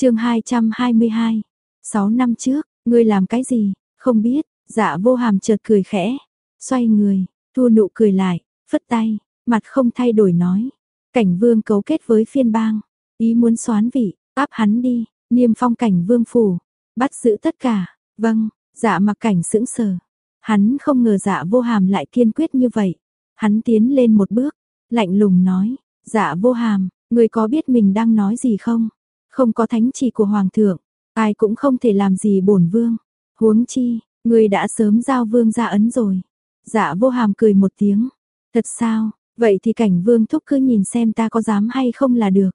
chương 222, 6 năm trước, ngươi làm cái gì, không biết, dạ vô hàm chợt cười khẽ, xoay người, thu nụ cười lại, phất tay, mặt không thay đổi nói. Cảnh vương cấu kết với phiên bang, ý muốn xoán vị, áp hắn đi, niêm phong cảnh vương phủ, bắt giữ tất cả, vâng, dạ mặc cảnh sững sờ. Hắn không ngờ dạ vô hàm lại kiên quyết như vậy. Hắn tiến lên một bước, lạnh lùng nói, dạ vô hàm, người có biết mình đang nói gì không? Không có thánh chỉ của hoàng thượng, ai cũng không thể làm gì bổn vương. Huống chi, người đã sớm giao vương ra ấn rồi. Dạ vô hàm cười một tiếng. Thật sao, vậy thì cảnh vương thúc cứ nhìn xem ta có dám hay không là được.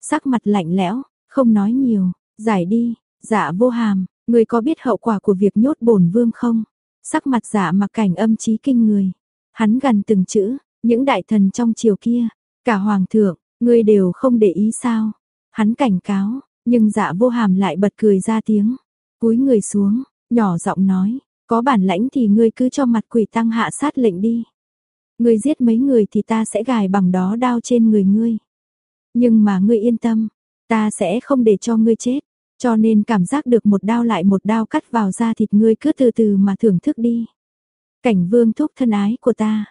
Sắc mặt lạnh lẽo, không nói nhiều, giải đi, dạ vô hàm, người có biết hậu quả của việc nhốt bổn vương không? Sắc mặt dạ mặc cảnh âm trí kinh người. Hắn gần từng chữ, những đại thần trong triều kia, cả hoàng thượng, ngươi đều không để ý sao? Hắn cảnh cáo, nhưng dạ vô hàm lại bật cười ra tiếng. Cúi người xuống, nhỏ giọng nói, có bản lãnh thì ngươi cứ cho mặt quỷ tăng hạ sát lệnh đi. Ngươi giết mấy người thì ta sẽ gài bằng đó đao trên người ngươi. Nhưng mà ngươi yên tâm, ta sẽ không để cho ngươi chết. Cho nên cảm giác được một đao lại một đao cắt vào da thịt ngươi cứ từ từ mà thưởng thức đi. Cảnh vương thúc thân ái của ta.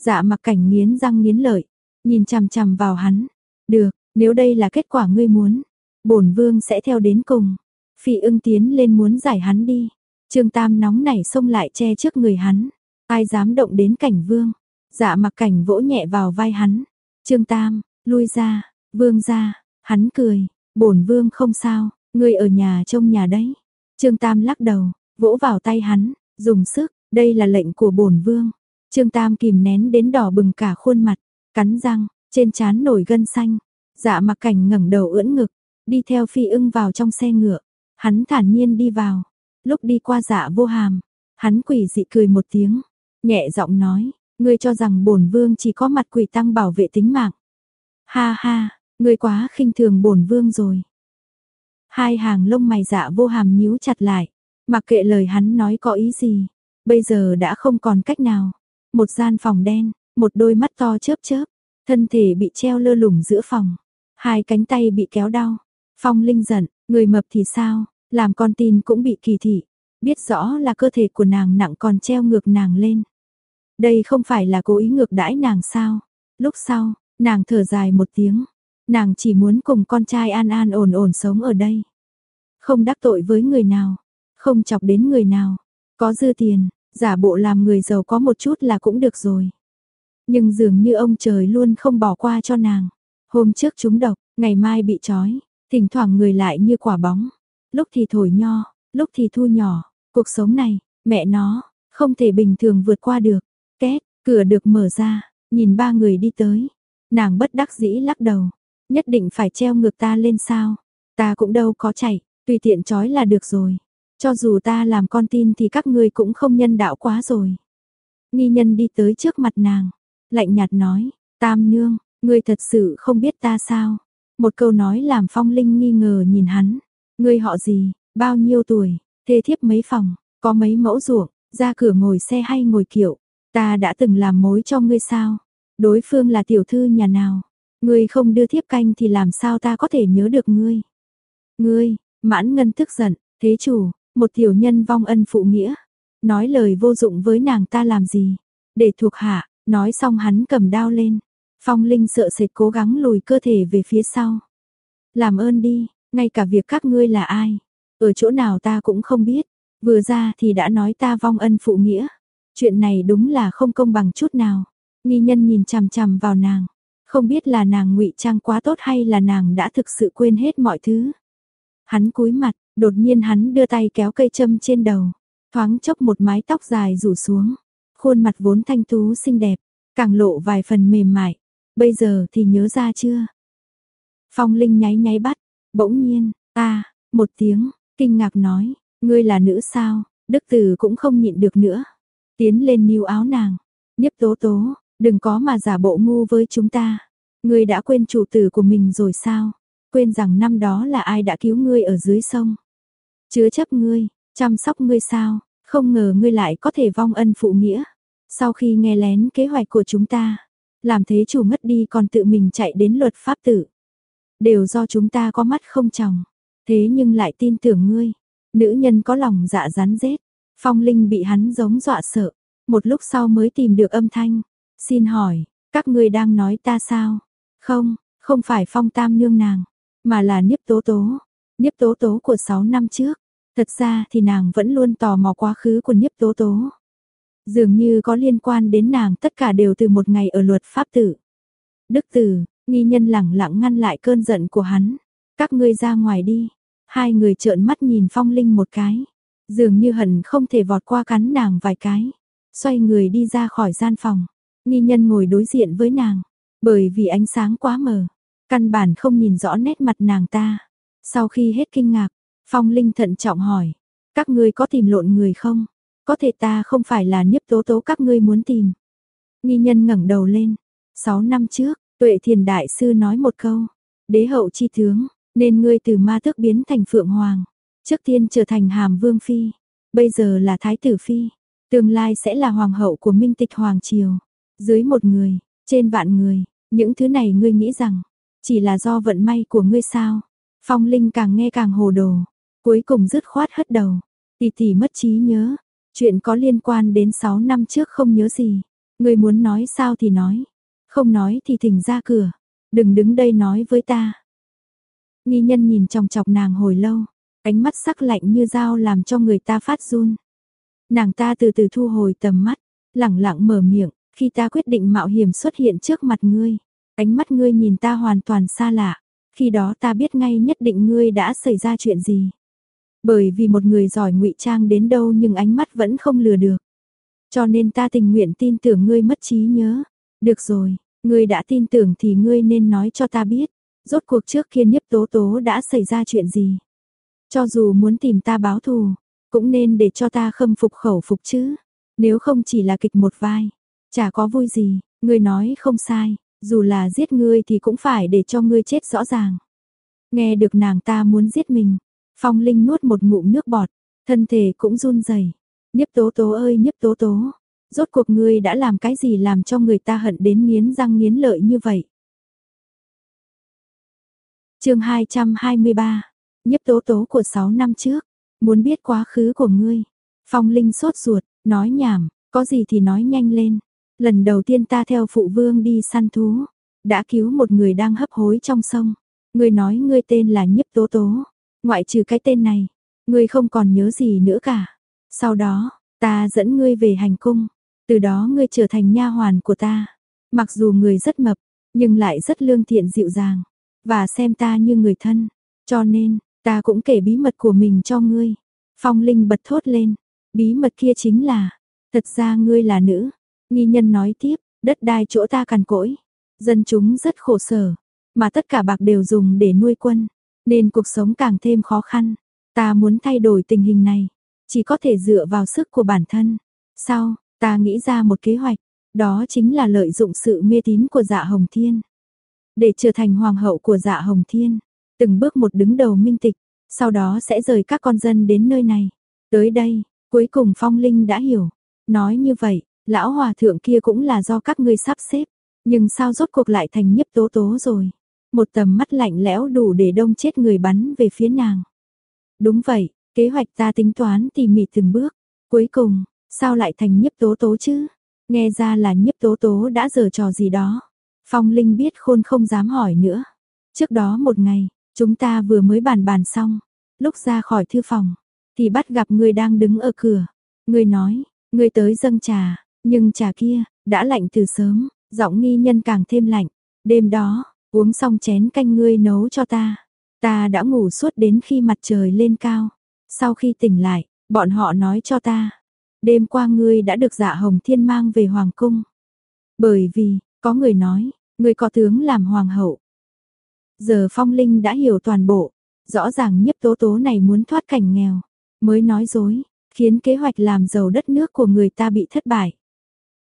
Dạ mặc cảnh nghiến răng nghiến lợi. Nhìn chằm chằm vào hắn. Được, nếu đây là kết quả ngươi muốn. bổn vương sẽ theo đến cùng. Phi ưng tiến lên muốn giải hắn đi. Trương Tam nóng nảy xông lại che trước người hắn. Ai dám động đến cảnh vương. Dạ mặc cảnh vỗ nhẹ vào vai hắn. Trương Tam, lui ra, vương ra, hắn cười, bổn vương không sao, ngươi ở nhà trông nhà đấy. Trương Tam lắc đầu, vỗ vào tay hắn, dùng sức, đây là lệnh của bổn vương. Trương Tam kìm nén đến đỏ bừng cả khuôn mặt, cắn răng, trên trán nổi gân xanh. Dạ mặc cảnh ngẩng đầu ưỡn ngực, đi theo phi ưng vào trong xe ngựa. Hắn thản nhiên đi vào. Lúc đi qua dạ vô hàm, hắn quỷ dị cười một tiếng, nhẹ giọng nói, ngươi cho rằng bổn vương chỉ có mặt quỷ tăng bảo vệ tính mạng. Ha ha, ngươi quá khinh thường bổn vương rồi. Hai hàng lông mày dạ vô hàm nhíu chặt lại, mặc kệ lời hắn nói có ý gì, bây giờ đã không còn cách nào. Một gian phòng đen, một đôi mắt to chớp chớp, thân thể bị treo lơ lửng giữa phòng, hai cánh tay bị kéo đau. Phong Linh giận, người mập thì sao, làm con tin cũng bị kỳ thị, biết rõ là cơ thể của nàng nặng còn treo ngược nàng lên. Đây không phải là cố ý ngược đãi nàng sao? Lúc sau, nàng thở dài một tiếng, nàng chỉ muốn cùng con trai an an ổn ổn sống ở đây. Không đắc tội với người nào, không chọc đến người nào, có dư tiền, giả bộ làm người giàu có một chút là cũng được rồi. Nhưng dường như ông trời luôn không bỏ qua cho nàng. Hôm trước chúng độc, ngày mai bị trói, thỉnh thoảng người lại như quả bóng. Lúc thì thổi nho, lúc thì thu nhỏ. Cuộc sống này, mẹ nó, không thể bình thường vượt qua được. Két, cửa được mở ra, nhìn ba người đi tới. Nàng bất đắc dĩ lắc đầu. Nhất định phải treo ngược ta lên sao. Ta cũng đâu có chạy, tùy tiện trói là được rồi. Cho dù ta làm con tin thì các ngươi cũng không nhân đạo quá rồi. Nghi nhân đi tới trước mặt nàng, lạnh nhạt nói, Tam Nương, ngươi thật sự không biết ta sao? Một câu nói làm Phong Linh nghi ngờ nhìn hắn. Ngươi họ gì, bao nhiêu tuổi, thê thiếp mấy phòng, có mấy mẫu ruộng, ra cửa ngồi xe hay ngồi kiệu. Ta đã từng làm mối cho ngươi sao? Đối phương là tiểu thư nhà nào? Ngươi không đưa thiếp canh thì làm sao ta có thể nhớ được ngươi? Ngươi, mãn ngân tức giận, thế chủ, một tiểu nhân vong ân phụ nghĩa. Nói lời vô dụng với nàng ta làm gì? Để thuộc hạ, nói xong hắn cầm đao lên. Phong Linh sợ sệt cố gắng lùi cơ thể về phía sau. Làm ơn đi, ngay cả việc các ngươi là ai, ở chỗ nào ta cũng không biết, vừa ra thì đã nói ta vong ân phụ nghĩa. Chuyện này đúng là không công bằng chút nào. Nghi nhân nhìn chằm chằm vào nàng, không biết là nàng ngụy trang quá tốt hay là nàng đã thực sự quên hết mọi thứ. Hắn cúi mặt, đột nhiên hắn đưa tay kéo cây châm trên đầu, thoáng chốc một mái tóc dài rủ xuống, khuôn mặt vốn thanh tú xinh đẹp, càng lộ vài phần mềm mại. Bây giờ thì nhớ ra chưa? Phong Linh nháy nháy bắt, bỗng nhiên, ta, một tiếng, kinh ngạc nói, ngươi là nữ sao? Đức Tử cũng không nhịn được nữa. Tiến lên níu áo nàng, Niếp Tố Tố, đừng có mà giả bộ ngu với chúng ta. Ngươi đã quên chủ tử của mình rồi sao? Quên rằng năm đó là ai đã cứu ngươi ở dưới sông? Chứa chấp ngươi, chăm sóc ngươi sao? Không ngờ ngươi lại có thể vong ân phụ nghĩa. Sau khi nghe lén kế hoạch của chúng ta, làm thế chủ ngất đi còn tự mình chạy đến luật pháp tử. Đều do chúng ta có mắt không chồng. Thế nhưng lại tin tưởng ngươi. Nữ nhân có lòng dạ rắn rết. Phong Linh bị hắn giống dọa sợ. Một lúc sau mới tìm được âm thanh. Xin hỏi, các ngươi đang nói ta sao? Không, không phải Phong Tam nương nàng, mà là Niếp Tố Tố. Niếp Tố Tố của 6 năm trước. Thật ra thì nàng vẫn luôn tò mò quá khứ của Niếp Tố Tố. Dường như có liên quan đến nàng tất cả đều từ một ngày ở luật pháp tử. Đức tử, nghi nhân lẳng lặng ngăn lại cơn giận của hắn. Các ngươi ra ngoài đi. Hai người trợn mắt nhìn phong linh một cái. Dường như hận không thể vọt qua cắn nàng vài cái. Xoay người đi ra khỏi gian phòng. Nghi nhân ngồi đối diện với nàng. Bởi vì ánh sáng quá mờ. Căn bản không nhìn rõ nét mặt nàng ta. Sau khi hết kinh ngạc, Phong Linh thận trọng hỏi. Các ngươi có tìm lộn người không? Có thể ta không phải là niếp tố tố các ngươi muốn tìm. Nghi nhân ngẩng đầu lên. Sáu năm trước, tuệ thiền đại sư nói một câu. Đế hậu chi tướng, nên ngươi từ ma tước biến thành phượng hoàng. Trước tiên trở thành hàm vương phi. Bây giờ là thái tử phi. Tương lai sẽ là hoàng hậu của minh tịch hoàng triều. Dưới một người, trên vạn người, những thứ này ngươi nghĩ rằng, chỉ là do vận may của ngươi sao? Phong Linh càng nghe càng hồ đồ, cuối cùng dứt khoát hất đầu. Tỷ tỷ mất trí nhớ, chuyện có liên quan đến 6 năm trước không nhớ gì. Ngươi muốn nói sao thì nói, không nói thì thỉnh ra cửa, đừng đứng đây nói với ta. Nghi nhân nhìn trong chọc nàng hồi lâu, ánh mắt sắc lạnh như dao làm cho người ta phát run. Nàng ta từ từ thu hồi tầm mắt, lẳng lặng mở miệng, khi ta quyết định mạo hiểm xuất hiện trước mặt ngươi, ánh mắt ngươi nhìn ta hoàn toàn xa lạ, khi đó ta biết ngay nhất định ngươi đã xảy ra chuyện gì. Bởi vì một người giỏi ngụy trang đến đâu nhưng ánh mắt vẫn không lừa được. Cho nên ta tình nguyện tin tưởng ngươi mất trí nhớ. Được rồi, ngươi đã tin tưởng thì ngươi nên nói cho ta biết. Rốt cuộc trước kia nhiếp tố tố đã xảy ra chuyện gì. Cho dù muốn tìm ta báo thù, cũng nên để cho ta khâm phục khẩu phục chứ. Nếu không chỉ là kịch một vai, chả có vui gì, ngươi nói không sai, dù là giết ngươi thì cũng phải để cho ngươi chết rõ ràng. Nghe được nàng ta muốn giết mình, Phong Linh nuốt một ngụm nước bọt, thân thể cũng run rẩy. Niếp Tố Tố ơi, Niếp Tố Tố, rốt cuộc ngươi đã làm cái gì làm cho người ta hận đến nghiến răng nghiến lợi như vậy? Chương 223. Nhiếp Tố Tố của 6 năm trước, muốn biết quá khứ của ngươi. Phong Linh sốt ruột, nói nhảm, có gì thì nói nhanh lên. Lần đầu tiên ta theo phụ vương đi săn thú, đã cứu một người đang hấp hối trong sông. Ngươi nói ngươi tên là Nhiếp Tố Tố, ngoại trừ cái tên này, ngươi không còn nhớ gì nữa cả. Sau đó, ta dẫn ngươi về hành cung, từ đó ngươi trở thành nha hoàn của ta. Mặc dù người rất mập, nhưng lại rất lương thiện dịu dàng, và xem ta như người thân, cho nên ta cũng kể bí mật của mình cho ngươi. Phong Linh bật thốt lên, bí mật kia chính là, thật ra ngươi là nữ, Nghi nhân nói tiếp, đất đai chỗ ta cằn cỗi, dân chúng rất khổ sở, mà tất cả bạc đều dùng để nuôi quân, nên cuộc sống càng thêm khó khăn. Ta muốn thay đổi tình hình này, chỉ có thể dựa vào sức của bản thân. Sau, ta nghĩ ra một kế hoạch, đó chính là lợi dụng sự mê tín của Dạ Hồng Thiên để trở thành hoàng hậu của Dạ Hồng Thiên, từng bước một đứng đầu minh tịch, sau đó sẽ rời các con dân đến nơi này. Tới đây, cuối cùng Phong Linh đã hiểu, nói như vậy, lão hòa thượng kia cũng là do các ngươi sắp xếp, nhưng sao rốt cuộc lại thành nhiếp tố tố rồi. Một tầm mắt lạnh lẽo đủ để đông chết người bắn về phía nàng. Đúng vậy, kế hoạch ta tính toán tỉ mỉ từng bước, cuối cùng, sao lại thành nhiếp tố tố chứ? Nghe ra là nhiếp tố tố đã giở trò gì đó. Phong Linh biết khôn không dám hỏi nữa. Trước đó một ngày, chúng ta vừa mới bàn bàn xong, lúc ra khỏi thư phòng, thì bắt gặp người đang đứng ở cửa. Người nói, người tới dâng trà, nhưng trà kia, đã lạnh từ sớm, giọng nghi nhân càng thêm lạnh. Đêm đó, uống xong chén canh ngươi nấu cho ta. Ta đã ngủ suốt đến khi mặt trời lên cao. Sau khi tỉnh lại, bọn họ nói cho ta. Đêm qua ngươi đã được dạ hồng thiên mang về hoàng cung. Bởi vì, có người nói, ngươi có tướng làm hoàng hậu. Giờ phong linh đã hiểu toàn bộ. Rõ ràng nhiếp tố tố này muốn thoát cảnh nghèo. Mới nói dối, khiến kế hoạch làm giàu đất nước của người ta bị thất bại.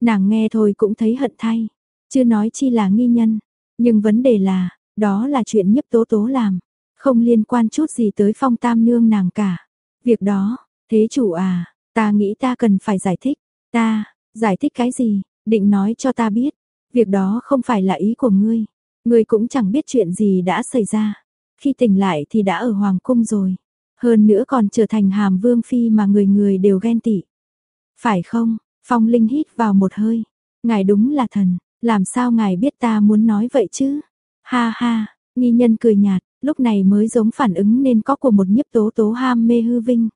Nàng nghe thôi cũng thấy hận thay, chưa nói chi là nghi nhân, nhưng vấn đề là, đó là chuyện nhiếp tố tố làm, không liên quan chút gì tới phong tam nương nàng cả. Việc đó, thế chủ à, ta nghĩ ta cần phải giải thích, ta, giải thích cái gì, định nói cho ta biết, việc đó không phải là ý của ngươi, ngươi cũng chẳng biết chuyện gì đã xảy ra. Khi tỉnh lại thì đã ở Hoàng Cung rồi. Hơn nữa còn trở thành hàm vương phi mà người người đều ghen tị. Phải không? Phong Linh hít vào một hơi. Ngài đúng là thần, làm sao ngài biết ta muốn nói vậy chứ? Ha ha, nghi nhân cười nhạt, lúc này mới giống phản ứng nên có của một nhiếp tố tố ham mê hư vinh.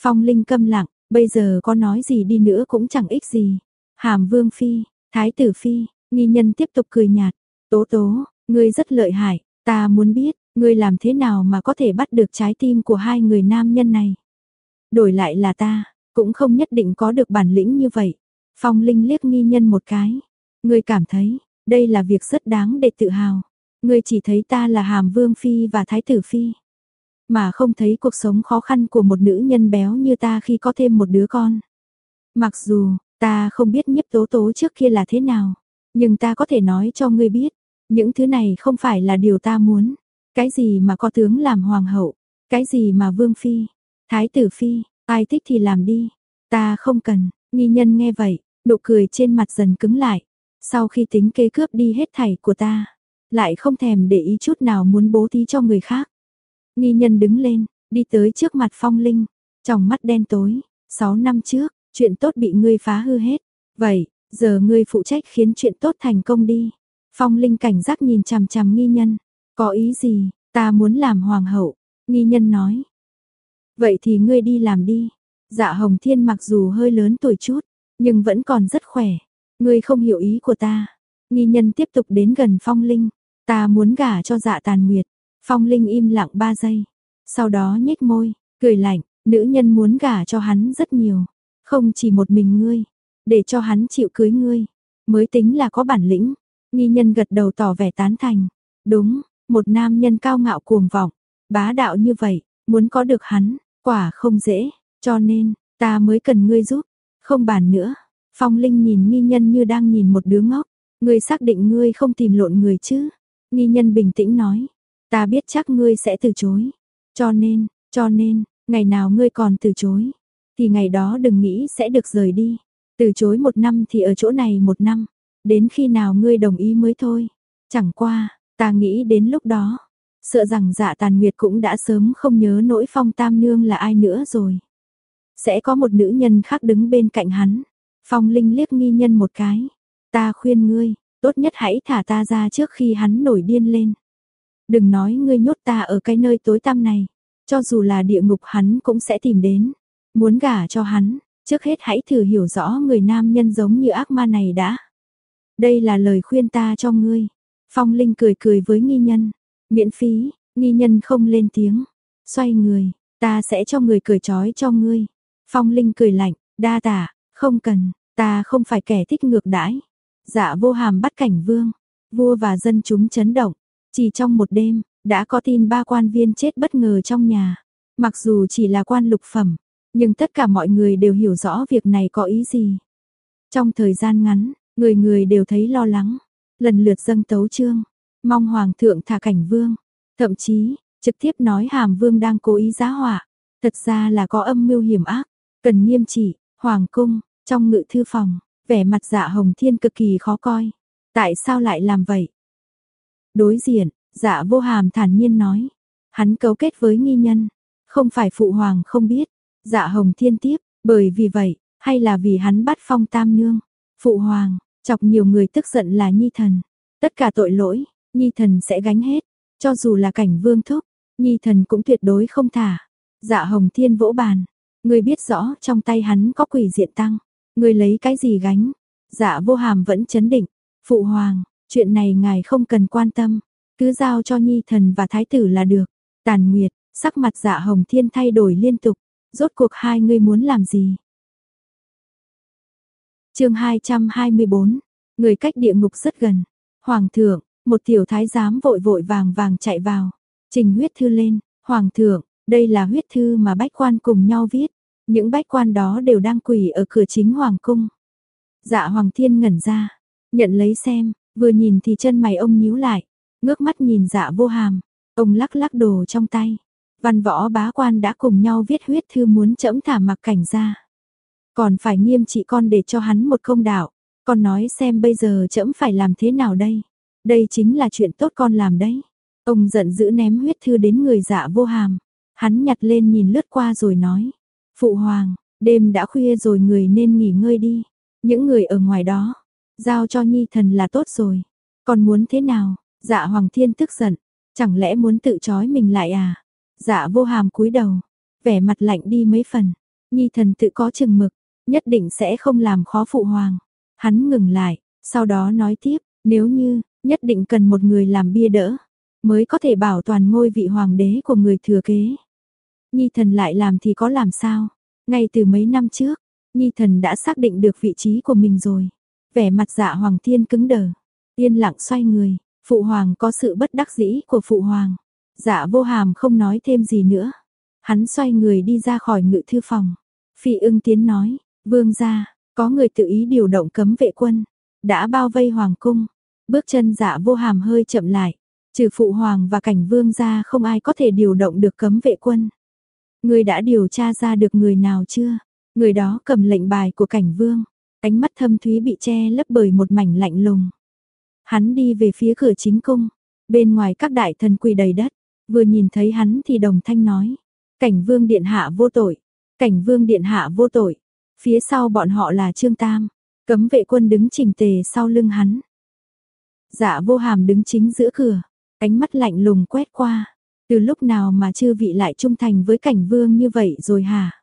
Phong Linh câm lặng, bây giờ có nói gì đi nữa cũng chẳng ích gì. Hàm Vương Phi, Thái tử Phi, nghi nhân tiếp tục cười nhạt. Tố tố, ngươi rất lợi hại, ta muốn biết, ngươi làm thế nào mà có thể bắt được trái tim của hai người nam nhân này. Đổi lại là ta, cũng không nhất định có được bản lĩnh như vậy. Phong Linh liếc nghi nhân một cái. Ngươi cảm thấy, đây là việc rất đáng để tự hào. Ngươi chỉ thấy ta là hàm vương phi và thái tử phi. Mà không thấy cuộc sống khó khăn của một nữ nhân béo như ta khi có thêm một đứa con. Mặc dù, ta không biết nhiếp tố tố trước kia là thế nào. Nhưng ta có thể nói cho ngươi biết. Những thứ này không phải là điều ta muốn. Cái gì mà có tướng làm hoàng hậu. Cái gì mà vương phi. Thái tử phi. Ai thích thì làm đi. Ta không cần. Nghi nhân nghe vậy. Nụ cười trên mặt dần cứng lại. Sau khi tính kế cướp đi hết thảy của ta, lại không thèm để ý chút nào muốn bố thí cho người khác. Nghi nhân đứng lên, đi tới trước mặt Phong Linh, trong mắt đen tối, 6 năm trước, chuyện tốt bị ngươi phá hư hết. Vậy, giờ ngươi phụ trách khiến chuyện tốt thành công đi. Phong Linh cảnh giác nhìn chằm chằm nghi nhân, có ý gì, ta muốn làm hoàng hậu, nghi nhân nói. Vậy thì ngươi đi làm đi. Dạ Hồng Thiên mặc dù hơi lớn tuổi chút, nhưng vẫn còn rất khỏe. Ngươi không hiểu ý của ta. Nghi nhân tiếp tục đến gần Phong Linh. Ta muốn gả cho dạ tàn nguyệt. Phong Linh im lặng 3 giây. Sau đó nhếch môi, cười lạnh. Nữ nhân muốn gả cho hắn rất nhiều. Không chỉ một mình ngươi. Để cho hắn chịu cưới ngươi. Mới tính là có bản lĩnh. Nghi nhân gật đầu tỏ vẻ tán thành. Đúng, một nam nhân cao ngạo cuồng vọng. Bá đạo như vậy, muốn có được hắn, quả không dễ. Cho nên, ta mới cần ngươi giúp. Không bàn nữa. Phong Linh nhìn nghi nhân như đang nhìn một đứa ngốc. Ngươi xác định ngươi không tìm lộn người chứ? Nghi nhân bình tĩnh nói. Ta biết chắc ngươi sẽ từ chối. Cho nên, cho nên, ngày nào ngươi còn từ chối, thì ngày đó đừng nghĩ sẽ được rời đi. Từ chối một năm thì ở chỗ này một năm. Đến khi nào ngươi đồng ý mới thôi. Chẳng qua, ta nghĩ đến lúc đó. Sợ rằng dạ tàn nguyệt cũng đã sớm không nhớ nỗi phong tam nương là ai nữa rồi. Sẽ có một nữ nhân khác đứng bên cạnh hắn. Phong Linh liếc nghi nhân một cái. Ta khuyên ngươi, tốt nhất hãy thả ta ra trước khi hắn nổi điên lên. Đừng nói ngươi nhốt ta ở cái nơi tối tăm này. Cho dù là địa ngục hắn cũng sẽ tìm đến. Muốn gả cho hắn, trước hết hãy thử hiểu rõ người nam nhân giống như ác ma này đã. Đây là lời khuyên ta cho ngươi. Phong Linh cười cười với nghi nhân. Miễn phí, nghi nhân không lên tiếng. Xoay người, ta sẽ cho người cười trói cho ngươi. Phong Linh cười lạnh, đa tả, không cần, Ta không phải kẻ thích ngược đãi. Dạ vô hàm bắt cảnh vương, vua và dân chúng chấn động. Chỉ trong một đêm, đã có tin ba quan viên chết bất ngờ trong nhà. Mặc dù chỉ là quan lục phẩm, nhưng tất cả mọi người đều hiểu rõ việc này có ý gì. Trong thời gian ngắn, người người đều thấy lo lắng, lần lượt dâng tấu chương, mong hoàng thượng thả cảnh vương, thậm chí trực tiếp nói hàm vương đang cố ý giá họa, thật ra là có âm mưu hiểm ác, cần nghiêm trị, hoàng cung, trong ngự thư phòng, vẻ mặt dạ hồng thiên cực kỳ khó coi. Tại sao lại làm vậy? Đối diện, dạ vô hàm thản nhiên nói. Hắn cấu kết với nghi nhân. Không phải phụ hoàng không biết. Dạ hồng thiên tiếp, bởi vì vậy, hay là vì hắn bắt phong tam nương. Phụ hoàng, chọc nhiều người tức giận là nhi thần. Tất cả tội lỗi, nhi thần sẽ gánh hết. Cho dù là cảnh vương thúc, nhi thần cũng tuyệt đối không thả. Dạ hồng thiên vỗ bàn. Người biết rõ trong tay hắn có quỷ diện tăng. Người lấy cái gì gánh? Dạ vô hàm vẫn chấn định. Phụ hoàng, chuyện này ngài không cần quan tâm. Cứ giao cho nhi thần và thái tử là được. Tàn nguyệt, sắc mặt dạ hồng thiên thay đổi liên tục. Rốt cuộc hai người muốn làm gì? chương 224, người cách địa ngục rất gần. Hoàng thượng, một tiểu thái giám vội vội vàng vàng chạy vào. Trình huyết thư lên, Hoàng thượng, đây là huyết thư mà bách quan cùng nhau viết. Những bách quan đó đều đang quỳ ở cửa chính hoàng cung. Dạ hoàng thiên ngẩn ra, nhận lấy xem, vừa nhìn thì chân mày ông nhíu lại, ngước mắt nhìn dạ vô hàm, ông lắc lắc đồ trong tay. Văn võ bá quan đã cùng nhau viết huyết thư muốn chẫm thả mặc cảnh ra. Còn phải nghiêm trị con để cho hắn một công đạo, con nói xem bây giờ chẫm phải làm thế nào đây. Đây chính là chuyện tốt con làm đấy. Ông giận dữ ném huyết thư đến người dạ vô hàm. Hắn nhặt lên nhìn lướt qua rồi nói. Phụ hoàng, đêm đã khuya rồi người nên nghỉ ngơi đi. Những người ở ngoài đó, giao cho nhi thần là tốt rồi. Còn muốn thế nào? Dạ Hoàng Thiên tức giận, chẳng lẽ muốn tự trói mình lại à? Dạ vô hàm cúi đầu, vẻ mặt lạnh đi mấy phần. Nhi thần tự có chừng mực, nhất định sẽ không làm khó phụ hoàng. Hắn ngừng lại, sau đó nói tiếp, nếu như, nhất định cần một người làm bia đỡ, mới có thể bảo toàn ngôi vị hoàng đế của người thừa kế. Nhi thần lại làm thì có làm sao? Ngay từ mấy năm trước, Nhi thần đã xác định được vị trí của mình rồi. Vẻ mặt dạ hoàng thiên cứng đờ, yên lặng xoay người, phụ hoàng có sự bất đắc dĩ của phụ hoàng. Dạ vô hàm không nói thêm gì nữa. Hắn xoay người đi ra khỏi ngự thư phòng. Phi ưng tiến nói, vương gia, có người tự ý điều động cấm vệ quân, đã bao vây hoàng cung. Bước chân dạ vô hàm hơi chậm lại, trừ phụ hoàng và cảnh vương gia không ai có thể điều động được cấm vệ quân. Người đã điều tra ra được người nào chưa? Người đó cầm lệnh bài của cảnh vương, ánh mắt thâm thúy bị che lấp bởi một mảnh lạnh lùng. Hắn đi về phía cửa chính cung, bên ngoài các đại thần quỳ đầy đất, vừa nhìn thấy hắn thì đồng thanh nói, cảnh vương điện hạ vô tội, cảnh vương điện hạ vô tội, phía sau bọn họ là Trương Tam, cấm vệ quân đứng chỉnh tề sau lưng hắn. Dạ vô hàm đứng chính giữa cửa, ánh mắt lạnh lùng quét qua, từ lúc nào mà chư vị lại trung thành với cảnh vương như vậy rồi hả?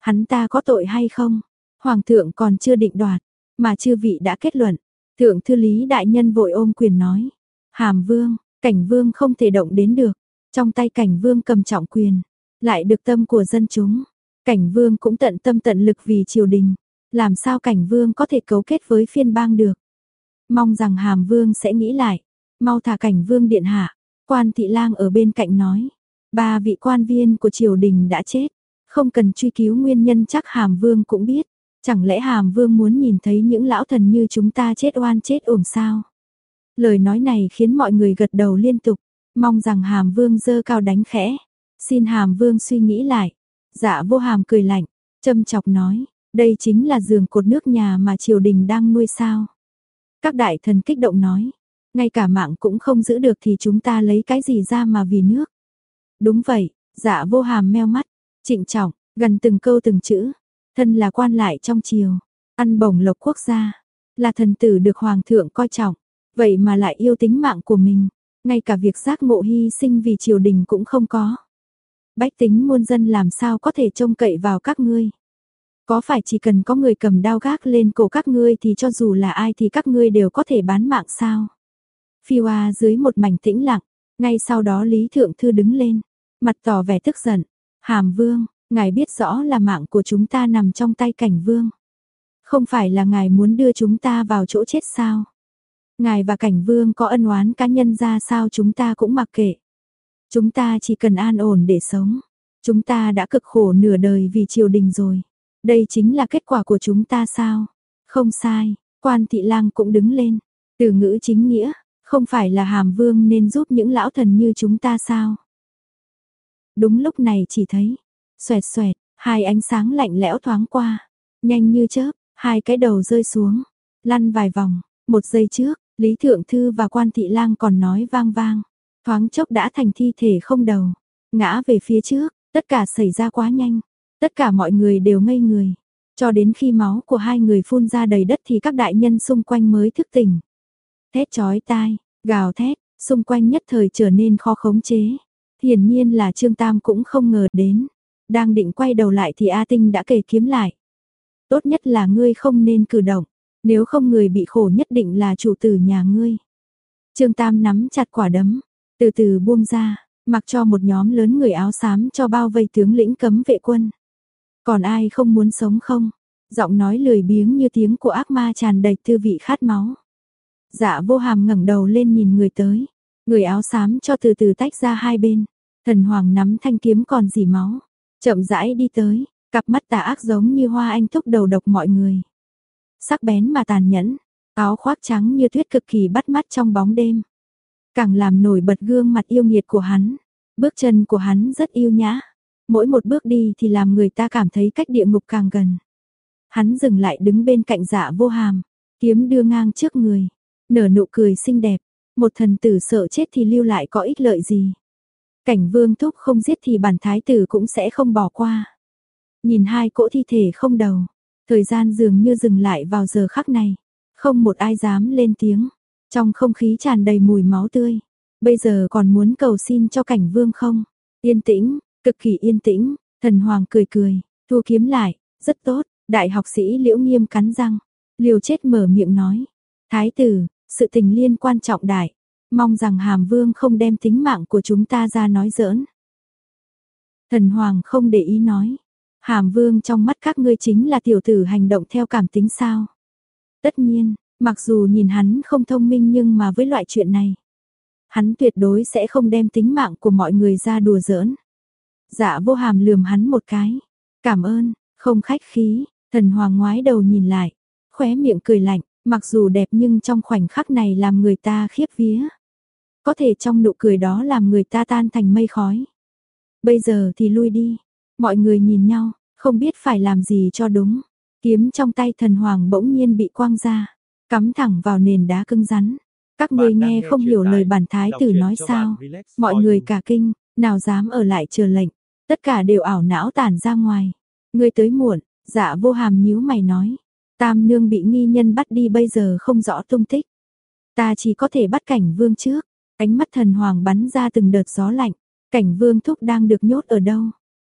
Hắn ta có tội hay không? Hoàng thượng còn chưa định đoạt, mà chư vị đã kết luận. Thượng thư lý đại nhân vội ôm quyền nói. Hàm vương, cảnh vương không thể động đến được. Trong tay cảnh vương cầm trọng quyền, lại được tâm của dân chúng. Cảnh vương cũng tận tâm tận lực vì triều đình. Làm sao cảnh vương có thể cấu kết với phiên bang được. Mong rằng hàm vương sẽ nghĩ lại. Mau thả cảnh vương điện hạ. Quan thị lang ở bên cạnh nói. Ba vị quan viên của triều đình đã chết. Không cần truy cứu nguyên nhân chắc hàm vương cũng biết. Chẳng lẽ hàm vương muốn nhìn thấy những lão thần như chúng ta chết oan chết uổng sao? Lời nói này khiến mọi người gật đầu liên tục, mong rằng hàm vương dơ cao đánh khẽ. Xin hàm vương suy nghĩ lại. Dạ vô hàm cười lạnh, châm chọc nói, đây chính là giường cột nước nhà mà triều đình đang nuôi sao. Các đại thần kích động nói, ngay cả mạng cũng không giữ được thì chúng ta lấy cái gì ra mà vì nước. Đúng vậy, dạ vô hàm meo mắt, trịnh trọng, gần từng câu từng chữ, thân là quan lại trong triều, ăn bổng lộc quốc gia, là thần tử được hoàng thượng coi trọng, vậy mà lại yêu tính mạng của mình, ngay cả việc giác ngộ hy sinh vì triều đình cũng không có. Bách tính muôn dân làm sao có thể trông cậy vào các ngươi? Có phải chỉ cần có người cầm đao gác lên cổ các ngươi thì cho dù là ai thì các ngươi đều có thể bán mạng sao? Phi Hoa dưới một mảnh tĩnh lặng, ngay sau đó Lý Thượng Thư đứng lên, mặt tỏ vẻ tức giận. Hàm Vương, ngài biết rõ là mạng của chúng ta nằm trong tay cảnh Vương. Không phải là ngài muốn đưa chúng ta vào chỗ chết sao? Ngài và cảnh Vương có ân oán cá nhân ra sao chúng ta cũng mặc kệ. Chúng ta chỉ cần an ổn để sống. Chúng ta đã cực khổ nửa đời vì triều đình rồi. Đây chính là kết quả của chúng ta sao? Không sai, quan thị lang cũng đứng lên. Từ ngữ chính nghĩa, không phải là hàm vương nên giúp những lão thần như chúng ta sao? Đúng lúc này chỉ thấy, xoẹt xoẹt, hai ánh sáng lạnh lẽo thoáng qua, nhanh như chớp, hai cái đầu rơi xuống, lăn vài vòng, một giây trước, Lý Thượng Thư và quan thị lang còn nói vang vang, thoáng chốc đã thành thi thể không đầu, ngã về phía trước, tất cả xảy ra quá nhanh, tất cả mọi người đều ngây người, cho đến khi máu của hai người phun ra đầy đất thì các đại nhân xung quanh mới thức tỉnh. Thét chói tai, gào thét, xung quanh nhất thời trở nên khó khống chế. Hiển nhiên là Trương Tam cũng không ngờ đến. Đang định quay đầu lại thì A Tinh đã kề kiếm lại. Tốt nhất là ngươi không nên cử động, nếu không người bị khổ nhất định là chủ tử nhà ngươi. Trương Tam nắm chặt quả đấm, từ từ buông ra, mặc cho một nhóm lớn người áo xám cho bao vây tướng lĩnh cấm vệ quân. Còn ai không muốn sống không? Giọng nói lười biếng như tiếng của ác ma tràn đầy tư vị khát máu. Dạ vô hàm ngẩng đầu lên nhìn người tới. Người áo xám cho từ từ tách ra hai bên. Thần hoàng nắm thanh kiếm còn dỉ máu. Chậm rãi đi tới. Cặp mắt tà ác giống như hoa anh thúc đầu độc mọi người. Sắc bén mà tàn nhẫn. Áo khoác trắng như tuyết cực kỳ bắt mắt trong bóng đêm. Càng làm nổi bật gương mặt yêu nghiệt của hắn. Bước chân của hắn rất yêu nhã. Mỗi một bước đi thì làm người ta cảm thấy cách địa ngục càng gần. Hắn dừng lại đứng bên cạnh dạ vô hàm. Kiếm đưa ngang trước người nở nụ cười xinh đẹp, Một thần tử sợ chết thì lưu lại có ích lợi gì. Cảnh vương thúc không giết thì bản thái tử cũng sẽ không bỏ qua. Nhìn hai cỗ thi thể không đầu, thời gian dường như dừng lại vào giờ khắc này. Không một ai dám lên tiếng, trong không khí tràn đầy mùi máu tươi. Bây giờ còn muốn cầu xin cho cảnh vương không? Yên tĩnh, cực kỳ yên tĩnh, thần hoàng cười cười, thu kiếm lại, rất tốt, đại học sĩ liễu nghiêm cắn răng, liều chết mở miệng nói. Thái tử, sự tình liên quan trọng đại, mong rằng hàm vương không đem tính mạng của chúng ta ra nói giỡn. Thần hoàng không để ý nói, hàm vương trong mắt các ngươi chính là tiểu tử hành động theo cảm tính sao. Tất nhiên, mặc dù nhìn hắn không thông minh nhưng mà với loại chuyện này, hắn tuyệt đối sẽ không đem tính mạng của mọi người ra đùa giỡn. Dạ vô hàm lườm hắn một cái. Cảm ơn, không khách khí, thần hoàng ngoái đầu nhìn lại, khóe miệng cười lạnh, mặc dù đẹp nhưng trong khoảnh khắc này làm người ta khiếp vía. Có thể trong nụ cười đó làm người ta tan thành mây khói. Bây giờ thì lui đi, mọi người nhìn nhau, không biết phải làm gì cho đúng. Kiếm trong tay thần hoàng bỗng nhiên bị quang ra, cắm thẳng vào nền đá cứng rắn. Các ngươi nghe không hiểu lời bản thái tử nói sao? Mọi người cả kinh, nào dám ở lại chờ lệnh, tất cả đều ảo não tản ra ngoài. Ngươi tới muộn, dạ vô hàm nhíu mày nói. Tam nương bị nghi nhân bắt đi bây giờ không rõ tung tích. Ta chỉ có thể bắt cảnh vương trước. Ánh mắt thần hoàng bắn ra từng đợt gió lạnh. Cảnh vương thúc đang được nhốt ở đâu?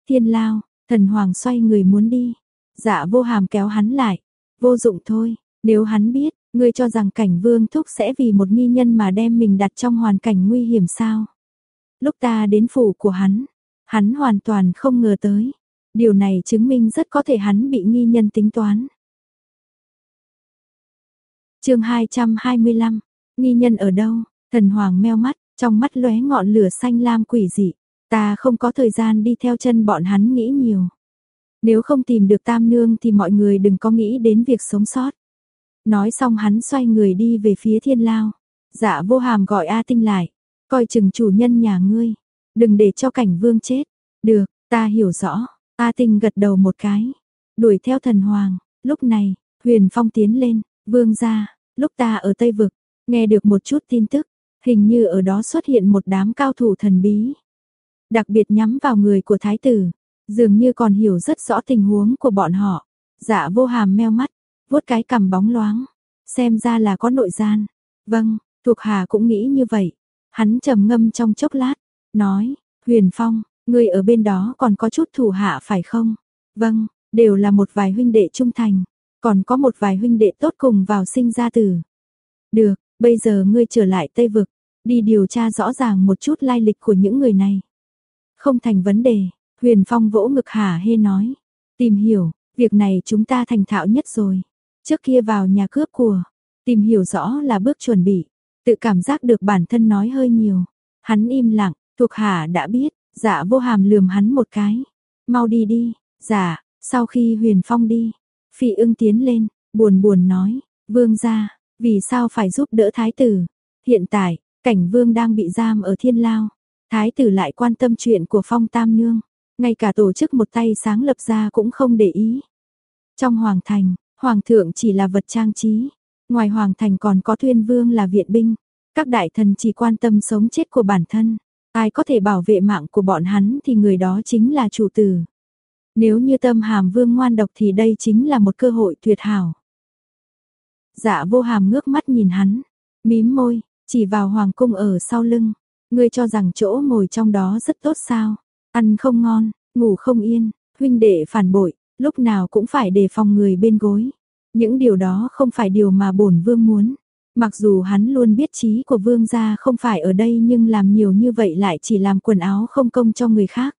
Thiên lao, thần hoàng xoay người muốn đi. Dạ vô hàm kéo hắn lại. Vô dụng thôi, nếu hắn biết, ngươi cho rằng cảnh vương thúc sẽ vì một nghi nhân mà đem mình đặt trong hoàn cảnh nguy hiểm sao? Lúc ta đến phủ của hắn, hắn hoàn toàn không ngờ tới. Điều này chứng minh rất có thể hắn bị nghi nhân tính toán chương 225, nghi nhân ở đâu? Thần Hoàng meo mắt, trong mắt lóe ngọn lửa xanh lam quỷ dị. Ta không có thời gian đi theo chân bọn hắn nghĩ nhiều. Nếu không tìm được tam nương thì mọi người đừng có nghĩ đến việc sống sót. Nói xong hắn xoay người đi về phía thiên lao. Dạ vô hàm gọi A Tinh lại. Coi chừng chủ nhân nhà ngươi. Đừng để cho cảnh vương chết. Được, ta hiểu rõ. A Tinh gật đầu một cái. Đuổi theo thần hoàng. Lúc này, huyền phong tiến lên. Vương gia lúc ta ở Tây Vực. Nghe được một chút tin tức. Hình như ở đó xuất hiện một đám cao thủ thần bí. Đặc biệt nhắm vào người của thái tử. Dường như còn hiểu rất rõ tình huống của bọn họ. Dạ vô hàm meo mắt, vuốt cái cằm bóng loáng. Xem ra là có nội gian. Vâng, thuộc hà cũng nghĩ như vậy. Hắn trầm ngâm trong chốc lát, nói, Huyền Phong, ngươi ở bên đó còn có chút thủ hạ phải không? Vâng, đều là một vài huynh đệ trung thành, còn có một vài huynh đệ tốt cùng vào sinh ra tử. Được, bây giờ ngươi trở lại Tây Vực, đi điều tra rõ ràng một chút lai lịch của những người này. Không thành vấn đề, Huyền Phong vỗ ngực hả hê nói. Tìm hiểu, việc này chúng ta thành thạo nhất rồi. Trước kia vào nhà cướp của, tìm hiểu rõ là bước chuẩn bị, tự cảm giác được bản thân nói hơi nhiều. Hắn im lặng, thuộc hạ đã biết, dạ vô hàm lườm hắn một cái. Mau đi đi, dạ, sau khi huyền phong đi, phi ưng tiến lên, buồn buồn nói, vương gia, vì sao phải giúp đỡ thái tử? Hiện tại, cảnh vương đang bị giam ở thiên lao, thái tử lại quan tâm chuyện của phong tam nương, ngay cả tổ chức một tay sáng lập ra cũng không để ý. Trong hoàng thành, Hoàng thượng chỉ là vật trang trí, ngoài hoàng thành còn có tuyên vương là viện binh, các đại thần chỉ quan tâm sống chết của bản thân, ai có thể bảo vệ mạng của bọn hắn thì người đó chính là chủ tử. Nếu như tâm hàm vương ngoan độc thì đây chính là một cơ hội tuyệt hảo. Dạ vô hàm ngước mắt nhìn hắn, mím môi, chỉ vào hoàng cung ở sau lưng. Ngươi cho rằng chỗ ngồi trong đó rất tốt sao? Ăn không ngon, ngủ không yên, huynh đệ phản bội, lúc nào cũng phải đề phòng người bên gối. Những điều đó không phải điều mà bổn vương muốn. Mặc dù hắn luôn biết trí của vương gia không phải ở đây nhưng làm nhiều như vậy lại chỉ làm quần áo không công cho người khác.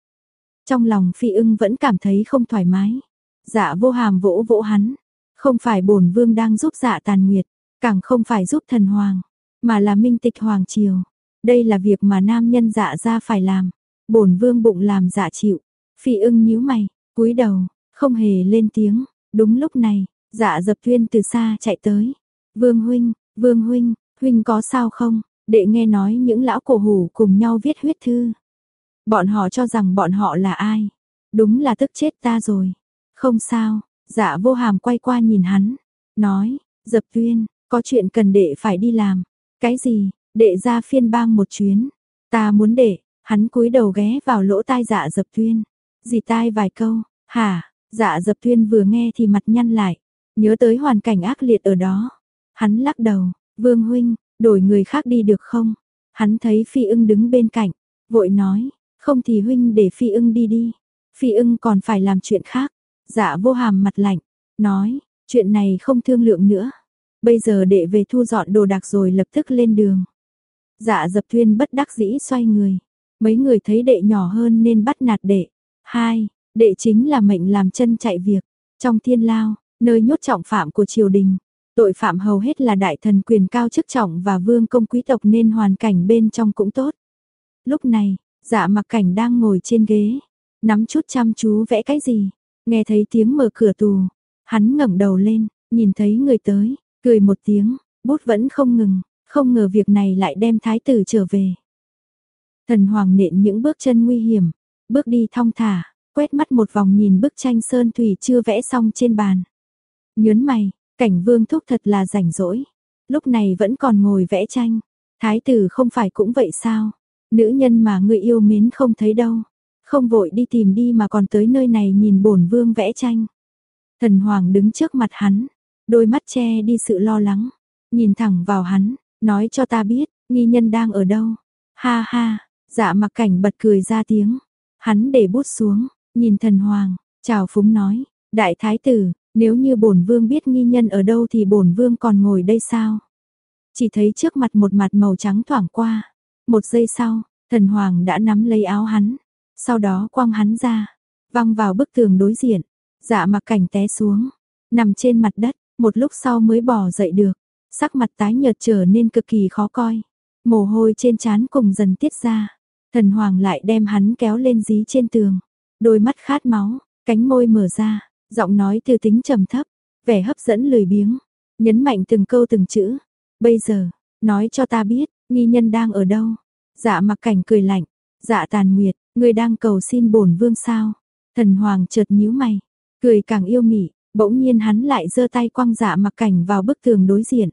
Trong lòng phi ưng vẫn cảm thấy không thoải mái. Dạ vô hàm vỗ vỗ hắn. Không phải bổn vương đang giúp dạ tàn nguyệt, càng không phải giúp thần hoàng, mà là minh tịch hoàng triều. Đây là việc mà nam nhân dạ ra phải làm. Bổn vương bụng làm dạ chịu. Phi ưng nhíu mày, cúi đầu, không hề lên tiếng, đúng lúc này, dạ dập thuyên từ xa chạy tới. Vương huynh, vương huynh, huynh có sao không? Đệ nghe nói những lão cổ hủ cùng nhau viết huyết thư. Bọn họ cho rằng bọn họ là ai? Đúng là tức chết ta rồi. Không sao, dạ vô hàm quay qua nhìn hắn. Nói, dập tuyên, có chuyện cần đệ phải đi làm. Cái gì? đệ ra phiên bang một chuyến, ta muốn đệ, hắn cúi đầu ghé vào lỗ tai dạ dập tuyên, dì tai vài câu, hả, dạ dập tuyên vừa nghe thì mặt nhăn lại, nhớ tới hoàn cảnh ác liệt ở đó, hắn lắc đầu, vương huynh, đổi người khác đi được không, hắn thấy phi ưng đứng bên cạnh, vội nói, không thì huynh để phi ưng đi đi, phi ưng còn phải làm chuyện khác, dạ vô hàm mặt lạnh, nói, chuyện này không thương lượng nữa. Bây giờ đệ về thu dọn đồ đạc rồi lập tức lên đường. Dạ dập thuyên bất đắc dĩ xoay người. Mấy người thấy đệ nhỏ hơn nên bắt nạt đệ. Hai, đệ chính là mệnh làm chân chạy việc. Trong thiên lao, nơi nhốt trọng phạm của triều đình. Tội phạm hầu hết là đại thần quyền cao chức trọng và vương công quý tộc nên hoàn cảnh bên trong cũng tốt. Lúc này, dạ mặc cảnh đang ngồi trên ghế. Nắm chút chăm chú vẽ cái gì. Nghe thấy tiếng mở cửa tù. Hắn ngẩng đầu lên, nhìn thấy người tới, cười một tiếng, bút vẫn không ngừng, không ngờ việc này lại đem thái tử trở về. Thần hoàng nện những bước chân nguy hiểm, bước đi thong thả, quét mắt một vòng nhìn bức tranh sơn thủy chưa vẽ xong trên bàn. Nhớn mày, cảnh vương thúc thật là rảnh rỗi, lúc này vẫn còn ngồi vẽ tranh. Thái tử không phải cũng vậy sao? Nữ nhân mà người yêu mến không thấy đâu. Không vội đi tìm đi mà còn tới nơi này nhìn bổn vương vẽ tranh. Thần hoàng đứng trước mặt hắn, đôi mắt che đi sự lo lắng, nhìn thẳng vào hắn, nói cho ta biết, nghi nhân đang ở đâu. Ha ha, dạ mặc cảnh bật cười ra tiếng. Hắn để bút xuống, nhìn thần hoàng, chào phúng nói, đại thái tử, nếu như bổn vương biết nghi nhân ở đâu thì bổn vương còn ngồi đây sao? Chỉ thấy trước mặt một mặt màu trắng thoảng qua. Một giây sau, thần hoàng đã nắm lấy áo hắn, sau đó quăng hắn ra, văng vào bức tường đối diện. Dạ mặc cảnh té xuống, nằm trên mặt đất, một lúc sau mới bò dậy được, sắc mặt tái nhợt trở nên cực kỳ khó coi. Mồ hôi trên trán cùng dần tiết ra, thần hoàng lại đem hắn kéo lên dí trên tường, đôi mắt khát máu, cánh môi mở ra, giọng nói từ tính trầm thấp, vẻ hấp dẫn lười biếng, nhấn mạnh từng câu từng chữ. Bây giờ, nói cho ta biết, nghi nhân đang ở đâu? Dạ mặc cảnh cười lạnh, dạ tàn nguyệt, người đang cầu xin bổn vương sao? Thần hoàng chợt nhíu mày, Cười càng yêu mị, bỗng nhiên hắn lại giơ tay quăng dạ mặc cảnh vào bức tường đối diện.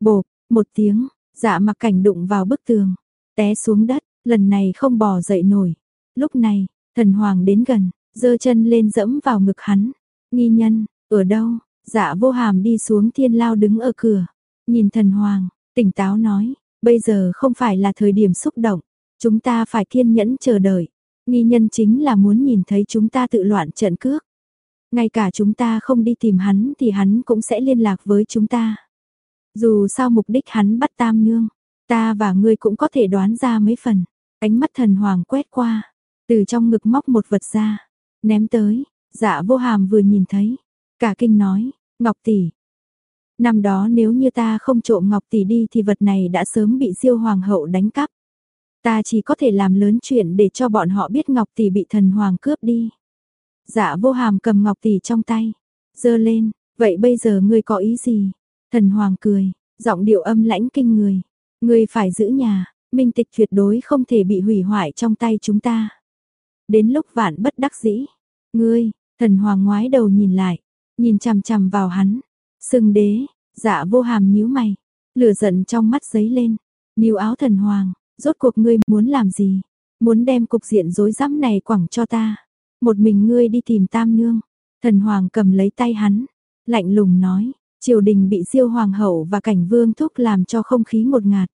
Bộp, một tiếng, dạ mặc cảnh đụng vào bức tường, té xuống đất, lần này không bò dậy nổi. Lúc này, thần hoàng đến gần, giơ chân lên dẫm vào ngực hắn. Nghi nhân, ở đâu? Dạ vô hàm đi xuống thiên lao đứng ở cửa. Nhìn thần hoàng, tỉnh táo nói, bây giờ không phải là thời điểm xúc động. Chúng ta phải kiên nhẫn chờ đợi. Nghi nhân chính là muốn nhìn thấy chúng ta tự loạn trận cước. Ngay cả chúng ta không đi tìm hắn thì hắn cũng sẽ liên lạc với chúng ta. Dù sao mục đích hắn bắt tam nương, ta và ngươi cũng có thể đoán ra mấy phần. Ánh mắt thần hoàng quét qua, từ trong ngực móc một vật ra, ném tới, dạ vô hàm vừa nhìn thấy. Cả kinh nói, Ngọc Tỷ. Năm đó nếu như ta không trộm Ngọc Tỷ đi thì vật này đã sớm bị diêu hoàng hậu đánh cắp. Ta chỉ có thể làm lớn chuyện để cho bọn họ biết Ngọc Tỷ bị thần hoàng cướp đi. Dạ vô hàm cầm ngọc tỷ trong tay, dơ lên, vậy bây giờ ngươi có ý gì? Thần hoàng cười, giọng điệu âm lãnh kinh người. Ngươi phải giữ nhà, minh tịch tuyệt đối không thể bị hủy hoại trong tay chúng ta. Đến lúc vạn bất đắc dĩ, ngươi, thần hoàng ngoái đầu nhìn lại, nhìn chằm chằm vào hắn. Sừng đế, dạ vô hàm nhíu mày, lửa giận trong mắt giấy lên. Níu áo thần hoàng, rốt cuộc ngươi muốn làm gì? Muốn đem cục diện rối rắm này quẳng cho ta. Một mình ngươi đi tìm tam nương. Thần hoàng cầm lấy tay hắn, lạnh lùng nói, triều đình bị diêu hoàng hậu và cảnh vương thúc làm cho không khí một ngạt.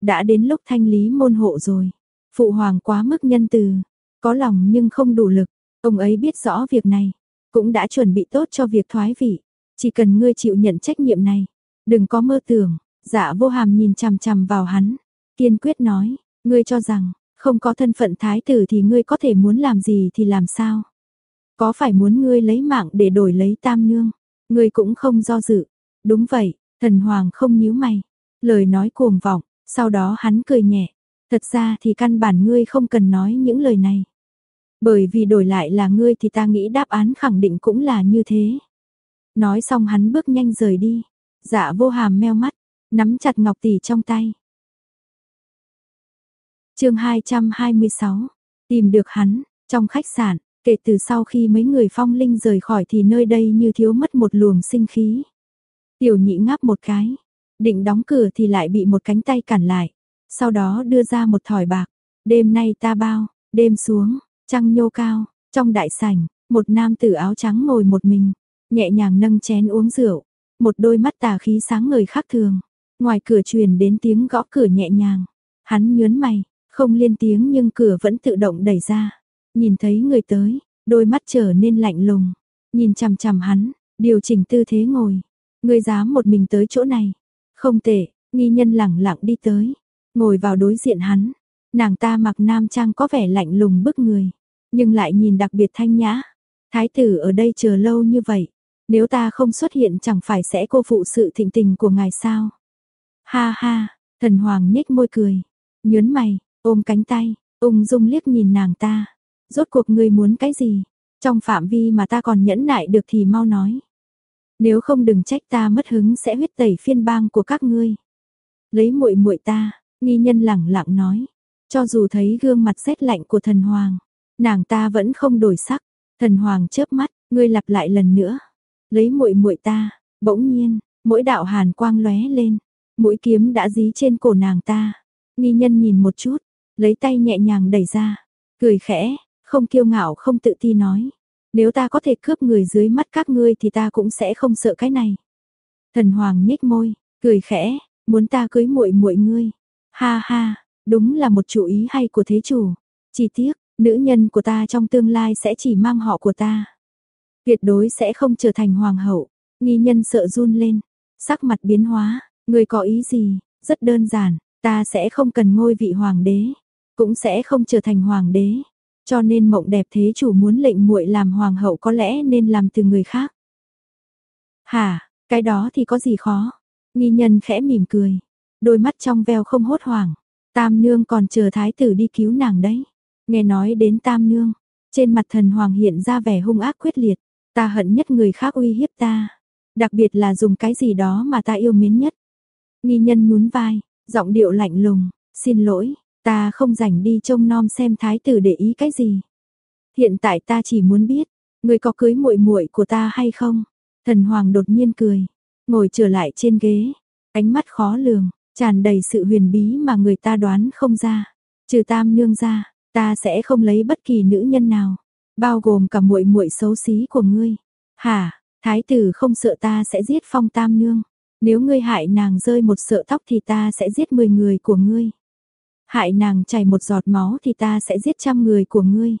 Đã đến lúc thanh lý môn hộ rồi. Phụ hoàng quá mức nhân từ, có lòng nhưng không đủ lực. Ông ấy biết rõ việc này, cũng đã chuẩn bị tốt cho việc thoái vị. Chỉ cần ngươi chịu nhận trách nhiệm này, đừng có mơ tưởng. Dạ vô hàm nhìn chằm chằm vào hắn, kiên quyết nói, ngươi cho rằng, không có thân phận thái tử thì ngươi có thể muốn làm gì thì làm sao? Có phải muốn ngươi lấy mạng để đổi lấy tam nương? Ngươi cũng không do dự. Đúng vậy, thần hoàng không nhíu mày. Lời nói cuồng vọng, sau đó hắn cười nhẹ. Thật ra thì căn bản ngươi không cần nói những lời này. Bởi vì đổi lại là ngươi thì ta nghĩ đáp án khẳng định cũng là như thế. Nói xong hắn bước nhanh rời đi. Dạ vô hàm meo mắt, nắm chặt ngọc tỷ trong tay chương 226, tìm được hắn, trong khách sạn, kể từ sau khi mấy người phong linh rời khỏi thì nơi đây như thiếu mất một luồng sinh khí. Tiểu nhị ngáp một cái, định đóng cửa thì lại bị một cánh tay cản lại, sau đó đưa ra một thỏi bạc, đêm nay ta bao, đêm xuống, trăng nhô cao, trong đại sảnh, một nam tử áo trắng ngồi một mình, nhẹ nhàng nâng chén uống rượu, một đôi mắt tà khí sáng ngời khác thường. Ngoài cửa truyền đến tiếng gõ cửa nhẹ nhàng, hắn nhớn mày, không liên tiếng nhưng cửa vẫn tự động đẩy ra. Nhìn thấy người tới, đôi mắt trở nên lạnh lùng, nhìn chằm chằm hắn, điều chỉnh tư thế ngồi. Ngươi dám một mình tới chỗ này? Không tệ, nghi nhân lẳng lặng đi tới, ngồi vào đối diện hắn. Nàng ta mặc nam trang có vẻ lạnh lùng bức người, nhưng lại nhìn đặc biệt thanh nhã. Thái tử ở đây chờ lâu như vậy, nếu ta không xuất hiện chẳng phải sẽ cô phụ sự thịnh tình của ngài sao? Ha ha, thần hoàng nhếch môi cười, nhớn mày, ôm cánh tay, ung dung liếc nhìn nàng ta. Rốt cuộc ngươi muốn cái gì? Trong phạm vi mà ta còn nhẫn nại được thì mau nói. Nếu không đừng trách ta mất hứng sẽ huyết tẩy phiên bang của các ngươi. Lấy muội muội ta, nghi nhân lẳng lặng nói. Cho dù thấy gương mặt rét lạnh của thần hoàng, nàng ta vẫn không đổi sắc. Thần hoàng chớp mắt, ngươi lặp lại lần nữa. Lấy muội muội ta, bỗng nhiên, mỗi đạo hàn quang lóe lên, mũi kiếm đã dí trên cổ nàng ta. Nghi nhân nhìn một chút, lấy tay nhẹ nhàng đẩy ra, cười khẽ, không kiêu ngạo không tự ti nói. Nếu ta có thể cướp người dưới mắt các ngươi thì ta cũng sẽ không sợ cái này. Thần Hoàng nhếch môi, cười khẽ, muốn ta cưới muội muội ngươi. Ha ha, đúng là một chủ ý hay của thế chủ. Chỉ tiếc, nữ nhân của ta trong tương lai sẽ chỉ mang họ của ta. Tuyệt đối sẽ không trở thành hoàng hậu. Nghi nhân sợ run lên, sắc mặt biến hóa, người có ý gì? Rất đơn giản, ta sẽ không cần ngôi vị hoàng đế, cũng sẽ không trở thành hoàng đế. Cho nên mộng đẹp thế chủ muốn lệnh muội làm hoàng hậu có lẽ nên làm từ người khác. Hả, cái đó thì có gì khó? Nghi nhân khẽ mỉm cười, đôi mắt trong veo không hốt hoảng. Tam nương còn chờ thái tử đi cứu nàng đấy. Nghe nói đến tam nương, trên mặt thần hoàng hiện ra vẻ hung ác quyết liệt. Ta hận nhất người khác uy hiếp ta. Đặc biệt là dùng cái gì đó mà ta yêu mến nhất. Nghi nhân nhún vai, giọng điệu lạnh lùng, xin lỗi, Ta không rảnh đi trông nom xem thái tử để ý cái gì. Hiện tại ta chỉ muốn biết, người có cưới muội muội của ta hay không? Thần hoàng đột nhiên cười, ngồi trở lại trên ghế, ánh mắt khó lường, tràn đầy sự huyền bí mà người ta đoán không ra. Trừ Tam nương ra, ta sẽ không lấy bất kỳ nữ nhân nào, bao gồm cả muội muội xấu xí của ngươi. Hả? Thái tử không sợ ta sẽ giết Phong Tam nương. Nếu ngươi hại nàng rơi một sợ tóc thì ta sẽ giết 10 người của ngươi hại nàng chảy một giọt máu thì ta sẽ giết trăm người của ngươi.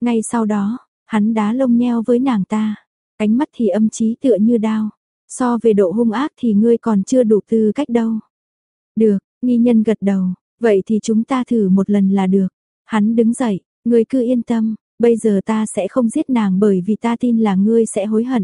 Ngay sau đó, hắn đá lông nheo với nàng ta, ánh mắt thì âm trí tựa như đao, so về độ hung ác thì ngươi còn chưa đủ tư cách đâu. Được, nghi nhân gật đầu, vậy thì chúng ta thử một lần là được. Hắn đứng dậy, ngươi cứ yên tâm, bây giờ ta sẽ không giết nàng bởi vì ta tin là ngươi sẽ hối hận.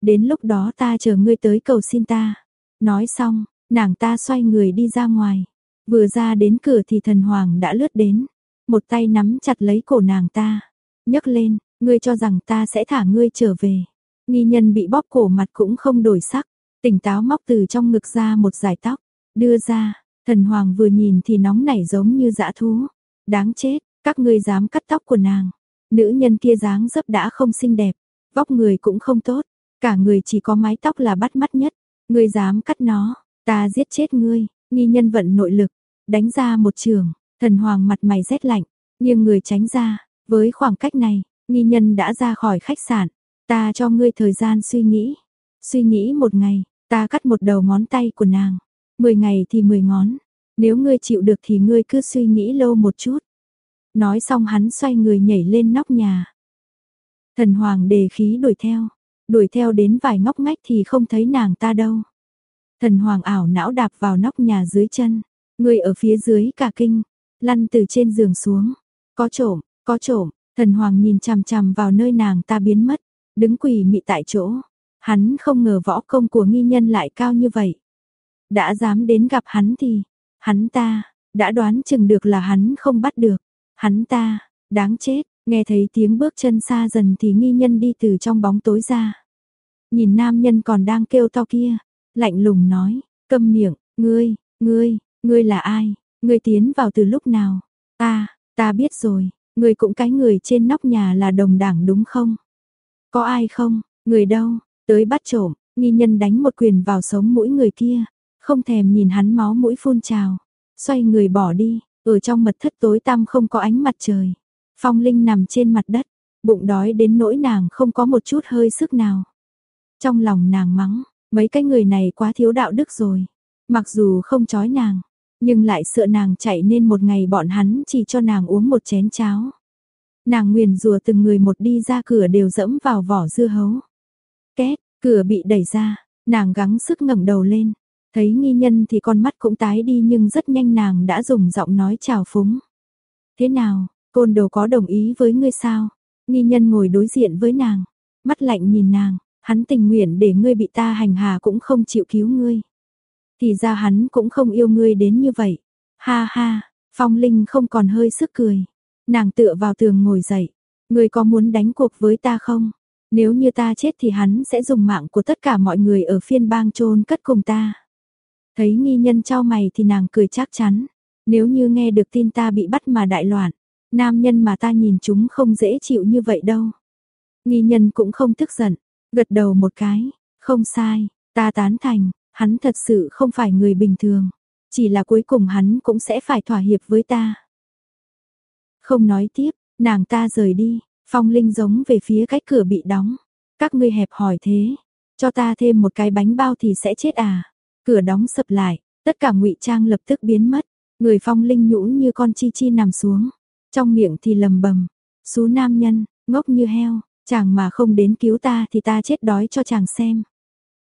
Đến lúc đó ta chờ ngươi tới cầu xin ta. Nói xong, nàng ta xoay người đi ra ngoài. Vừa ra đến cửa thì thần hoàng đã lướt đến, một tay nắm chặt lấy cổ nàng ta, nhấc lên, ngươi cho rằng ta sẽ thả ngươi trở về. Nghi nhân bị bóp cổ mặt cũng không đổi sắc, tỉnh táo móc từ trong ngực ra một giải tóc, đưa ra, thần hoàng vừa nhìn thì nóng nảy giống như dã thú. Đáng chết, các ngươi dám cắt tóc của nàng. Nữ nhân kia dáng dấp đã không xinh đẹp, vóc người cũng không tốt, cả người chỉ có mái tóc là bắt mắt nhất. Ngươi dám cắt nó, ta giết chết ngươi. Nghi nhân vận nội lực, đánh ra một trường, thần hoàng mặt mày rét lạnh, nhưng người tránh ra, với khoảng cách này, nghi nhân đã ra khỏi khách sạn, ta cho ngươi thời gian suy nghĩ. Suy nghĩ một ngày, ta cắt một đầu ngón tay của nàng, mười ngày thì mười ngón, nếu ngươi chịu được thì ngươi cứ suy nghĩ lâu một chút. Nói xong hắn xoay người nhảy lên nóc nhà. Thần hoàng đề khí đuổi theo, đuổi theo đến vài ngóc ngách thì không thấy nàng ta đâu. Thần hoàng ảo não đạp vào nóc nhà dưới chân. Người ở phía dưới cả kinh, lăn từ trên giường xuống. Có trộm, có trộm, thần hoàng nhìn chằm chằm vào nơi nàng ta biến mất, đứng quỳ mị tại chỗ. Hắn không ngờ võ công của nghi nhân lại cao như vậy. Đã dám đến gặp hắn thì, hắn ta, đã đoán chừng được là hắn không bắt được. Hắn ta, đáng chết, nghe thấy tiếng bước chân xa dần thì nghi nhân đi từ trong bóng tối ra. Nhìn nam nhân còn đang kêu to kia, lạnh lùng nói, câm miệng, ngươi, ngươi, ngươi là ai, ngươi tiến vào từ lúc nào, ta, ta biết rồi, ngươi cũng cái người trên nóc nhà là đồng đảng đúng không? Có ai không, người đâu, tới bắt trộm, nghi nhân đánh một quyền vào sống mũi người kia, không thèm nhìn hắn máu mũi phun trào, xoay người bỏ đi, ở trong mật thất tối tăm không có ánh mặt trời. Phong Linh nằm trên mặt đất, bụng đói đến nỗi nàng không có một chút hơi sức nào. Trong lòng nàng mắng, mấy cái người này quá thiếu đạo đức rồi. Mặc dù không chói nàng, nhưng lại sợ nàng chạy nên một ngày bọn hắn chỉ cho nàng uống một chén cháo. Nàng nguyền rùa từng người một đi ra cửa đều dẫm vào vỏ dưa hấu. Két, cửa bị đẩy ra, nàng gắng sức ngẩng đầu lên. Thấy nghi nhân thì con mắt cũng tái đi nhưng rất nhanh nàng đã dùng giọng nói chào phúng. Thế nào, côn đồ có đồng ý với ngươi sao? Nghi nhân ngồi đối diện với nàng, mắt lạnh nhìn nàng, hắn tình nguyện để ngươi bị ta hành hạ cũng không chịu cứu ngươi. Thì ra hắn cũng không yêu ngươi đến như vậy. Ha ha, Phong Linh không còn hơi sức cười. Nàng tựa vào tường ngồi dậy. Ngươi có muốn đánh cuộc với ta không? Nếu như ta chết thì hắn sẽ dùng mạng của tất cả mọi người ở phiên bang chôn cất cùng ta. Thấy nghi nhân trao mày thì nàng cười chắc chắn. Nếu như nghe được tin ta bị bắt mà đại loạn, nam nhân mà ta nhìn chúng không dễ chịu như vậy đâu. Nghi nhân cũng không tức giận, gật đầu một cái, không sai, ta tán thành, hắn thật sự không phải người bình thường, chỉ là cuối cùng hắn cũng sẽ phải thỏa hiệp với ta. Không nói tiếp, nàng ta rời đi, phong linh giống về phía cái cửa bị đóng. Các ngươi hẹp hỏi thế, cho ta thêm một cái bánh bao thì sẽ chết à. Cửa đóng sập lại, tất cả ngụy trang lập tức biến mất. Người phong linh nhũn như con chi chi nằm xuống, trong miệng thì lầm bầm, số nam nhân, ngốc như heo, chàng mà không đến cứu ta thì ta chết đói cho chàng xem.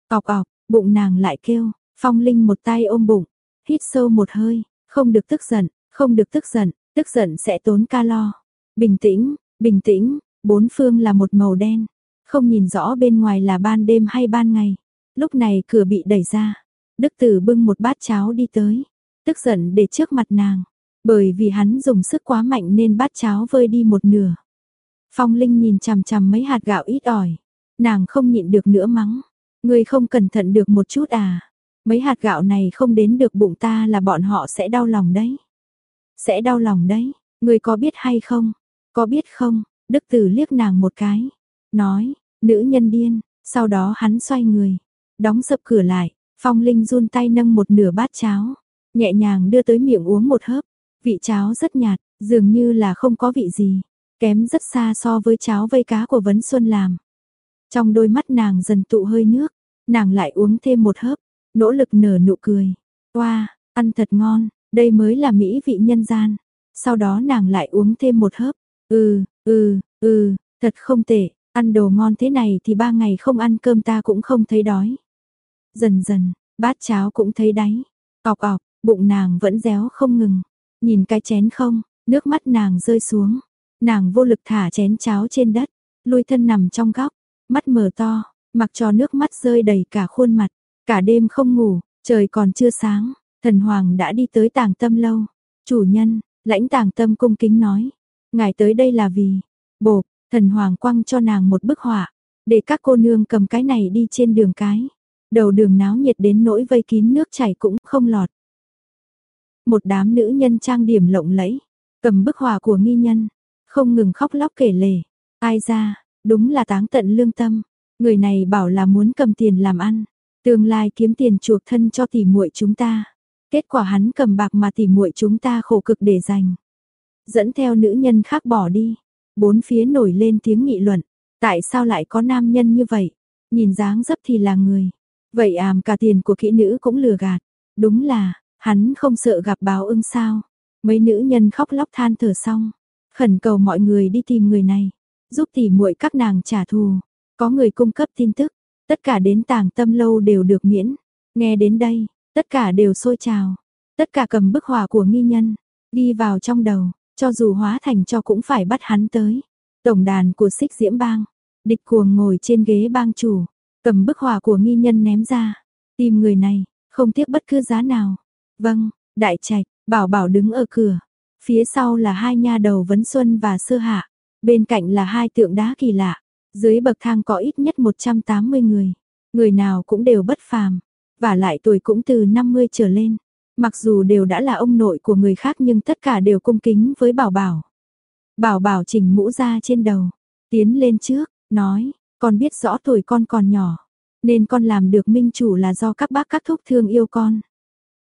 Cọc ọc, bụng nàng lại kêu, phong linh một tay ôm bụng, hít sâu một hơi, không được tức giận, không được tức giận, tức giận sẽ tốn calo. Bình tĩnh, bình tĩnh, bốn phương là một màu đen, không nhìn rõ bên ngoài là ban đêm hay ban ngày. Lúc này cửa bị đẩy ra, Đức Tử bưng một bát cháo đi tới, tức giận để trước mặt nàng, bởi vì hắn dùng sức quá mạnh nên bát cháo vơi đi một nửa. Phong Linh nhìn chằm chằm mấy hạt gạo ít ỏi, nàng không nhịn được nữa mắng, ngươi không cẩn thận được một chút à? Mấy hạt gạo này không đến được bụng ta là bọn họ sẽ đau lòng đấy. Sẽ đau lòng đấy, ngươi có biết hay không? Có biết không? Đức Tử liếc nàng một cái, nói, nữ nhân điên, sau đó hắn xoay người, đóng sập cửa lại, Phong Linh run tay nâng một nửa bát cháo, nhẹ nhàng đưa tới miệng uống một hớp, vị cháo rất nhạt, dường như là không có vị gì, kém rất xa so với cháo vây cá của Vấn Xuân làm. Trong đôi mắt nàng dần tụ hơi nước, nàng lại uống thêm một hớp, nỗ lực nở nụ cười. Oa, wow, ăn thật ngon, đây mới là mỹ vị nhân gian. Sau đó nàng lại uống thêm một hớp. Ừ, ừ, ừ, thật không tệ, ăn đồ ngon thế này thì ba ngày không ăn cơm ta cũng không thấy đói. Dần dần, bát cháo cũng thấy đáy. Cọc ọc, bụng nàng vẫn réo không ngừng. Nhìn cái chén không, nước mắt nàng rơi xuống. Nàng vô lực thả chén cháo trên đất, lui thân nằm trong góc, mắt mở to, mặc cho nước mắt rơi đầy cả khuôn mặt. Cả đêm không ngủ, trời còn chưa sáng, thần hoàng đã đi tới tàng tâm lâu. Chủ nhân, lãnh tàng tâm cung kính nói. Ngài tới đây là vì, bộp, thần hoàng quăng cho nàng một bức họa, để các cô nương cầm cái này đi trên đường cái. Đầu đường náo nhiệt đến nỗi vây kín nước chảy cũng không lọt. Một đám nữ nhân trang điểm lộng lẫy, cầm bức họa của nghi nhân, không ngừng khóc lóc kể lể. Ai ra, đúng là táng tận lương tâm. Người này bảo là muốn cầm tiền làm ăn, tương lai kiếm tiền chuộc thân cho tỷ muội chúng ta. Kết quả hắn cầm bạc mà tỷ muội chúng ta khổ cực để dành. Dẫn theo nữ nhân khác bỏ đi. Bốn phía nổi lên tiếng nghị luận. Tại sao lại có nam nhân như vậy? Nhìn dáng dấp thì là người. Vậy àm cả tiền của kỹ nữ cũng lừa gạt. Đúng là, hắn không sợ gặp báo ưng sao. Mấy nữ nhân khóc lóc than thở xong. Khẩn cầu mọi người đi tìm người này. Giúp tỉ muội các nàng trả thù. Có người cung cấp tin tức. Tất cả đến tàng tâm lâu đều được miễn. Nghe đến đây, tất cả đều sôi trào. Tất cả cầm bức họa của nghi nhân. Đi vào trong đầu. Cho dù hóa thành cho cũng phải bắt hắn tới. Tổng đàn của xích diễm bang. Địch cuồng ngồi trên ghế bang chủ. Cầm bức họa của nghi nhân ném ra. Tìm người này, không tiếc bất cứ giá nào. Vâng, đại trạch, bảo bảo đứng ở cửa. Phía sau là hai nha đầu vấn xuân và sơ hạ. Bên cạnh là hai tượng đá kỳ lạ. Dưới bậc thang có ít nhất 180 người. Người nào cũng đều bất phàm. Và lại tuổi cũng từ 50 trở lên. Mặc dù đều đã là ông nội của người khác nhưng tất cả đều cung kính với bảo bảo. Bảo bảo chỉnh mũ ra trên đầu. Tiến lên trước, nói, con biết rõ tuổi con còn nhỏ, nên con làm được minh chủ là do các bác các thúc thương yêu con.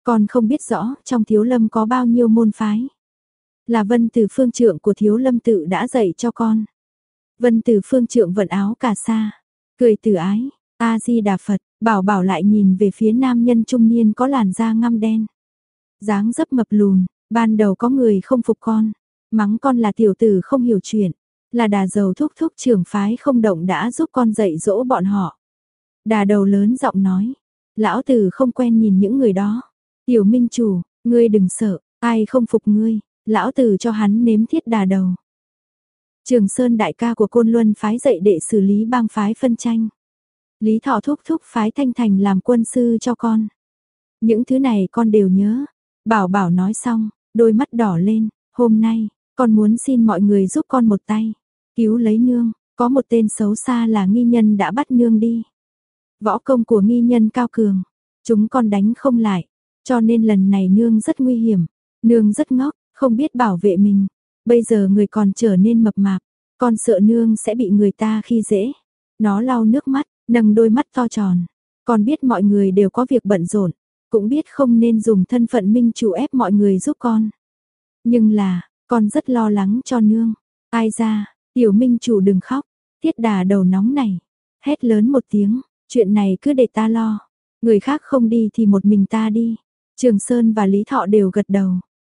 Con không biết rõ trong thiếu lâm có bao nhiêu môn phái. Là vân từ phương trượng của thiếu lâm tự đã dạy cho con. Vân từ phương trượng vận áo cà sa, cười từ ái, A-di-đà Phật, bảo bảo lại nhìn về phía nam nhân trung niên có làn da ngăm đen. dáng dấp mập lùn, ban đầu có người không phục con, mắng con là tiểu tử không hiểu chuyện, là đà dầu thúc thúc trưởng phái không động đã giúp con dạy dỗ bọn họ. Đà đầu lớn giọng nói, lão tử không quen nhìn những người đó. Tiểu minh chủ, ngươi đừng sợ, ai không phục ngươi, lão tử cho hắn nếm thiết đà đầu. Trường Sơn đại ca của Côn Luân phái dạy đệ xử lý bang phái phân tranh. Lý Thọ thúc thúc phái Thanh Thành làm quân sư cho con. Những thứ này con đều nhớ. Bảo bảo nói xong, đôi mắt đỏ lên, hôm nay, con muốn xin mọi người giúp con một tay. Cứu lấy nương, có một tên xấu xa là nghi nhân đã bắt nương đi. Võ công của nghi nhân cao cường, chúng con đánh không lại, cho nên lần này nương rất nguy hiểm. Nương rất ngốc, không biết bảo vệ mình. Bây giờ người còn trở nên mập mạp, con sợ nương sẽ bị người ta khi dễ. Nó lau nước mắt, nâng đôi mắt to tròn. Con biết mọi người đều có việc bận rộn, cũng biết không nên dùng thân phận minh chủ ép mọi người giúp con. Nhưng là, con rất lo lắng cho nương. Ai ra, tiểu minh chủ đừng khóc, tiết đà đầu nóng này. Hét lớn một tiếng, chuyện này cứ để ta lo. Người khác không đi thì một mình ta đi. Trường Sơn và Lý Thọ đều gật đầu.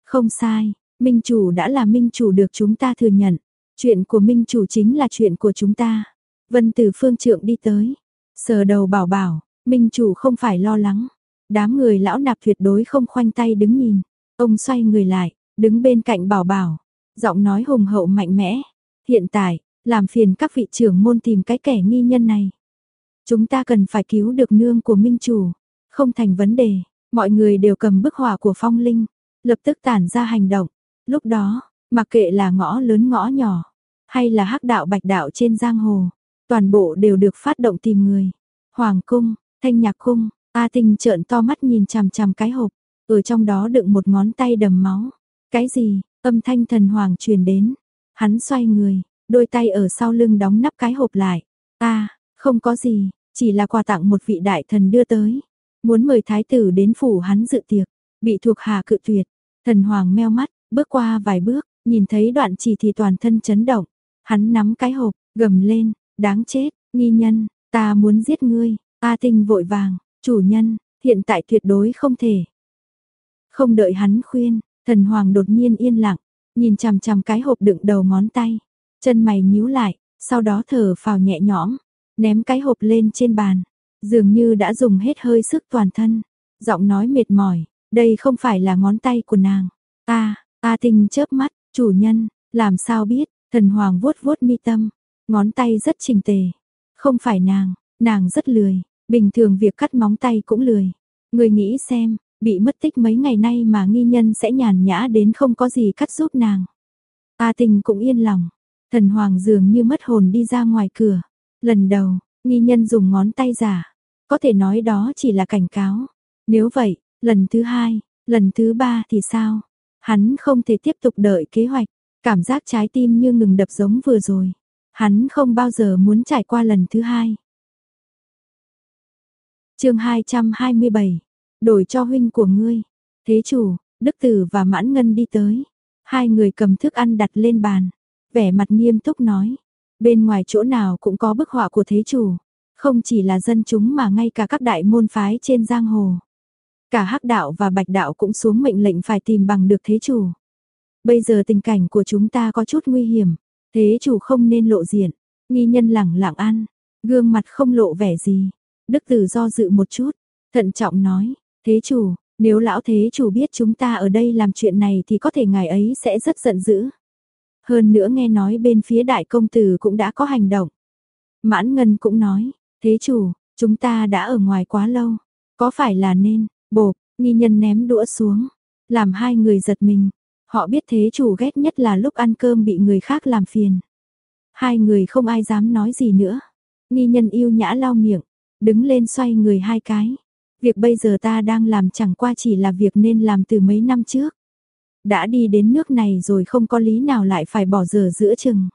Không sai, Minh chủ đã là minh chủ được chúng ta thừa nhận. Chuyện của minh chủ chính là chuyện của chúng ta. Vân Tử Phương Trượng đi tới, sờ đầu bảo bảo, minh chủ không phải lo lắng. Đám người lão nạp tuyệt đối không khoanh tay đứng nhìn. Ông xoay người lại, đứng bên cạnh bảo bảo, giọng nói hùng hậu mạnh mẽ. Hiện tại, làm phiền các vị trưởng môn tìm cái kẻ nghi nhân này. Chúng ta cần phải cứu được nương của minh chủ. Không thành vấn đề, mọi người đều cầm bức họa của phong linh, lập tức tản ra hành động. Lúc đó, mặc kệ là ngõ lớn ngõ nhỏ, hay là hắc đạo bạch đạo trên giang hồ, toàn bộ đều được phát động tìm người. Hoàng cung, thanh nhạc cung, A Tinh trợn to mắt nhìn chằm chằm cái hộp, ở trong đó đựng một ngón tay đầm máu. Cái gì? Âm thanh thần hoàng truyền đến. Hắn xoay người, đôi tay ở sau lưng đóng nắp cái hộp lại. ta không có gì, chỉ là quà tặng một vị đại thần đưa tới. Muốn mời thái tử đến phủ hắn dự tiệc, bị thuộc hạ cự tuyệt. Thần hoàng meo mắt, Bước qua vài bước, nhìn thấy đoạn chỉ thì toàn thân chấn động. Hắn nắm cái hộp, gầm lên, đáng chết, nghi nhân, ta muốn giết ngươi. A Tinh vội vàng, chủ nhân, hiện tại tuyệt đối không thể. Không đợi hắn khuyên, thần hoàng đột nhiên yên lặng, nhìn chằm chằm cái hộp đựng đầu ngón tay, chân mày nhíu lại, sau đó thở phào nhẹ nhõm, ném cái hộp lên trên bàn, dường như đã dùng hết hơi sức toàn thân, giọng nói mệt mỏi, đây không phải là ngón tay của nàng. Ta, A Tinh chớp mắt, chủ nhân, làm sao biết, thần hoàng vuốt vuốt mi tâm, ngón tay rất chỉnh tề. Không phải nàng, nàng rất lười, bình thường việc cắt móng tay cũng lười. Người nghĩ xem, bị mất tích mấy ngày nay mà nghi nhân sẽ nhàn nhã đến không có gì cắt giúp nàng. A tình cũng yên lòng, thần hoàng dường như mất hồn đi ra ngoài cửa. Lần đầu, nghi nhân dùng ngón tay giả, có thể nói đó chỉ là cảnh cáo. Nếu vậy, lần thứ hai, lần thứ ba thì sao? Hắn không thể tiếp tục đợi kế hoạch, cảm giác trái tim như ngừng đập giống vừa rồi. Hắn không bao giờ muốn trải qua lần thứ hai. chương 227, đổi cho huynh của ngươi. Thế chủ, Đức Tử và Mãn Ngân đi tới. Hai người cầm thức ăn đặt lên bàn. Vẻ mặt nghiêm túc nói. Bên ngoài chỗ nào cũng có bức họa của thế chủ. Không chỉ là dân chúng mà ngay cả các đại môn phái trên giang hồ. Cả hắc đạo và bạch đạo cũng xuống mệnh lệnh phải tìm bằng được thế chủ. Bây giờ tình cảnh của chúng ta có chút nguy hiểm, thế chủ không nên lộ diện, nghi nhân lẳng lặng ăn, gương mặt không lộ vẻ gì. Đức tử do dự một chút, thận trọng nói, thế chủ, nếu lão thế chủ biết chúng ta ở đây làm chuyện này thì có thể ngài ấy sẽ rất giận dữ. Hơn nữa nghe nói bên phía đại công tử cũng đã có hành động. Mãn Ngân cũng nói, thế chủ, chúng ta đã ở ngoài quá lâu, có phải là nên, Bộp, nghi nhân ném đũa xuống, làm hai người giật mình. Họ biết thế chủ ghét nhất là lúc ăn cơm bị người khác làm phiền. Hai người không ai dám nói gì nữa. Nghi nhân yêu nhã lau miệng, đứng lên xoay người hai cái. Việc bây giờ ta đang làm chẳng qua chỉ là việc nên làm từ mấy năm trước. Đã đi đến nước này rồi không có lý nào lại phải bỏ dở giữa chừng.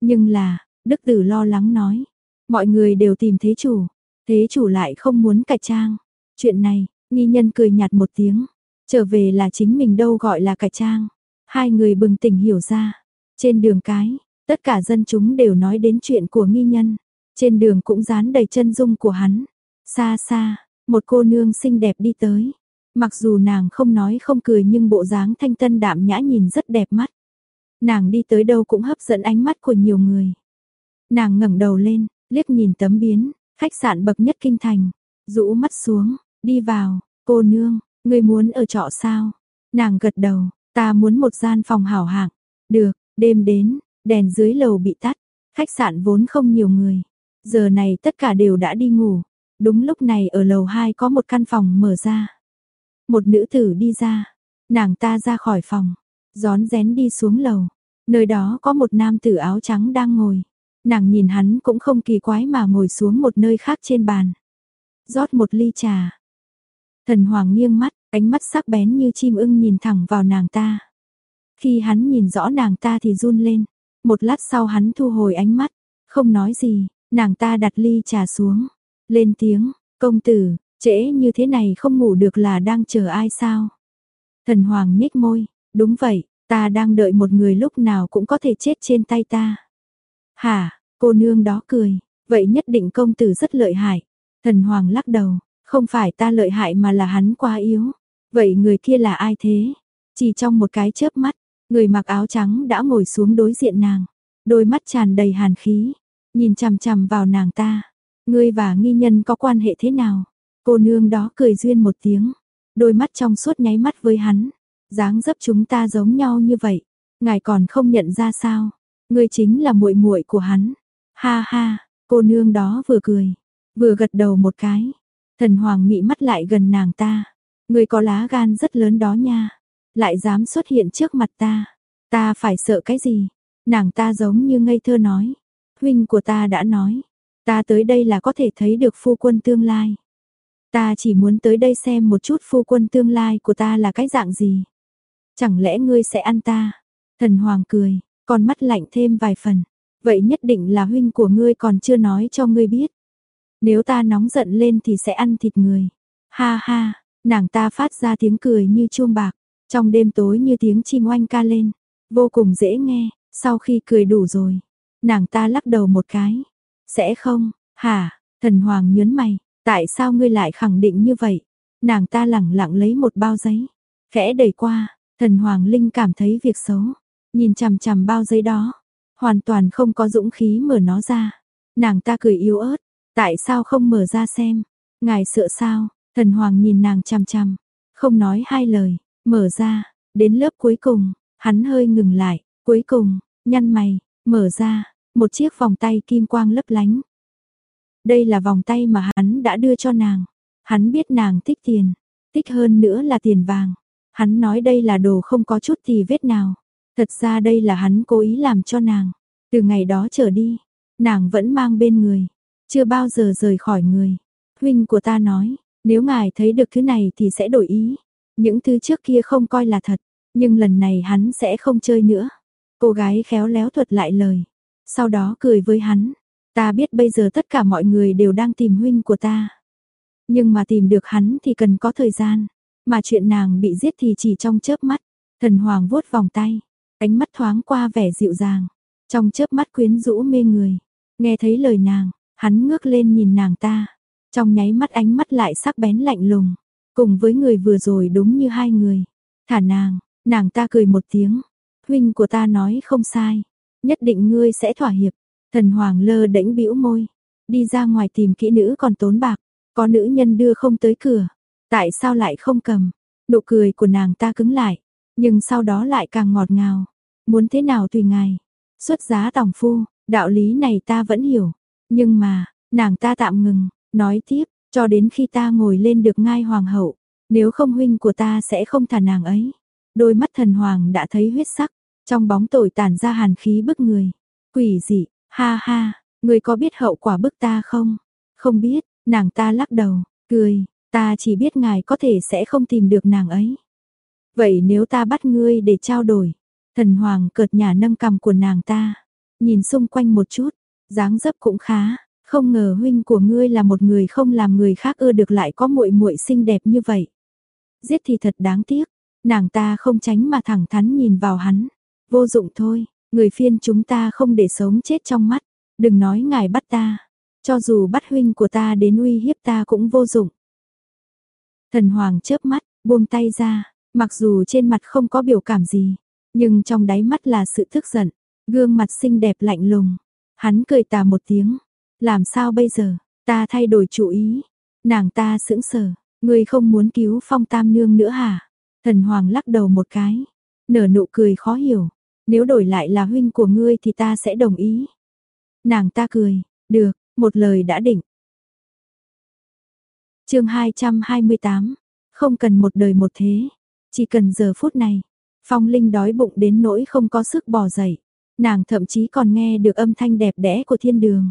Nhưng là, Đức Tử lo lắng nói, mọi người đều tìm thế chủ, thế chủ lại không muốn cải trang. Chuyện này, Nghi nhân cười nhạt một tiếng, trở về là chính mình đâu gọi là cải trang. Hai người bừng tỉnh hiểu ra, trên đường cái, tất cả dân chúng đều nói đến chuyện của nghi nhân, trên đường cũng dán đầy chân dung của hắn. Xa xa, một cô nương xinh đẹp đi tới, mặc dù nàng không nói không cười nhưng bộ dáng thanh tân đạm nhã nhìn rất đẹp mắt. Nàng đi tới đâu cũng hấp dẫn ánh mắt của nhiều người. Nàng ngẩng đầu lên, liếc nhìn tấm biến, khách sạn bậc nhất kinh thành, rũ mắt xuống, đi vào, cô nương, người muốn ở trọ sao? Nàng gật đầu, ta muốn một gian phòng hảo hạng. Được, đêm đến, đèn dưới lầu bị tắt, khách sạn vốn không nhiều người. Giờ này tất cả đều đã đi ngủ. Đúng lúc này ở lầu 2 có một căn phòng mở ra. Một nữ tử đi ra, nàng ta ra khỏi phòng, gión rén đi xuống lầu. Nơi đó có một nam tử áo trắng đang ngồi. Nàng nhìn hắn cũng không kỳ quái mà ngồi xuống một nơi khác trên bàn. rót một ly trà. Thần Hoàng nghiêng mắt, ánh mắt sắc bén như chim ưng nhìn thẳng vào nàng ta. Khi hắn nhìn rõ nàng ta thì run lên. Một lát sau hắn thu hồi ánh mắt, không nói gì, nàng ta đặt ly trà xuống. Lên tiếng, công tử, trễ như thế này không ngủ được là đang chờ ai sao? Thần Hoàng nhếch môi, đúng vậy, ta đang đợi một người lúc nào cũng có thể chết trên tay ta. Hả, cô nương đó cười, vậy nhất định công tử rất lợi hại. Thần Hoàng lắc đầu, không phải ta lợi hại mà là hắn quá yếu. Vậy người kia là ai thế? Chỉ trong một cái chớp mắt, người mặc áo trắng đã ngồi xuống đối diện nàng, đôi mắt tràn đầy hàn khí, nhìn chằm chằm vào nàng ta. Ngươi và nghi nhân có quan hệ thế nào? Cô nương đó cười duyên một tiếng, đôi mắt trong suốt nháy mắt với hắn. Dáng dấp chúng ta giống nhau như vậy, ngài còn không nhận ra sao? Ngươi chính là muội muội của hắn. Ha ha, cô nương đó vừa cười, vừa gật đầu một cái. Thần Hoàng mị mắt lại gần nàng ta. Ngươi có lá gan rất lớn đó nha, lại dám xuất hiện trước mặt ta. Ta phải sợ cái gì? Nàng ta giống như ngây thơ nói. Huynh của ta đã nói, ta tới đây là có thể thấy được phu quân tương lai. Ta chỉ muốn tới đây xem một chút phu quân tương lai của ta là cái dạng gì. Chẳng lẽ ngươi sẽ ăn ta? Thần Hoàng cười, con mắt lạnh thêm vài phần. Vậy nhất định là huynh của ngươi còn chưa nói cho ngươi biết. Nếu ta nóng giận lên thì sẽ ăn thịt người. Ha ha, nàng ta phát ra tiếng cười như chuông bạc. Trong đêm tối như tiếng chim oanh ca lên. Vô cùng dễ nghe, sau khi cười đủ rồi. Nàng ta lắc đầu một cái. Sẽ không, hả, thần hoàng nhớn mày. Tại sao ngươi lại khẳng định như vậy? Nàng ta lẳng lặng lấy một bao giấy. Khẽ đẩy qua, thần hoàng linh cảm thấy việc xấu. Nhìn chằm chằm bao giấy đó. Hoàn toàn không có dũng khí mở nó ra. Nàng ta cười yếu ớt. Tại sao không mở ra xem? Ngài sợ sao? Thần hoàng nhìn nàng chằm chằm. Không nói hai lời. Mở ra. Đến lớp cuối cùng. Hắn hơi ngừng lại. Cuối cùng, nhăn mày, mở ra, một chiếc vòng tay kim quang lấp lánh. Đây là vòng tay mà hắn đã đưa cho nàng. Hắn biết nàng thích tiền, thích hơn nữa là tiền vàng. Hắn nói đây là đồ không có chút thì vết nào. Thật ra đây là hắn cố ý làm cho nàng. Từ ngày đó trở đi, nàng vẫn mang bên người, chưa bao giờ rời khỏi người. Huynh của ta nói, nếu ngài thấy được thứ này thì sẽ đổi ý. Những thứ trước kia không coi là thật, nhưng lần này hắn sẽ không chơi nữa. Cô gái khéo léo thuật lại lời, sau đó cười với hắn. Ta biết bây giờ tất cả mọi người đều đang tìm huynh của ta. Nhưng mà tìm được hắn thì cần có thời gian. Mà chuyện nàng bị giết thì chỉ trong chớp mắt. Thần Hoàng vuốt vòng tay, ánh mắt thoáng qua vẻ dịu dàng. Trong chớp mắt quyến rũ mê người. Nghe thấy lời nàng, hắn ngước lên nhìn nàng ta. Trong nháy mắt ánh mắt lại sắc bén lạnh lùng. Cùng với người vừa rồi đúng như hai người. Thả nàng, nàng ta cười một tiếng. Huynh của ta nói không sai. Nhất định ngươi sẽ thỏa hiệp. Thần Hoàng lơ đễnh bĩu môi, đi ra ngoài tìm kỹ nữ còn tốn bạc, có nữ nhân đưa không tới cửa, tại sao lại không cầm? Nụ cười của nàng ta cứng lại, nhưng sau đó lại càng ngọt ngào. Muốn thế nào tùy ngài. Xuất giá tòng phu, đạo lý này ta vẫn hiểu, nhưng mà, nàng ta tạm ngừng, nói tiếp, cho đến khi ta ngồi lên được ngai hoàng hậu, nếu không huynh của ta sẽ không thả nàng ấy. Đôi mắt thần hoàng đã thấy huyết sắc, trong bóng tối tản ra hàn khí bức người. Quỷ dị, Ha ha, người có biết hậu quả bức ta không? Không biết, nàng ta lắc đầu, cười, ta chỉ biết ngài có thể sẽ không tìm được nàng ấy. Vậy nếu ta bắt ngươi để trao đổi, thần hoàng cợt nhà nâng cầm của nàng ta, nhìn xung quanh một chút, dáng dấp cũng khá, Không ngờ huynh của ngươi là một người không làm người khác ưa được lại có muội muội xinh đẹp như vậy. Giết thì thật đáng tiếc, nàng ta không tránh mà thẳng thắn nhìn vào hắn. Vô dụng thôi, người phiên chúng ta không để sống chết trong mắt, đừng nói ngài bắt ta. Cho dù bắt huynh của ta đến uy hiếp ta cũng vô dụng. Thần Hoàng chớp mắt, buông tay ra, mặc dù trên mặt không có biểu cảm gì, nhưng trong đáy mắt là sự tức giận, gương mặt xinh đẹp lạnh lùng. Hắn cười tà một tiếng, làm sao bây giờ, ta thay đổi chủ ý. Nàng ta sững sờ, ngươi không muốn cứu phong tam nương nữa hả? Thần Hoàng lắc đầu một cái, nở nụ cười khó hiểu. Nếu đổi lại là huynh của ngươi thì ta sẽ đồng ý. Nàng ta cười, được, một lời đã định. chương 228, không cần một đời một thế, chỉ cần giờ phút này. Phong Linh đói bụng đến nỗi không có sức bò dậy. Nàng thậm chí còn nghe được âm thanh đẹp đẽ của thiên đường.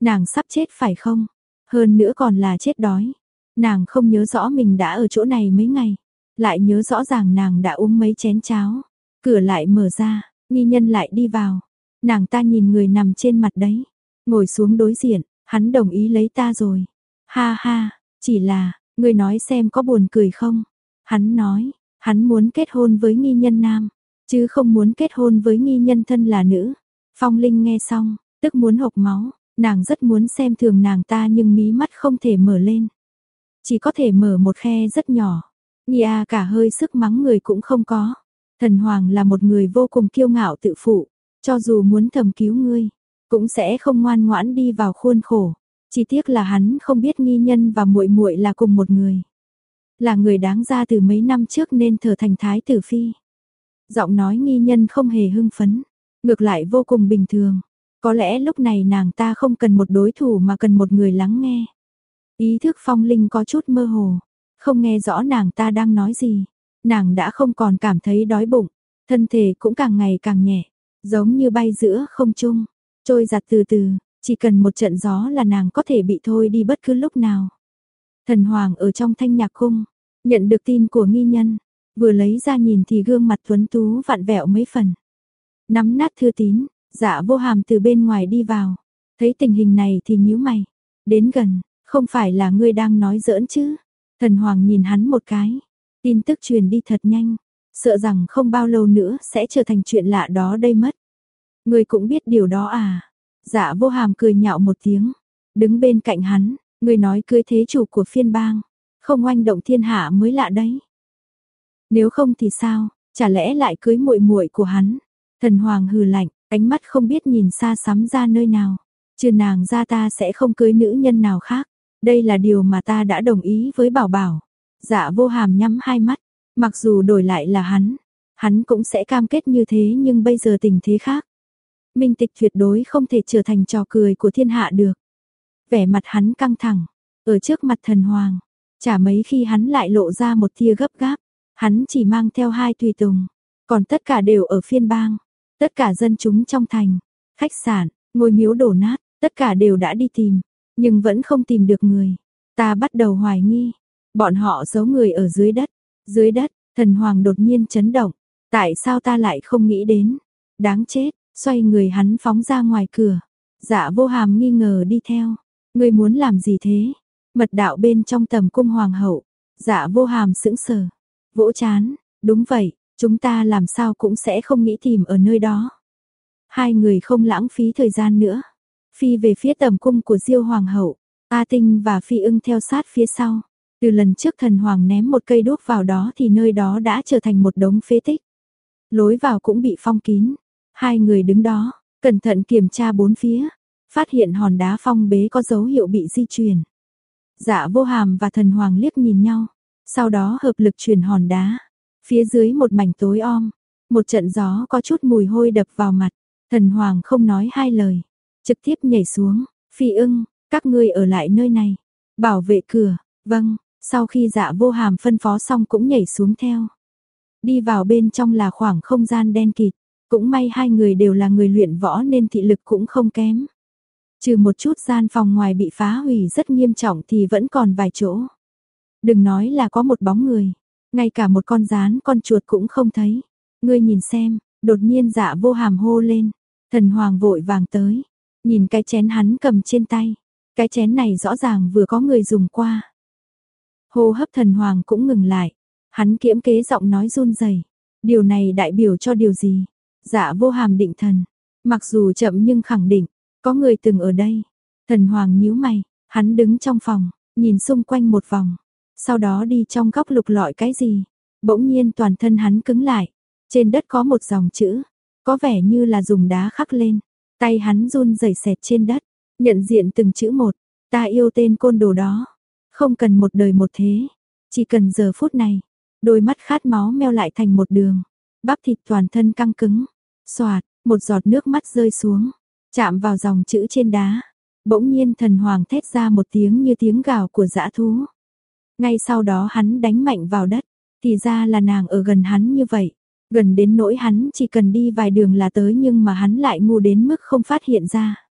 Nàng sắp chết phải không? Hơn nữa còn là chết đói. Nàng không nhớ rõ mình đã ở chỗ này mấy ngày. Lại nhớ rõ ràng nàng đã uống mấy chén cháo. Cửa lại mở ra, nghi nhân lại đi vào. Nàng ta nhìn người nằm trên mặt đấy. Ngồi xuống đối diện, hắn đồng ý lấy ta rồi. Ha ha, chỉ là, người nói xem có buồn cười không? Hắn nói, hắn muốn kết hôn với nghi nhân nam, chứ không muốn kết hôn với nghi nhân thân là nữ. Phong Linh nghe xong, tức muốn hộc máu, nàng rất muốn xem thường nàng ta nhưng mí mắt không thể mở lên. Chỉ có thể mở một khe rất nhỏ. Nghi cả hơi sức mắng người cũng không có. Thần Hoàng là một người vô cùng kiêu ngạo tự phụ, cho dù muốn thầm cứu ngươi, cũng sẽ không ngoan ngoãn đi vào khuôn khổ. Chỉ tiếc là hắn không biết nghi nhân và muội muội là cùng một người. Là người đáng ra từ mấy năm trước nên thờ thành thái tử phi. Giọng nói nghi nhân không hề hưng phấn, ngược lại vô cùng bình thường. Có lẽ lúc này nàng ta không cần một đối thủ mà cần một người lắng nghe. Ý thức phong linh có chút mơ hồ, không nghe rõ nàng ta đang nói gì. Nàng đã không còn cảm thấy đói bụng, thân thể cũng càng ngày càng nhẹ, giống như bay giữa không trung, trôi giặt từ từ, chỉ cần một trận gió là nàng có thể bị thôi đi bất cứ lúc nào. Thần Hoàng ở trong thanh nhạc cung, nhận được tin của nghi nhân, vừa lấy ra nhìn thì gương mặt tuấn tú vặn vẹo mấy phần. Nắm nát thư tín, dạ vô hàm từ bên ngoài đi vào, thấy tình hình này thì nhíu mày, đến gần, không phải là ngươi đang nói giỡn chứ. Thần Hoàng nhìn hắn một cái, tin tức truyền đi thật nhanh, sợ rằng không bao lâu nữa sẽ trở thành chuyện lạ đó đây mất. người cũng biết điều đó à? Dạ vô hàm cười nhạo một tiếng, đứng bên cạnh hắn, người nói cưới thế chủ của phiên bang, không oanh động thiên hạ mới lạ đấy. Nếu không thì sao, chả lẽ lại cưới muội muội của hắn? Thần Hoàng hừ lạnh, ánh mắt không biết nhìn xa xắm ra nơi nào. Trừ nàng ra ta sẽ không cưới nữ nhân nào khác. Đây là điều mà ta đã đồng ý với Bảo Bảo. Dạ vô hàm nhắm hai mắt, mặc dù đổi lại là hắn, hắn cũng sẽ cam kết như thế nhưng bây giờ tình thế khác. Minh tịch tuyệt đối không thể trở thành trò cười của thiên hạ được. Vẻ mặt hắn căng thẳng, ở trước mặt thần hoàng, chả mấy khi hắn lại lộ ra một tia gấp gáp, hắn chỉ mang theo hai tùy tùng, còn tất cả đều ở phiên bang, tất cả dân chúng trong thành, khách sạn, ngôi miếu đổ nát, tất cả đều đã đi tìm, nhưng vẫn không tìm được người. Ta bắt đầu hoài nghi, bọn họ giấu người ở dưới đất, dưới đất, thần hoàng đột nhiên chấn động, tại sao ta lại không nghĩ đến? Đáng chết, xoay người hắn phóng ra ngoài cửa. Dạ vô hàm nghi ngờ đi theo. Ngươi muốn làm gì thế? Mật đạo bên trong tầm cung hoàng hậu. Dạ vô hàm sững sờ. Vỗ chán, đúng vậy, chúng ta làm sao cũng sẽ không nghĩ tìm ở nơi đó. Hai người không lãng phí thời gian nữa. Phi về phía tầm cung của Diêu hoàng hậu. A Tinh và Phi ưng theo sát phía sau. Từ lần trước thần hoàng ném một cây đuốc vào đó thì nơi đó đã trở thành một đống phế tích. Lối vào cũng bị phong kín. Hai người đứng đó, cẩn thận kiểm tra bốn phía, phát hiện hòn đá phong bế có dấu hiệu bị di chuyển. Dạ vô hàm và thần hoàng liếc nhìn nhau, sau đó hợp lực chuyển hòn đá. Phía dưới một mảnh tối om, một trận gió có chút mùi hôi đập vào mặt, thần hoàng không nói hai lời, trực tiếp nhảy xuống, phi ưng, các ngươi ở lại nơi này, bảo vệ cửa, vâng, sau khi dạ vô hàm phân phó xong cũng nhảy xuống theo. Đi vào bên trong là khoảng không gian đen kịt, cũng may hai người đều là người luyện võ nên thị lực cũng không kém. Trừ một chút gian phòng ngoài bị phá hủy rất nghiêm trọng thì vẫn còn vài chỗ. Đừng nói là có một bóng người, ngay cả một con rán con chuột cũng không thấy. Ngươi nhìn xem, đột nhiên dạ vô hàm hô lên, thần hoàng vội vàng tới. nhìn cái chén hắn cầm trên tay. Cái chén này rõ ràng vừa có người dùng qua. Hô hấp thần hoàng cũng ngừng lại. Hắn kiễm kế giọng nói run rẩy. Điều này đại biểu cho điều gì? Dạ vô hàm định thần. Mặc dù chậm nhưng khẳng định, có người từng ở đây. Thần hoàng nhíu mày, hắn đứng trong phòng, nhìn xung quanh một vòng. Sau đó đi trong góc lục lọi cái gì. Bỗng nhiên toàn thân hắn cứng lại. Trên đất có một dòng chữ. Có vẻ như là dùng đá khắc lên. Tay hắn run rẩy sẹt trên đất. Nhận diện từng chữ một. Ta yêu tên côn đồ đó. Không cần một đời một thế. Chỉ cần giờ phút này. Đôi mắt khát máu meo lại thành một đường. Bắp thịt toàn thân căng cứng. Xoạt, một giọt nước mắt rơi xuống. Chạm vào dòng chữ trên đá. Bỗng nhiên thần hoàng thét ra một tiếng như tiếng gào của dã thú. Ngay sau đó hắn đánh mạnh vào đất. Thì ra là nàng ở gần hắn như vậy. Gần đến nỗi hắn chỉ cần đi vài đường là tới nhưng mà hắn lại ngu đến mức không phát hiện ra.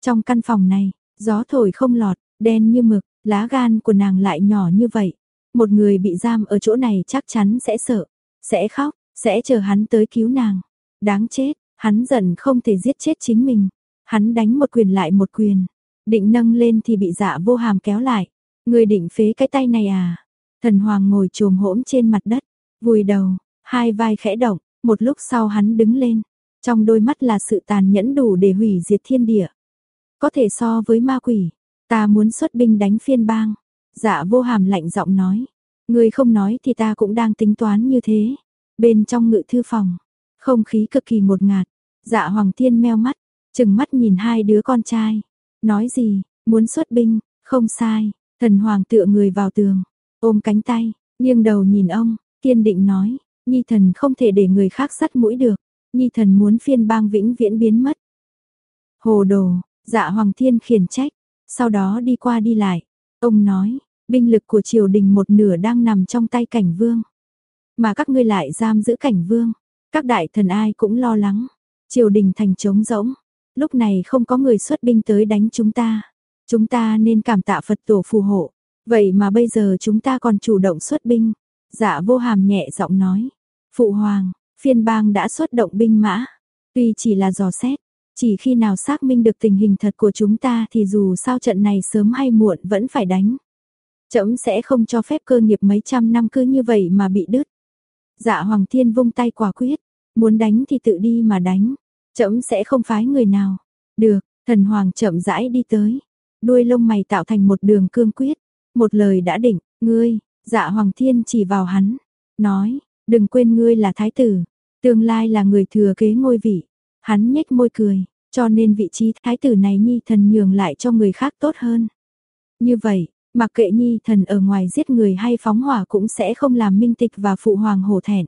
Trong căn phòng này, gió thổi không lọt, đen như mực, lá gan của nàng lại nhỏ như vậy. Một người bị giam ở chỗ này chắc chắn sẽ sợ, sẽ khóc, sẽ chờ hắn tới cứu nàng. Đáng chết, hắn giận không thể giết chết chính mình. Hắn đánh một quyền lại một quyền, định nâng lên thì bị dạ vô hàm kéo lại. Người định phế cái tay này à? Thần hoàng ngồi trồm hỗn trên mặt đất, vùi đầu, hai vai khẽ động, một lúc sau hắn đứng lên. Trong đôi mắt là sự tàn nhẫn đủ để hủy diệt thiên địa. Có thể so với ma quỷ, ta muốn xuất binh đánh phiên bang. Dạ vô hàm lạnh giọng nói. Người không nói thì ta cũng đang tính toán như thế. Bên trong ngự thư phòng, không khí cực kỳ ngột ngạt. Dạ Hoàng Thiên meo mắt, chừng mắt nhìn hai đứa con trai. Nói gì, muốn xuất binh, không sai. Thần Hoàng tựa người vào tường, ôm cánh tay, nghiêng đầu nhìn ông, kiên định nói. Nhi thần không thể để người khác sắt mũi được. Nhi thần muốn phiên bang vĩnh viễn biến mất. Hồ đồ, dạ Hoàng Thiên khiển trách. Sau đó đi qua đi lại. Ông nói, binh lực của triều đình một nửa đang nằm trong tay cảnh vương. Mà các ngươi lại giam giữ cảnh vương. Các đại thần ai cũng lo lắng. Triều đình thành trống rỗng. Lúc này không có người xuất binh tới đánh chúng ta. Chúng ta nên cảm tạ Phật tổ phù hộ. Vậy mà bây giờ chúng ta còn chủ động xuất binh. Dạ vô hàm nhẹ giọng nói. Phụ hoàng, phiên bang đã xuất động binh mã. Tuy chỉ là dò xét, chỉ khi nào xác minh được tình hình thật của chúng ta thì dù sao trận này sớm hay muộn vẫn phải đánh. Chấm sẽ không cho phép cơ nghiệp mấy trăm năm cứ như vậy mà bị đứt. Dạ Hoàng Thiên vung tay quả quyết, muốn đánh thì tự đi mà đánh, chấm sẽ không phái người nào. Được, thần hoàng chậm rãi đi tới, đuôi lông mày tạo thành một đường cương quyết, một lời đã định, ngươi, dạ Hoàng Thiên chỉ vào hắn, nói, đừng quên ngươi là thái tử, tương lai là người thừa kế ngôi vị. Hắn nhếch môi cười, cho nên vị trí thái tử này nhi thần nhường lại cho người khác tốt hơn. Như vậy, Mặc kệ nhi thần ở ngoài giết người hay phóng hỏa cũng sẽ không làm minh tịch và phụ hoàng hổ thẹn.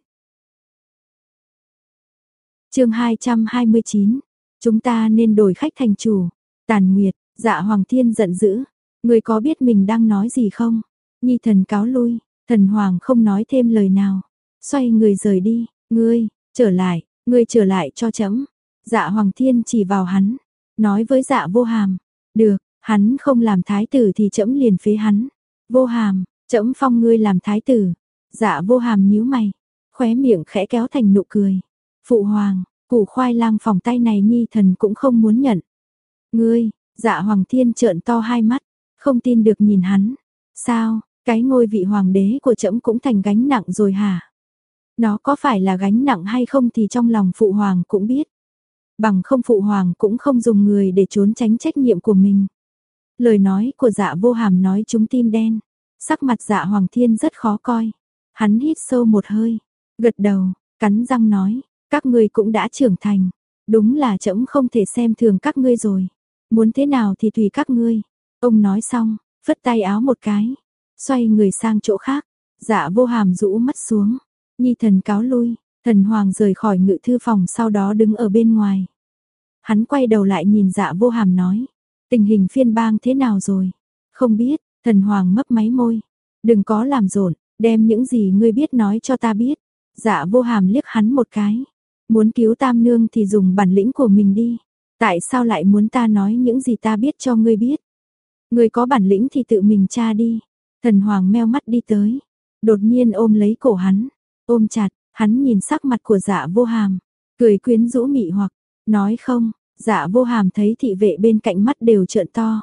chương 229, chúng ta nên đổi khách thành chủ. Tàn Nguyệt, dạ Hoàng Thiên giận dữ. Người có biết mình đang nói gì không? Nhi thần cáo lui, thần Hoàng không nói thêm lời nào. Xoay người rời đi, ngươi, trở lại, ngươi trở lại cho chấm. Dạ Hoàng Thiên chỉ vào hắn, nói với dạ vô hàm. Được, Hắn không làm thái tử thì trẫm liền phế hắn. Vô hàm, trẫm phong ngươi làm thái tử. Dạ vô hàm nhíu mày, khóe miệng khẽ kéo thành nụ cười. Phụ hoàng, củ khoai lang phòng tay này nhi thần cũng không muốn nhận. Ngươi, dạ hoàng thiên trợn to hai mắt, không tin được nhìn hắn. Sao, cái ngôi vị hoàng đế của trẫm cũng thành gánh nặng rồi hả? Nó có phải là gánh nặng hay không thì trong lòng phụ hoàng cũng biết. Bằng không phụ hoàng cũng không dùng người để trốn tránh trách nhiệm của mình. Lời nói của dạ vô hàm nói chúng tim đen. Sắc mặt dạ hoàng thiên rất khó coi. Hắn hít sâu một hơi. Gật đầu, cắn răng nói. Các ngươi cũng đã trưởng thành. Đúng là trẫm không thể xem thường các ngươi rồi. Muốn thế nào thì tùy các ngươi. Ông nói xong, phất tay áo một cái. Xoay người sang chỗ khác. Dạ vô hàm rũ mắt xuống. Nhi thần cáo lui. Thần hoàng rời khỏi ngự thư phòng sau đó đứng ở bên ngoài. Hắn quay đầu lại nhìn dạ vô hàm nói. Tình hình phiên bang thế nào rồi? Không biết, thần hoàng mấp máy môi. Đừng có làm rộn, đem những gì ngươi biết nói cho ta biết. Dạ vô hàm liếc hắn một cái. Muốn cứu tam nương thì dùng bản lĩnh của mình đi. Tại sao lại muốn ta nói những gì ta biết cho ngươi biết? Ngươi có bản lĩnh thì tự mình tra đi. Thần hoàng meo mắt đi tới. Đột nhiên ôm lấy cổ hắn. Ôm chặt, hắn nhìn sắc mặt của dạ vô hàm. Cười quyến rũ mị hoặc. Nói không, Dạ vô hàm thấy thị vệ bên cạnh mắt đều trợn to.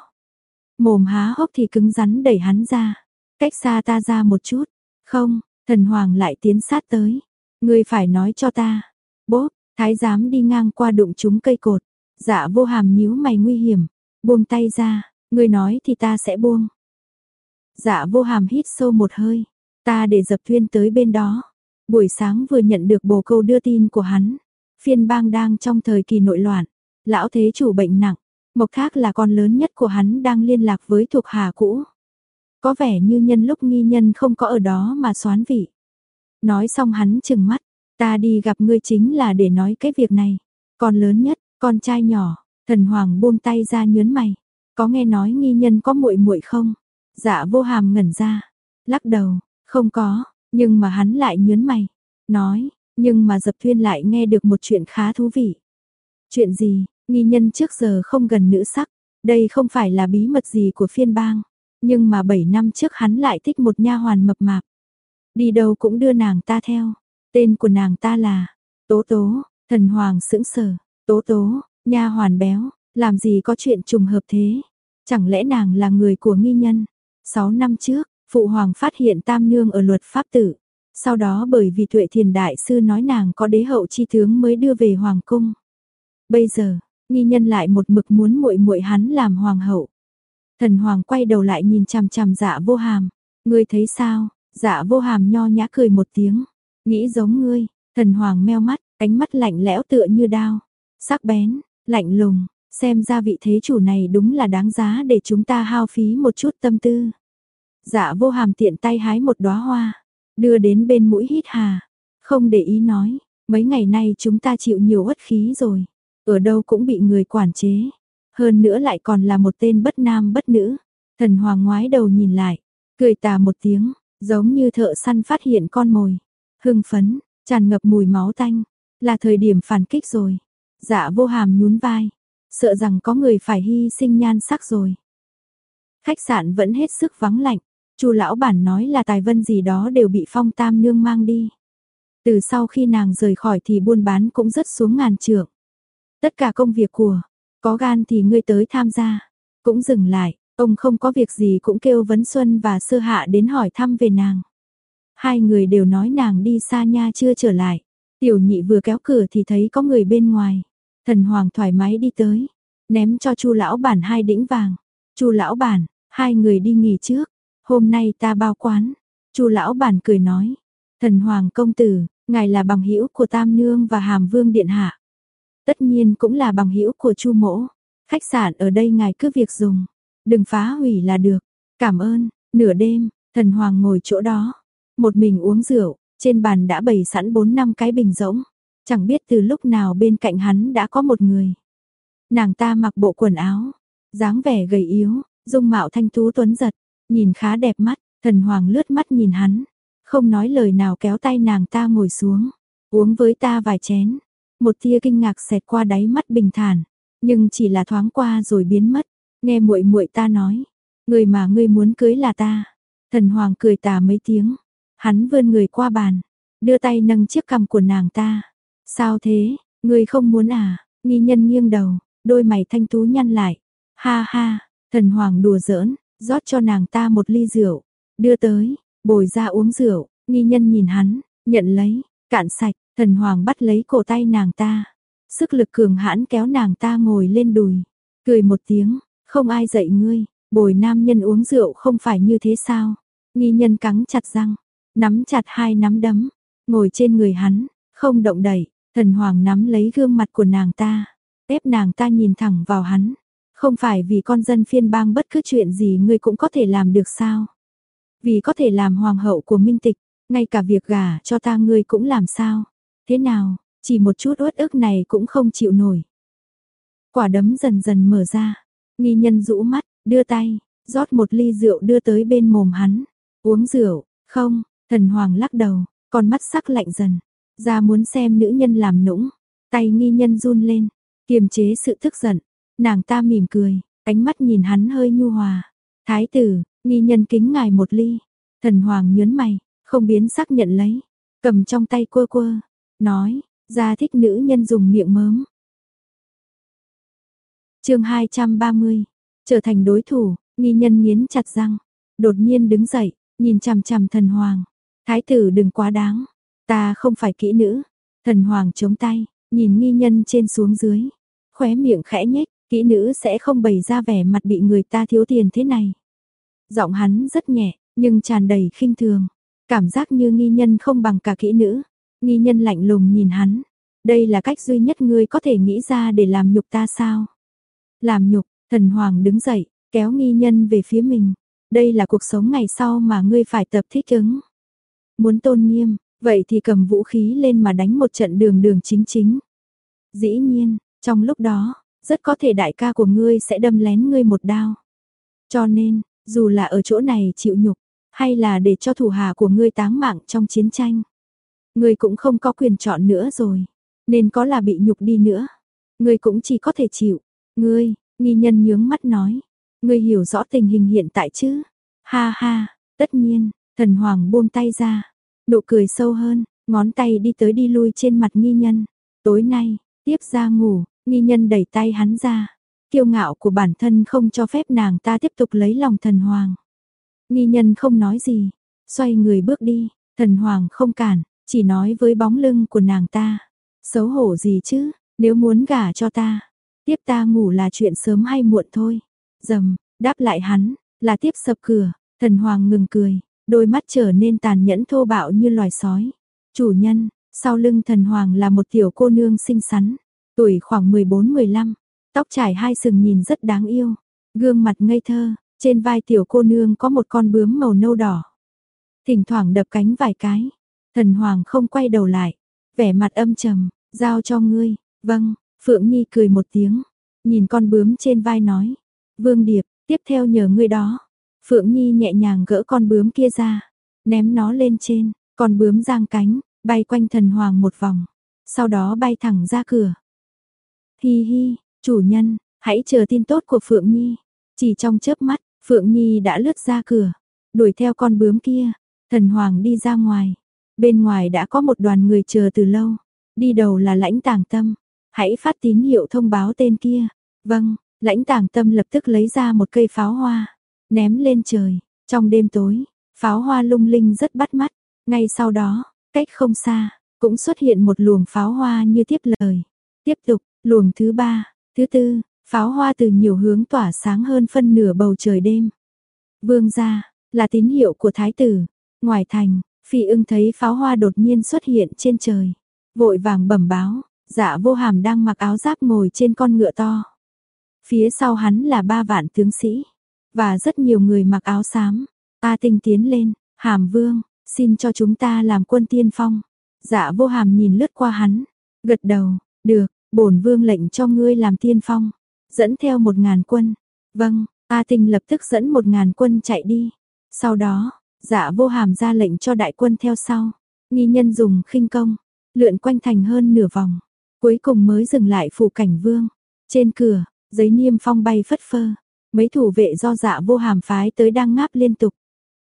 Mồm há hốc thì cứng rắn đẩy hắn ra. Cách xa ta ra một chút. Không, thần hoàng lại tiến sát tới. Ngươi phải nói cho ta. Bốp, thái giám đi ngang qua đụng chúng cây cột. Dạ vô hàm nhíu mày nguy hiểm. Buông tay ra, ngươi nói thì ta sẽ buông. Dạ vô hàm hít sâu một hơi. Ta để dập thuyên tới bên đó. Buổi sáng vừa nhận được bồ câu đưa tin của hắn. Phiên bang đang trong thời kỳ nội loạn. Lão thế chủ bệnh nặng. Mộc khác là con lớn nhất của hắn đang liên lạc với thuộc hạ cũ. Có vẻ như nhân lúc nghi nhân không có ở đó mà xoán vị. Nói xong hắn chừng mắt, ta đi gặp ngươi chính là để nói cái việc này. Con lớn nhất, con trai nhỏ, thần hoàng buông tay ra nhớn mày. Có nghe nói nghi nhân có muội muội không? Dạ vô hàm ngẩn ra, lắc đầu, không có, nhưng mà hắn lại nhớn mày. Nói, nhưng mà dập thuyên lại nghe được một chuyện khá thú vị. Chuyện gì, nghi nhân trước giờ không gần nữ sắc, đây không phải là bí mật gì của phiên bang. Nhưng mà 7 năm trước hắn lại thích một nha hoàn mập mạp. Đi đâu cũng đưa nàng ta theo. Tên của nàng ta là Tố Tố, thần hoàng sững sờ, Tố Tố, nha hoàn béo, làm gì có chuyện trùng hợp thế? Chẳng lẽ nàng là người của nghi nhân? 6 năm trước, phụ hoàng phát hiện Tam nương ở luật pháp tử. Sau đó bởi vì Tuệ Thiền đại sư nói nàng có đế hậu chi tướng mới đưa về hoàng cung. Bây giờ, nghi nhân lại một mực muốn muội muội hắn làm hoàng hậu. Thần hoàng quay đầu lại nhìn chằm chằm dạ vô hàm. Ngươi thấy sao? Dạ vô hàm nho nhã cười một tiếng. Nghĩ giống ngươi. Thần hoàng meo mắt, ánh mắt lạnh lẽo tựa như đao. Sắc bén, lạnh lùng. Xem ra vị thế chủ này đúng là đáng giá để chúng ta hao phí một chút tâm tư. Dạ vô hàm tiện tay hái một đóa hoa. Đưa đến bên mũi hít hà. Không để ý nói. Mấy ngày nay chúng ta chịu nhiều uất khí rồi. Ở đâu cũng bị người quản chế. Hơn nữa lại còn là một tên bất nam bất nữ. Thần hoàng ngoái đầu nhìn lại, cười tà một tiếng, giống như thợ săn phát hiện con mồi. Hưng phấn, tràn ngập mùi máu tanh, là thời điểm phản kích rồi. Dạ vô hàm nhún vai, sợ rằng có người phải hy sinh nhan sắc rồi. Khách sạn vẫn hết sức vắng lạnh, Chu lão bản nói là tài vân gì đó đều bị Phong Tam nương mang đi. Từ sau khi nàng rời khỏi thì buôn bán cũng rất xuống ngàn trượng. Tất cả công việc của có gan thì ngươi tới tham gia. Cũng dừng lại, ông không có việc gì cũng kêu Vấn Xuân và Sơ Hạ đến hỏi thăm về nàng. Hai người đều nói nàng đi xa nha chưa trở lại. Tiểu nhị vừa kéo cửa thì thấy có người bên ngoài. Thần Hoàng thoải mái đi tới, ném cho Chu lão bản hai đĩnh vàng. Chu lão bản, hai người đi nghỉ trước, hôm nay ta bao quán. Chu lão bản cười nói, Thần Hoàng công tử, ngài là bằng hữu của Tam nương và Hàm Vương điện hạ tất nhiên cũng là bằng hữu của Chu Mỗ. Khách sạn ở đây ngài cứ việc dùng, đừng phá hủy là được. Cảm ơn. Nửa đêm, thần hoàng ngồi chỗ đó, một mình uống rượu, trên bàn đã bày sẵn 4 năm cái bình rỗng, chẳng biết từ lúc nào bên cạnh hắn đã có một người. Nàng ta mặc bộ quần áo, dáng vẻ gầy yếu, dung mạo thanh tú tuấn giật, nhìn khá đẹp mắt, thần hoàng lướt mắt nhìn hắn, không nói lời nào kéo tay nàng ta ngồi xuống, uống với ta vài chén. Một tia kinh ngạc xẹt qua đáy mắt bình thản, nhưng chỉ là thoáng qua rồi biến mất. Nghe muội muội ta nói, người mà ngươi muốn cưới là ta. Thần hoàng cười tà mấy tiếng, hắn vươn người qua bàn, đưa tay nâng chiếc cằm của nàng ta. Sao thế, ngươi không muốn à? Nghi nhân nghiêng đầu, đôi mày thanh tú nhăn lại. Ha ha, thần hoàng đùa giỡn, rót cho nàng ta một ly rượu, đưa tới, bồi ra uống rượu, nghi nhân nhìn hắn, nhận lấy, cạn sạch, Thần Hoàng bắt lấy cổ tay nàng ta, sức lực cường hãn kéo nàng ta ngồi lên đùi, cười một tiếng, không ai dạy ngươi, bồi nam nhân uống rượu không phải như thế sao? Nghi nhân cắn chặt răng, nắm chặt hai nắm đấm, ngồi trên người hắn, không động đậy, thần hoàng nắm lấy gương mặt của nàng ta, ép nàng ta nhìn thẳng vào hắn. Không phải vì con dân phiên bang bất cứ chuyện gì ngươi cũng có thể làm được sao? Vì có thể làm hoàng hậu của minh tịch, ngay cả việc gả cho ta ngươi cũng làm sao? Thế nào, chỉ một chút uất ức này cũng không chịu nổi. Quả đấm dần dần mở ra, nghi nhân rũ mắt, đưa tay, rót một ly rượu đưa tới bên mồm hắn. Uống rượu, không, thần hoàng lắc đầu, con mắt sắc lạnh dần. Ra muốn xem nữ nhân làm nũng, tay nghi nhân run lên, kiềm chế sự tức giận. Nàng ta mỉm cười, ánh mắt nhìn hắn hơi nhu hòa. Thái tử, nghi nhân kính ngài một ly. Thần hoàng nhớn mày, không biến sắc nhận lấy, cầm trong tay quơ quơ, nói, ra thích nữ nhân dùng miệng mớm. chương 230, trở thành đối thủ, nghi nhân nghiến chặt răng, đột nhiên đứng dậy, nhìn chằm chằm thần hoàng. Thái tử đừng quá đáng, ta không phải kỹ nữ. Thần hoàng chống tay, nhìn nghi nhân trên xuống dưới, khóe miệng khẽ nhếch, kỹ nữ sẽ không bày ra vẻ mặt bị người ta thiếu tiền thế này. Giọng hắn rất nhẹ, nhưng tràn đầy khinh thường, cảm giác như nghi nhân không bằng cả kỹ nữ. Nghi nhân lạnh lùng nhìn hắn, đây là cách duy nhất ngươi có thể nghĩ ra để làm nhục ta sao? Làm nhục, thần hoàng đứng dậy, kéo nghi nhân về phía mình. Đây là cuộc sống ngày sau mà ngươi phải tập thích ứng. Muốn tôn nghiêm, vậy thì cầm vũ khí lên mà đánh một trận đường đường chính chính. Dĩ nhiên, trong lúc đó, rất có thể đại ca của ngươi sẽ đâm lén ngươi một đao. Cho nên, dù là ở chỗ này chịu nhục, hay là để cho thủ hà của ngươi táng mạng trong chiến tranh, ngươi cũng không có quyền chọn nữa rồi, nên có là bị nhục đi nữa, ngươi cũng chỉ có thể chịu. Ngươi, nghi nhân nhướng mắt nói, ngươi hiểu rõ tình hình hiện tại chứ? Ha ha, tất nhiên, thần hoàng buông tay ra, nụ cười sâu hơn, ngón tay đi tới đi lui trên mặt nghi nhân. Tối nay, tiếp ra ngủ, nghi nhân đẩy tay hắn ra. Kiêu ngạo của bản thân không cho phép nàng ta tiếp tục lấy lòng thần hoàng. Nghi nhân không nói gì, xoay người bước đi, thần hoàng không cản, chỉ nói với bóng lưng của nàng ta. Xấu hổ gì chứ, nếu muốn gả cho ta, tiếp ta ngủ là chuyện sớm hay muộn thôi. Dầm, đáp lại hắn, là tiếp sập cửa, thần hoàng ngừng cười, đôi mắt trở nên tàn nhẫn thô bạo như loài sói. Chủ nhân, sau lưng thần hoàng là một tiểu cô nương xinh xắn, tuổi khoảng 14-15, tóc trải hai sừng nhìn rất đáng yêu, gương mặt ngây thơ, trên vai tiểu cô nương có một con bướm màu nâu đỏ. Thỉnh thoảng đập cánh vài cái, thần hoàng không quay đầu lại, vẻ mặt âm trầm, giao cho ngươi, vâng, Phượng Nhi cười một tiếng, nhìn con bướm trên vai nói, Vương Điệp, tiếp theo nhờ ngươi đó. Phượng Nhi nhẹ nhàng gỡ con bướm kia ra, ném nó lên trên, con bướm giang cánh, bay quanh thần hoàng một vòng, sau đó bay thẳng ra cửa. Hi hi, chủ nhân, hãy chờ tin tốt của Phượng Nhi. Chỉ trong chớp mắt, Phượng Nhi đã lướt ra cửa, đuổi theo con bướm kia. Thần hoàng đi ra ngoài, bên ngoài đã có một đoàn người chờ từ lâu. Đi đầu là lãnh tàng tâm, hãy phát tín hiệu thông báo tên kia. Vâng, lãnh tàng tâm lập tức lấy ra một cây pháo hoa, ném lên trời. Trong đêm tối, pháo hoa lung linh rất bắt mắt. Ngay sau đó, cách không xa, cũng xuất hiện một luồng pháo hoa như tiếp lời. Tiếp tục, luồng thứ ba, thứ tư, pháo hoa từ nhiều hướng tỏa sáng hơn phân nửa bầu trời đêm. Vương gia, là tín hiệu của thái tử. Ngoài thành, phi ưng thấy pháo hoa đột nhiên xuất hiện trên trời. Vội vàng bẩm báo, dạ vô hàm đang mặc áo giáp ngồi trên con ngựa to. Phía sau hắn là ba vạn tướng sĩ, và rất nhiều người mặc áo xám. A tinh tiến lên, hàm vương, xin cho chúng ta làm quân tiên phong. Dạ vô hàm nhìn lướt qua hắn, gật đầu, được, bổn vương lệnh cho ngươi làm tiên phong, dẫn theo một ngàn quân. Vâng, A Tinh lập tức dẫn một ngàn quân chạy đi. Sau đó, dạ vô hàm ra lệnh cho đại quân theo sau. Nghi nhân dùng khinh công, lượn quanh thành hơn nửa vòng. Cuối cùng mới dừng lại phủ cảnh vương. Trên cửa, giấy niêm phong bay phất phơ. Mấy thủ vệ do dạ vô hàm phái tới đang ngáp liên tục.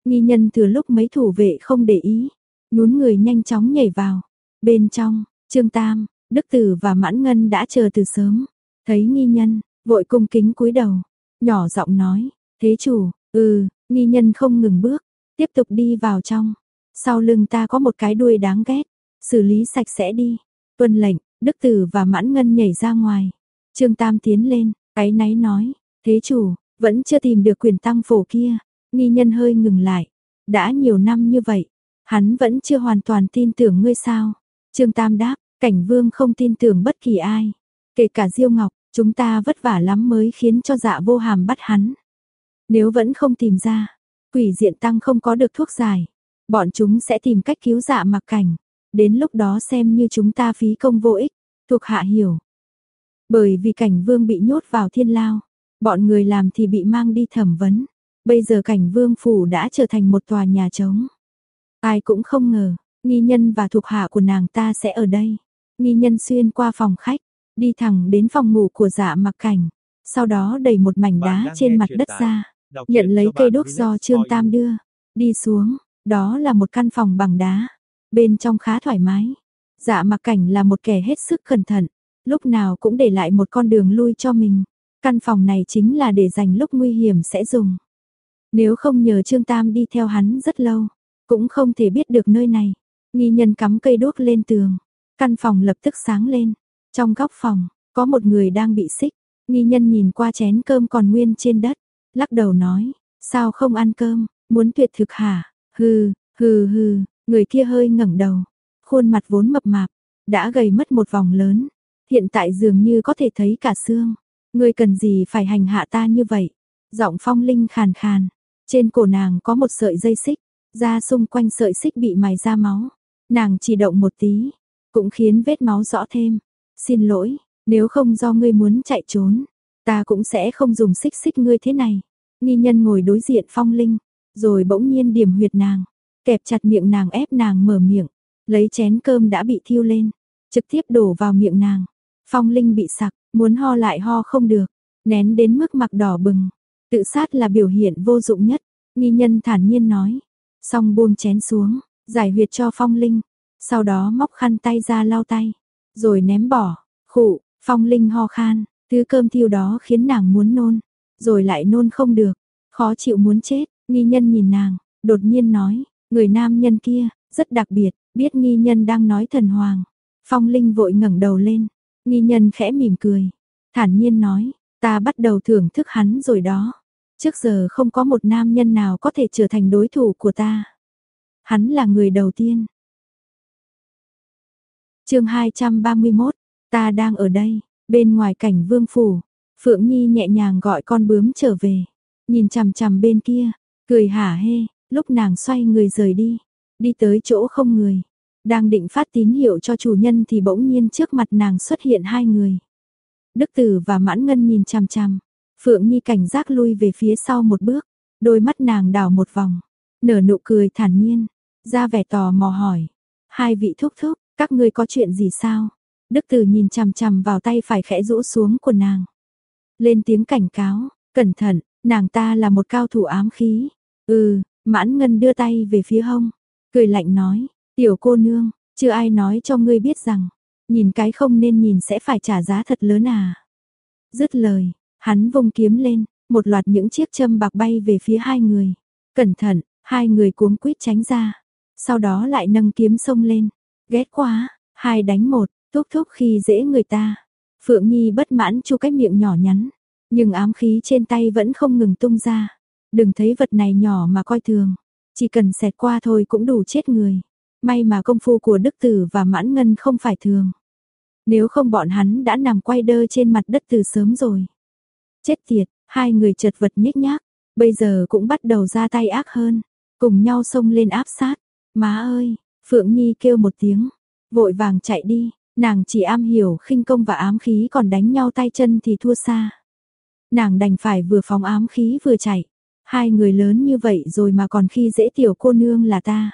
Nghi nhân thừa lúc mấy thủ vệ không để ý. Nhún người nhanh chóng nhảy vào. Bên trong, Trương Tam, Đức Tử và Mãn Ngân đã chờ từ sớm. Thấy nghi nhân, vội cung kính cúi đầu. Nhỏ giọng nói, thế chủ, ừ, nghi nhân không ngừng bước. Tiếp tục đi vào trong. Sau lưng ta có một cái đuôi đáng ghét. Xử lý sạch sẽ đi. Tuân lệnh, Đức Tử và Mãn Ngân nhảy ra ngoài. Trương Tam tiến lên, cái náy nói, thế chủ, vẫn chưa tìm được quyền tăng phổ kia. Nghi nhân hơi ngừng lại. Đã nhiều năm như vậy, hắn vẫn chưa hoàn toàn tin tưởng ngươi sao. Trương Tam đáp, cảnh vương không tin tưởng bất kỳ ai. Kể cả Diêu Ngọc, chúng ta vất vả lắm mới khiến cho dạ vô hàm bắt hắn. Nếu vẫn không tìm ra, quỷ diện tăng không có được thuốc giải. Bọn chúng sẽ tìm cách cứu dạ mặc cảnh. Đến lúc đó xem như chúng ta phí công vô ích, thuộc hạ hiểu. Bởi vì cảnh vương bị nhốt vào thiên lao, bọn người làm thì bị mang đi thẩm vấn. Bây giờ cảnh vương phủ đã trở thành một tòa nhà trống. Ai cũng không ngờ, nghi nhân và thuộc hạ của nàng ta sẽ ở đây. Nghi nhân xuyên qua phòng khách, đi thẳng đến phòng ngủ của dạ mặc cảnh. Sau đó đẩy một mảnh đá trên mặt đất ra, nhận lấy cây đốt do Trương Tam đưa. Đi xuống, đó là một căn phòng bằng đá. Bên trong khá thoải mái. Dạ mặc cảnh là một kẻ hết sức cẩn thận, lúc nào cũng để lại một con đường lui cho mình. Căn phòng này chính là để dành lúc nguy hiểm sẽ dùng. Nếu không nhờ Trương Tam đi theo hắn rất lâu, cũng không thể biết được nơi này. Nghi nhân cắm cây đuốc lên tường, căn phòng lập tức sáng lên. Trong góc phòng, có một người đang bị xích. Nghi nhân nhìn qua chén cơm còn nguyên trên đất, lắc đầu nói, sao không ăn cơm, muốn tuyệt thực hả? Hừ, hừ hừ, người kia hơi ngẩng đầu, khuôn mặt vốn mập mạp, đã gầy mất một vòng lớn, hiện tại dường như có thể thấy cả xương. Ngươi cần gì phải hành hạ ta như vậy? Giọng phong linh khàn khàn, trên cổ nàng có một sợi dây xích, da xung quanh sợi xích bị mài ra máu. Nàng chỉ động một tí, cũng khiến vết máu rõ thêm. Xin lỗi, nếu không do ngươi muốn chạy trốn, ta cũng sẽ không dùng xích xích ngươi thế này. Nghi nhân ngồi đối diện phong linh, rồi bỗng nhiên điểm huyệt nàng, kẹp chặt miệng nàng ép nàng mở miệng, lấy chén cơm đã bị thiêu lên, trực tiếp đổ vào miệng nàng. Phong linh bị sặc, muốn ho lại ho không được, nén đến mức mặt đỏ bừng. Tự sát là biểu hiện vô dụng nhất, nghi nhân thản nhiên nói. Xong buông chén xuống, giải huyệt cho phong linh, sau đó móc khăn tay ra lau tay, rồi ném bỏ, khụ, phong linh ho khan, thứ cơm thiêu đó khiến nàng muốn nôn, rồi lại nôn không được, khó chịu muốn chết, nghi nhân nhìn nàng, đột nhiên nói, người nam nhân kia, rất đặc biệt, biết nghi nhân đang nói thần hoàng. Phong Linh vội ngẩng đầu lên, nghi nhân khẽ mỉm cười, thản nhiên nói, ta bắt đầu thưởng thức hắn rồi đó. Trước giờ không có một nam nhân nào có thể trở thành đối thủ của ta. Hắn là người đầu tiên chương 231, ta đang ở đây, bên ngoài cảnh vương phủ. Phượng Nhi nhẹ nhàng gọi con bướm trở về, nhìn chằm chằm bên kia, cười hả hê, lúc nàng xoay người rời đi, đi tới chỗ không người. Đang định phát tín hiệu cho chủ nhân thì bỗng nhiên trước mặt nàng xuất hiện hai người. Đức Tử và Mãn Ngân nhìn chằm chằm, Phượng Nhi cảnh giác lui về phía sau một bước, đôi mắt nàng đảo một vòng, nở nụ cười thản nhiên, ra vẻ tò mò hỏi, hai vị thúc thúc, các ngươi có chuyện gì sao? Đức Tử nhìn chằm chằm vào tay phải khẽ rũ xuống của nàng. Lên tiếng cảnh cáo, cẩn thận, nàng ta là một cao thủ ám khí. Ừ, mãn ngân đưa tay về phía hông, cười lạnh nói, tiểu cô nương, chưa ai nói cho ngươi biết rằng, nhìn cái không nên nhìn sẽ phải trả giá thật lớn à. Dứt lời, hắn vung kiếm lên, một loạt những chiếc châm bạc bay về phía hai người. Cẩn thận, hai người cuống quýt tránh ra, sau đó lại nâng kiếm xông lên. Ghét quá, hai đánh một, thúc thúc khi dễ người ta. Phượng Nhi bất mãn chu cái miệng nhỏ nhắn, nhưng ám khí trên tay vẫn không ngừng tung ra. Đừng thấy vật này nhỏ mà coi thường, chỉ cần xẹt qua thôi cũng đủ chết người. May mà công phu của Đức Tử và Mãn Ngân không phải thường. Nếu không bọn hắn đã nằm quay đơ trên mặt đất từ sớm rồi. Chết tiệt, hai người chật vật nhếch nhác, bây giờ cũng bắt đầu ra tay ác hơn, cùng nhau xông lên áp sát. Má ơi, Phượng Nhi kêu một tiếng, vội vàng chạy đi, nàng chỉ am hiểu khinh công và ám khí còn đánh nhau tay chân thì thua xa. Nàng đành phải vừa phóng ám khí vừa chạy, hai người lớn như vậy rồi mà còn khi dễ tiểu cô nương là ta.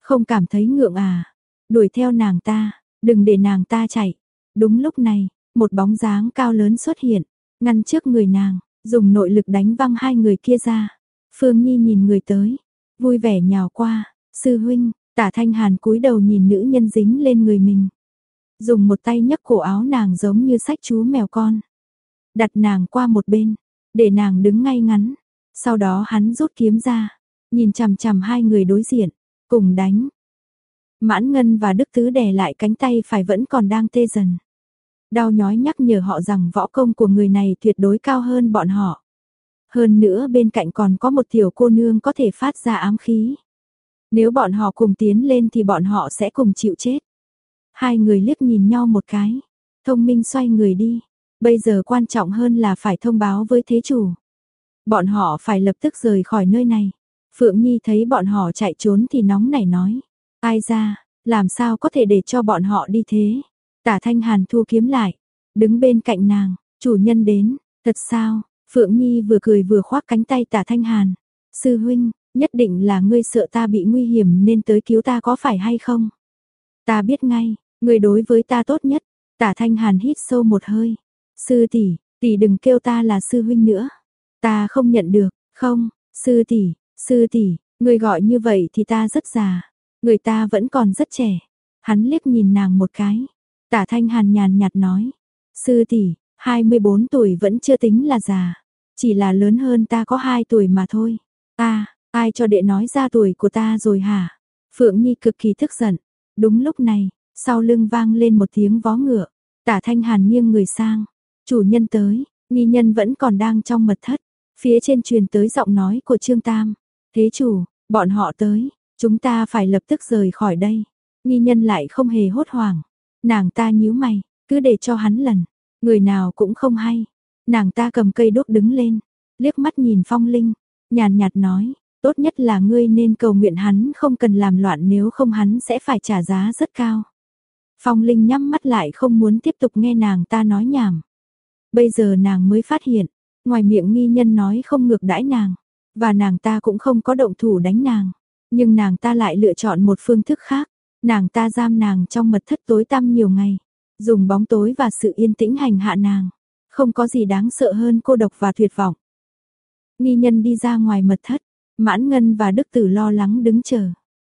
Không cảm thấy ngượng à, đuổi theo nàng ta, đừng để nàng ta chạy. Đúng lúc này, một bóng dáng cao lớn xuất hiện, ngăn trước người nàng, dùng nội lực đánh văng hai người kia ra. Phương Nhi nhìn người tới, vui vẻ nhào qua, sư huynh, tả thanh hàn cúi đầu nhìn nữ nhân dính lên người mình. Dùng một tay nhấc cổ áo nàng giống như sách chú mèo con. Đặt nàng qua một bên, để nàng đứng ngay ngắn. Sau đó hắn rút kiếm ra, nhìn chằm chằm hai người đối diện, cùng đánh. Mãn Ngân và Đức Tứ đè lại cánh tay phải vẫn còn đang tê dần. Đau nhói nhắc nhở họ rằng võ công của người này tuyệt đối cao hơn bọn họ. Hơn nữa bên cạnh còn có một tiểu cô nương có thể phát ra ám khí. Nếu bọn họ cùng tiến lên thì bọn họ sẽ cùng chịu chết. Hai người liếc nhìn nhau một cái. Thông minh xoay người đi. Bây giờ quan trọng hơn là phải thông báo với thế chủ. Bọn họ phải lập tức rời khỏi nơi này. Phượng Nhi thấy bọn họ chạy trốn thì nóng nảy nói. Ai ra, làm sao có thể để cho bọn họ đi thế? Tả Thanh Hàn thu kiếm lại, đứng bên cạnh nàng, chủ nhân đến, thật sao? Phượng Nhi vừa cười vừa khoác cánh tay Tả Thanh Hàn. Sư huynh, nhất định là ngươi sợ ta bị nguy hiểm nên tới cứu ta có phải hay không? Ta biết ngay, ngươi đối với ta tốt nhất. Tả Thanh Hàn hít sâu một hơi. Sư tỷ, tỷ đừng kêu ta là sư huynh nữa. Ta không nhận được, không, sư tỷ, sư tỷ, ngươi gọi như vậy thì ta rất già, người ta vẫn còn rất trẻ. Hắn liếc nhìn nàng một cái. Tả Thanh Hàn nhàn nhạt nói, sư tỷ, 24 tuổi vẫn chưa tính là già, chỉ là lớn hơn ta có 2 tuổi mà thôi. Ta, ai cho đệ nói ra tuổi của ta rồi hả? Phượng Nhi cực kỳ tức giận. Đúng lúc này, sau lưng vang lên một tiếng vó ngựa. Tả Thanh Hàn nghiêng người sang. Chủ nhân tới, nghi nhân vẫn còn đang trong mật thất. Phía trên truyền tới giọng nói của Trương Tam. Thế chủ, bọn họ tới, chúng ta phải lập tức rời khỏi đây. Nghi nhân lại không hề hốt hoảng. Nàng ta nhíu mày, cứ để cho hắn lần. Người nào cũng không hay. Nàng ta cầm cây đốt đứng lên, liếc mắt nhìn phong linh, nhàn nhạt nói, tốt nhất là ngươi nên cầu nguyện hắn không cần làm loạn nếu không hắn sẽ phải trả giá rất cao. Phong Linh nhắm mắt lại không muốn tiếp tục nghe nàng ta nói nhảm. Bây giờ nàng mới phát hiện, ngoài miệng nghi nhân nói không ngược đãi nàng, và nàng ta cũng không có động thủ đánh nàng, nhưng nàng ta lại lựa chọn một phương thức khác. Nàng ta giam nàng trong mật thất tối tăm nhiều ngày, dùng bóng tối và sự yên tĩnh hành hạ nàng. Không có gì đáng sợ hơn cô độc và tuyệt vọng. Nghi nhân đi ra ngoài mật thất, Mãn Ngân và Đức Tử lo lắng đứng chờ.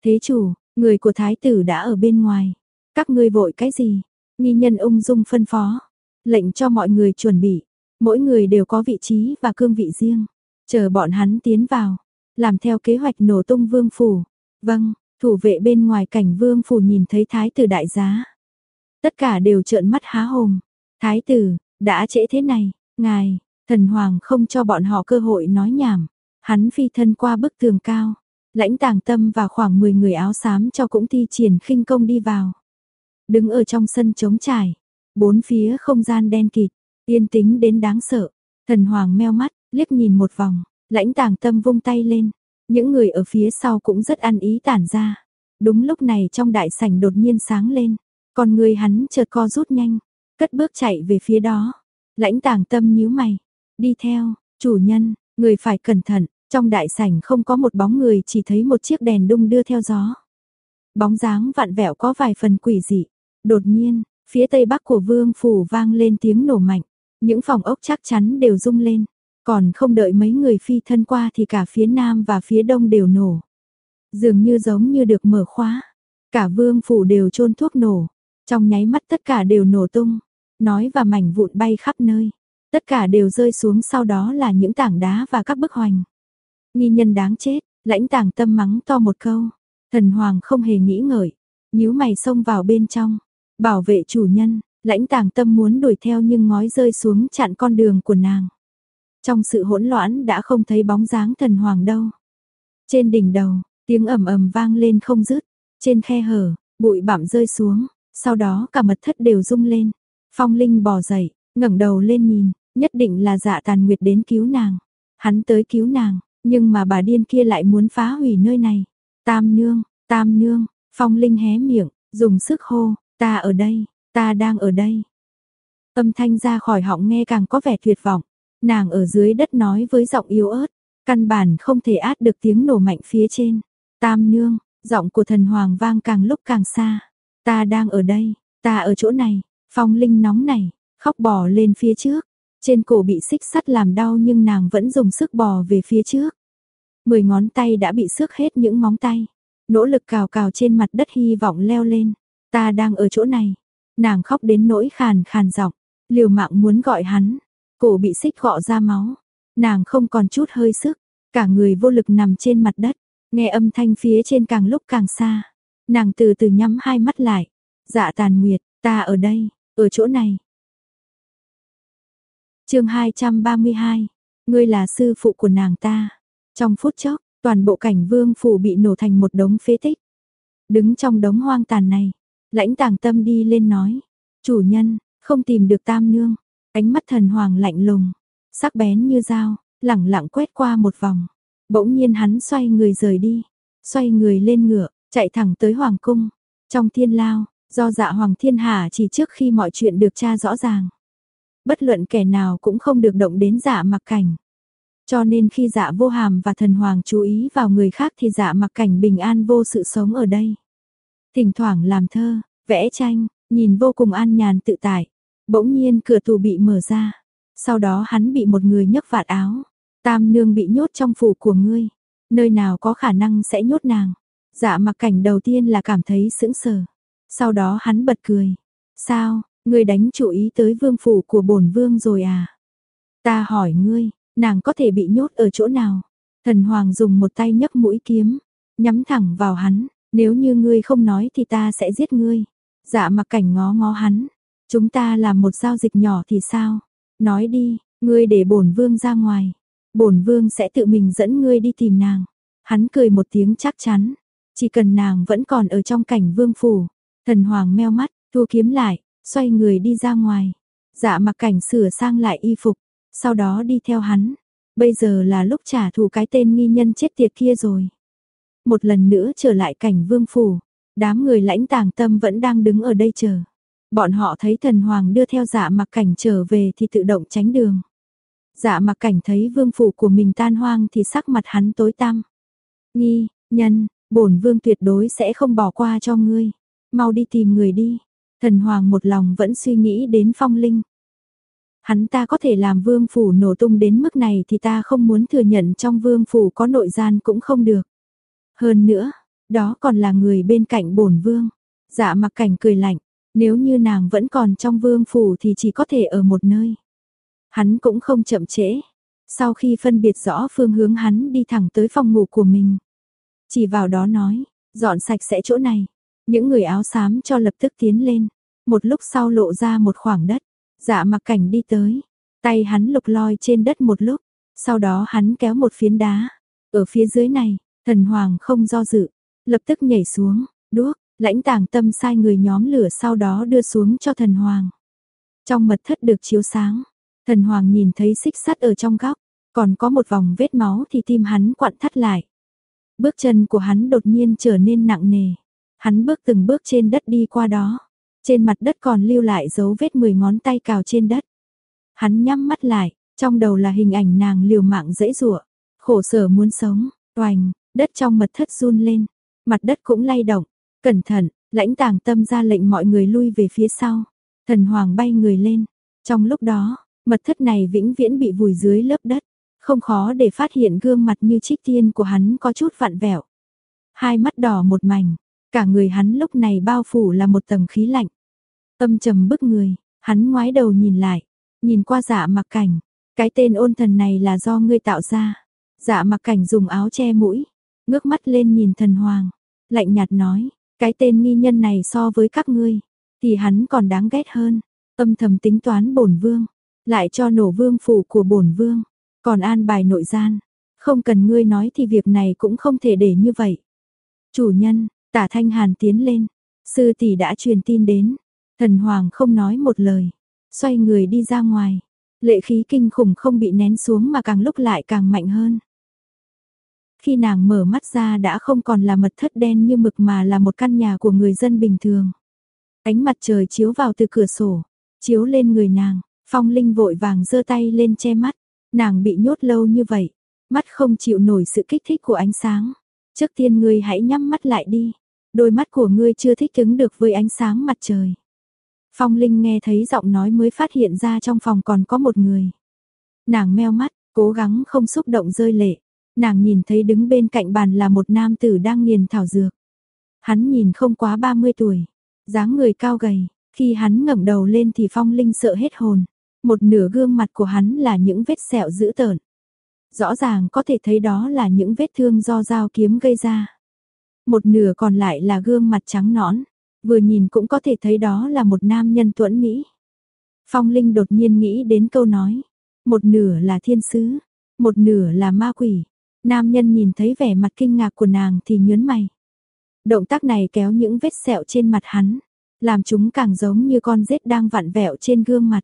Thế chủ, người của Thái tử đã ở bên ngoài. Các ngươi vội cái gì? Nghi nhân ung dung phân phó. Lệnh cho mọi người chuẩn bị. Mỗi người đều có vị trí và cương vị riêng. Chờ bọn hắn tiến vào. Làm theo kế hoạch nổ tung vương phủ. Vâng, thủ vệ bên ngoài cảnh vương phủ nhìn thấy thái tử đại giá. Tất cả đều trợn mắt há hồn. Thái tử, đã trễ thế này, ngài, thần hoàng không cho bọn họ cơ hội nói nhảm. Hắn phi thân qua bức tường cao, lãnh tàng tâm và khoảng 10 người áo xám cho cũng thi triển khinh công đi vào. Đứng ở trong sân trống trải, bốn phía không gian đen kịt, yên tĩnh đến đáng sợ. Thần hoàng meo mắt, liếc nhìn một vòng, lãnh tàng tâm vung tay lên. Những người ở phía sau cũng rất ăn ý tản ra. Đúng lúc này trong đại sảnh đột nhiên sáng lên, còn người hắn chợt co rút nhanh, cất bước chạy về phía đó. Lãnh tàng tâm nhíu mày, đi theo, chủ nhân, người phải cẩn thận, trong đại sảnh không có một bóng người chỉ thấy một chiếc đèn đung đưa theo gió. Bóng dáng vạn vẹo có vài phần quỷ dị. Đột nhiên, phía tây bắc của vương phủ vang lên tiếng nổ mạnh. Những phòng ốc chắc chắn đều rung lên. Còn không đợi mấy người phi thân qua thì cả phía nam và phía đông đều nổ. Dường như giống như được mở khóa. Cả vương phủ đều trôn thuốc nổ. Trong nháy mắt tất cả đều nổ tung. Nói và mảnh vụn bay khắp nơi. Tất cả đều rơi xuống sau đó là những tảng đá và các bức hoành. Nghi nhân đáng chết, lãnh tàng tâm mắng to một câu. Thần hoàng không hề nghĩ ngợi, nhíu mày xông vào bên trong, bảo vệ chủ nhân, lãnh tàng tâm muốn đuổi theo nhưng ngói rơi xuống chặn con đường của nàng. Trong sự hỗn loạn đã không thấy bóng dáng thần hoàng đâu. Trên đỉnh đầu, tiếng ầm ầm vang lên không dứt, trên khe hở, bụi bặm rơi xuống, sau đó cả mật thất đều rung lên. Phong Linh bò dậy, ngẩng đầu lên nhìn, nhất định là Dạ Tàn Nguyệt đến cứu nàng. Hắn tới cứu nàng, nhưng mà bà điên kia lại muốn phá hủy nơi này. Tam nương, tam nương, phong linh hé miệng, dùng sức hô, ta ở đây, ta đang ở đây. Âm thanh ra khỏi họng nghe càng có vẻ tuyệt vọng. Nàng ở dưới đất nói với giọng yếu ớt, căn bản không thể át được tiếng nổ mạnh phía trên. Tam nương, giọng của thần hoàng vang càng lúc càng xa. Ta đang ở đây, ta ở chỗ này, phong linh nóng này, khóc bò lên phía trước. Trên cổ bị xích sắt làm đau nhưng nàng vẫn dùng sức bò về phía trước. Mười ngón tay đã bị xước hết những móng tay. Nỗ lực cào cào trên mặt đất hy vọng leo lên. Ta đang ở chỗ này. Nàng khóc đến nỗi khàn khàn giọng, liều mạng muốn gọi hắn. Cổ bị xích gọ ra máu. Nàng không còn chút hơi sức. Cả người vô lực nằm trên mặt đất. Nghe âm thanh phía trên càng lúc càng xa. Nàng từ từ nhắm hai mắt lại. Dạ tàn nguyệt, ta ở đây, ở chỗ này, chương 232, ngươi là sư phụ của nàng ta. Trong phút chốc, toàn bộ cảnh vương phủ bị nổ thành một đống phế tích. Đứng trong đống hoang tàn này, lãnh tàng tâm đi lên nói, chủ nhân, không tìm được tam nương, ánh mắt thần hoàng lạnh lùng, sắc bén như dao, lẳng lặng quét qua một vòng. Bỗng nhiên hắn xoay người rời đi, xoay người lên ngựa, chạy thẳng tới hoàng cung. Trong thiên lao, do dạ hoàng thiên hà chỉ trước khi mọi chuyện được tra rõ ràng bất luận kẻ nào cũng không được động đến dạ mặc cảnh. Cho nên khi dạ vô hàm và thần hoàng chú ý vào người khác thì dạ mặc cảnh bình an vô sự sống ở đây. Thỉnh thoảng làm thơ, vẽ tranh, nhìn vô cùng an nhàn tự tại. Bỗng nhiên cửa tù bị mở ra. Sau đó hắn bị một người nhấc vạt áo. Tam nương bị nhốt trong phủ của ngươi. Nơi nào có khả năng sẽ nhốt nàng. Dạ mặc cảnh đầu tiên là cảm thấy sững sờ. Sau đó hắn bật cười. Sao, ngươi đánh chủ ý tới vương phủ của bổn vương rồi à? Ta hỏi ngươi, nàng có thể bị nhốt ở chỗ nào? Thần Hoàng dùng một tay nhấc mũi kiếm, nhắm thẳng vào hắn, nếu như ngươi không nói thì ta sẽ giết ngươi. Dạ mặc cảnh ngó ngó hắn, chúng ta làm một giao dịch nhỏ thì sao? Nói đi, ngươi để bổn vương ra ngoài, bổn vương sẽ tự mình dẫn ngươi đi tìm nàng. Hắn cười một tiếng chắc chắn, chỉ cần nàng vẫn còn ở trong cảnh vương phủ. Thần Hoàng meo mắt, thu kiếm lại, xoay người đi ra ngoài. Dạ mặc cảnh sửa sang lại y phục, sau đó đi theo hắn. Bây giờ là lúc trả thù cái tên nghi nhân chết tiệt kia rồi. Một lần nữa trở lại cảnh vương phủ, đám người lãnh tàng tâm vẫn đang đứng ở đây chờ. Bọn họ thấy thần hoàng đưa theo dạ mặc cảnh trở về thì tự động tránh đường. Dạ mặc cảnh thấy vương phủ của mình tan hoang thì sắc mặt hắn tối tăm. Nghi, nhân, bổn vương tuyệt đối sẽ không bỏ qua cho ngươi. Mau đi tìm người đi. Thần hoàng một lòng vẫn suy nghĩ đến phong linh. Hắn ta có thể làm vương phủ nổ tung đến mức này thì ta không muốn thừa nhận trong vương phủ có nội gian cũng không được. Hơn nữa, đó còn là người bên cạnh bổn vương. Dạ mặc cảnh cười lạnh, nếu như nàng vẫn còn trong vương phủ thì chỉ có thể ở một nơi. Hắn cũng không chậm trễ. Sau khi phân biệt rõ phương hướng hắn đi thẳng tới phòng ngủ của mình. Chỉ vào đó nói, dọn sạch sẽ chỗ này. Những người áo xám cho lập tức tiến lên. Một lúc sau lộ ra một khoảng đất. Dạ mặc cảnh đi tới. Tay hắn lục loi trên đất một lúc. Sau đó hắn kéo một phiến đá. Ở phía dưới này, thần hoàng không do dự. Lập tức nhảy xuống, đuốc, lãnh tàng tâm sai người nhóm lửa sau đó đưa xuống cho thần hoàng. Trong mật thất được chiếu sáng, thần hoàng nhìn thấy xích sắt ở trong góc, còn có một vòng vết máu thì tim hắn quặn thắt lại. Bước chân của hắn đột nhiên trở nên nặng nề. Hắn bước từng bước trên đất đi qua đó. Trên mặt đất còn lưu lại dấu vết 10 ngón tay cào trên đất. Hắn nhắm mắt lại, trong đầu là hình ảnh nàng liều mạng dễ dụa, khổ sở muốn sống, toành, đất trong mật thất run lên, mặt đất cũng lay động. Cẩn thận, lãnh tàng tâm ra lệnh mọi người lui về phía sau. Thần hoàng bay người lên. Trong lúc đó, mật thất này vĩnh viễn bị vùi dưới lớp đất. Không khó để phát hiện gương mặt như trích tiên của hắn có chút vặn vẹo. Hai mắt đỏ một mảnh, cả người hắn lúc này bao phủ là một tầng khí lạnh. Âm trầm bức người, hắn ngoái đầu nhìn lại, nhìn qua dạ mặc cảnh. Cái tên ôn thần này là do ngươi tạo ra. Dạ mặc cảnh dùng áo che mũi, ngước mắt lên nhìn thần hoàng, lạnh nhạt nói, cái tên nghi nhân này so với các ngươi, thì hắn còn đáng ghét hơn. Âm thầm tính toán bổn vương, lại cho nổ vương phủ của bổn vương, còn an bài nội gian. Không cần ngươi nói thì việc này cũng không thể để như vậy. Chủ nhân, tả thanh hàn tiến lên, sư tỷ đã truyền tin đến. Thần hoàng không nói một lời, xoay người đi ra ngoài. Lệ khí kinh khủng không bị nén xuống mà càng lúc lại càng mạnh hơn. Khi nàng mở mắt ra đã không còn là mật thất đen như mực mà là một căn nhà của người dân bình thường. Ánh mặt trời chiếu vào từ cửa sổ, chiếu lên người nàng, phong linh vội vàng giơ tay lên che mắt. Nàng bị nhốt lâu như vậy, mắt không chịu nổi sự kích thích của ánh sáng. Trước tiên ngươi hãy nhắm mắt lại đi, đôi mắt của ngươi chưa thích ứng được với ánh sáng mặt trời. Phong Linh nghe thấy giọng nói mới phát hiện ra trong phòng còn có một người. Nàng meo mắt, cố gắng không xúc động rơi lệ. Nàng nhìn thấy đứng bên cạnh bàn là một nam tử đang nghiền thảo dược. Hắn nhìn không quá 30 tuổi, dáng người cao gầy, khi hắn ngẩng đầu lên thì Phong Linh sợ hết hồn. Một nửa gương mặt của hắn là những vết sẹo dữ tợn. Rõ ràng có thể thấy đó là những vết thương do dao kiếm gây ra. Một nửa còn lại là gương mặt trắng nõn, vừa nhìn cũng có thể thấy đó là một nam nhân tuẫn Mỹ. Phong Linh đột nhiên nghĩ đến câu nói, một nửa là thiên sứ, một nửa là ma quỷ. Nam nhân nhìn thấy vẻ mặt kinh ngạc của nàng thì nhớn mày. Động tác này kéo những vết sẹo trên mặt hắn, làm chúng càng giống như con rết đang vặn vẹo trên gương mặt.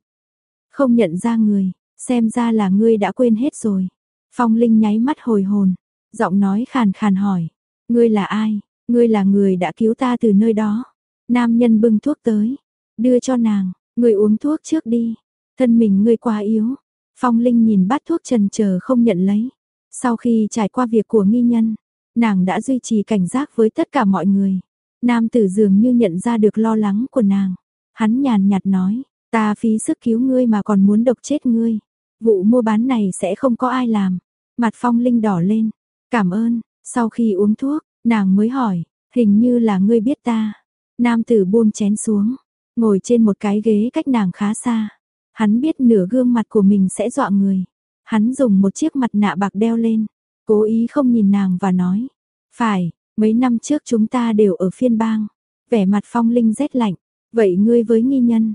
Không nhận ra người, xem ra là ngươi đã quên hết rồi. Phong Linh nháy mắt hồi hồn, giọng nói khàn khàn hỏi, ngươi là ai? Ngươi là người đã cứu ta từ nơi đó. Nam nhân bưng thuốc tới, đưa cho nàng, ngươi uống thuốc trước đi, thân mình ngươi quá yếu. Phong Linh nhìn bát thuốc trần chờ không nhận lấy. Sau khi trải qua việc của nghi nhân, nàng đã duy trì cảnh giác với tất cả mọi người. Nam tử dường như nhận ra được lo lắng của nàng. Hắn nhàn nhạt nói, ta phí sức cứu ngươi mà còn muốn độc chết ngươi. Vụ mua bán này sẽ không có ai làm. Mặt phong linh đỏ lên. Cảm ơn, sau khi uống thuốc, nàng mới hỏi, hình như là ngươi biết ta. Nam tử buông chén xuống. ngồi trên một cái ghế cách nàng khá xa. Hắn biết nửa gương mặt của mình sẽ dọa người. Hắn dùng một chiếc mặt nạ bạc đeo lên, cố ý không nhìn nàng và nói. Phải, mấy năm trước chúng ta đều ở phiên bang. Vẻ mặt phong linh rét lạnh. Vậy ngươi với nghi nhân.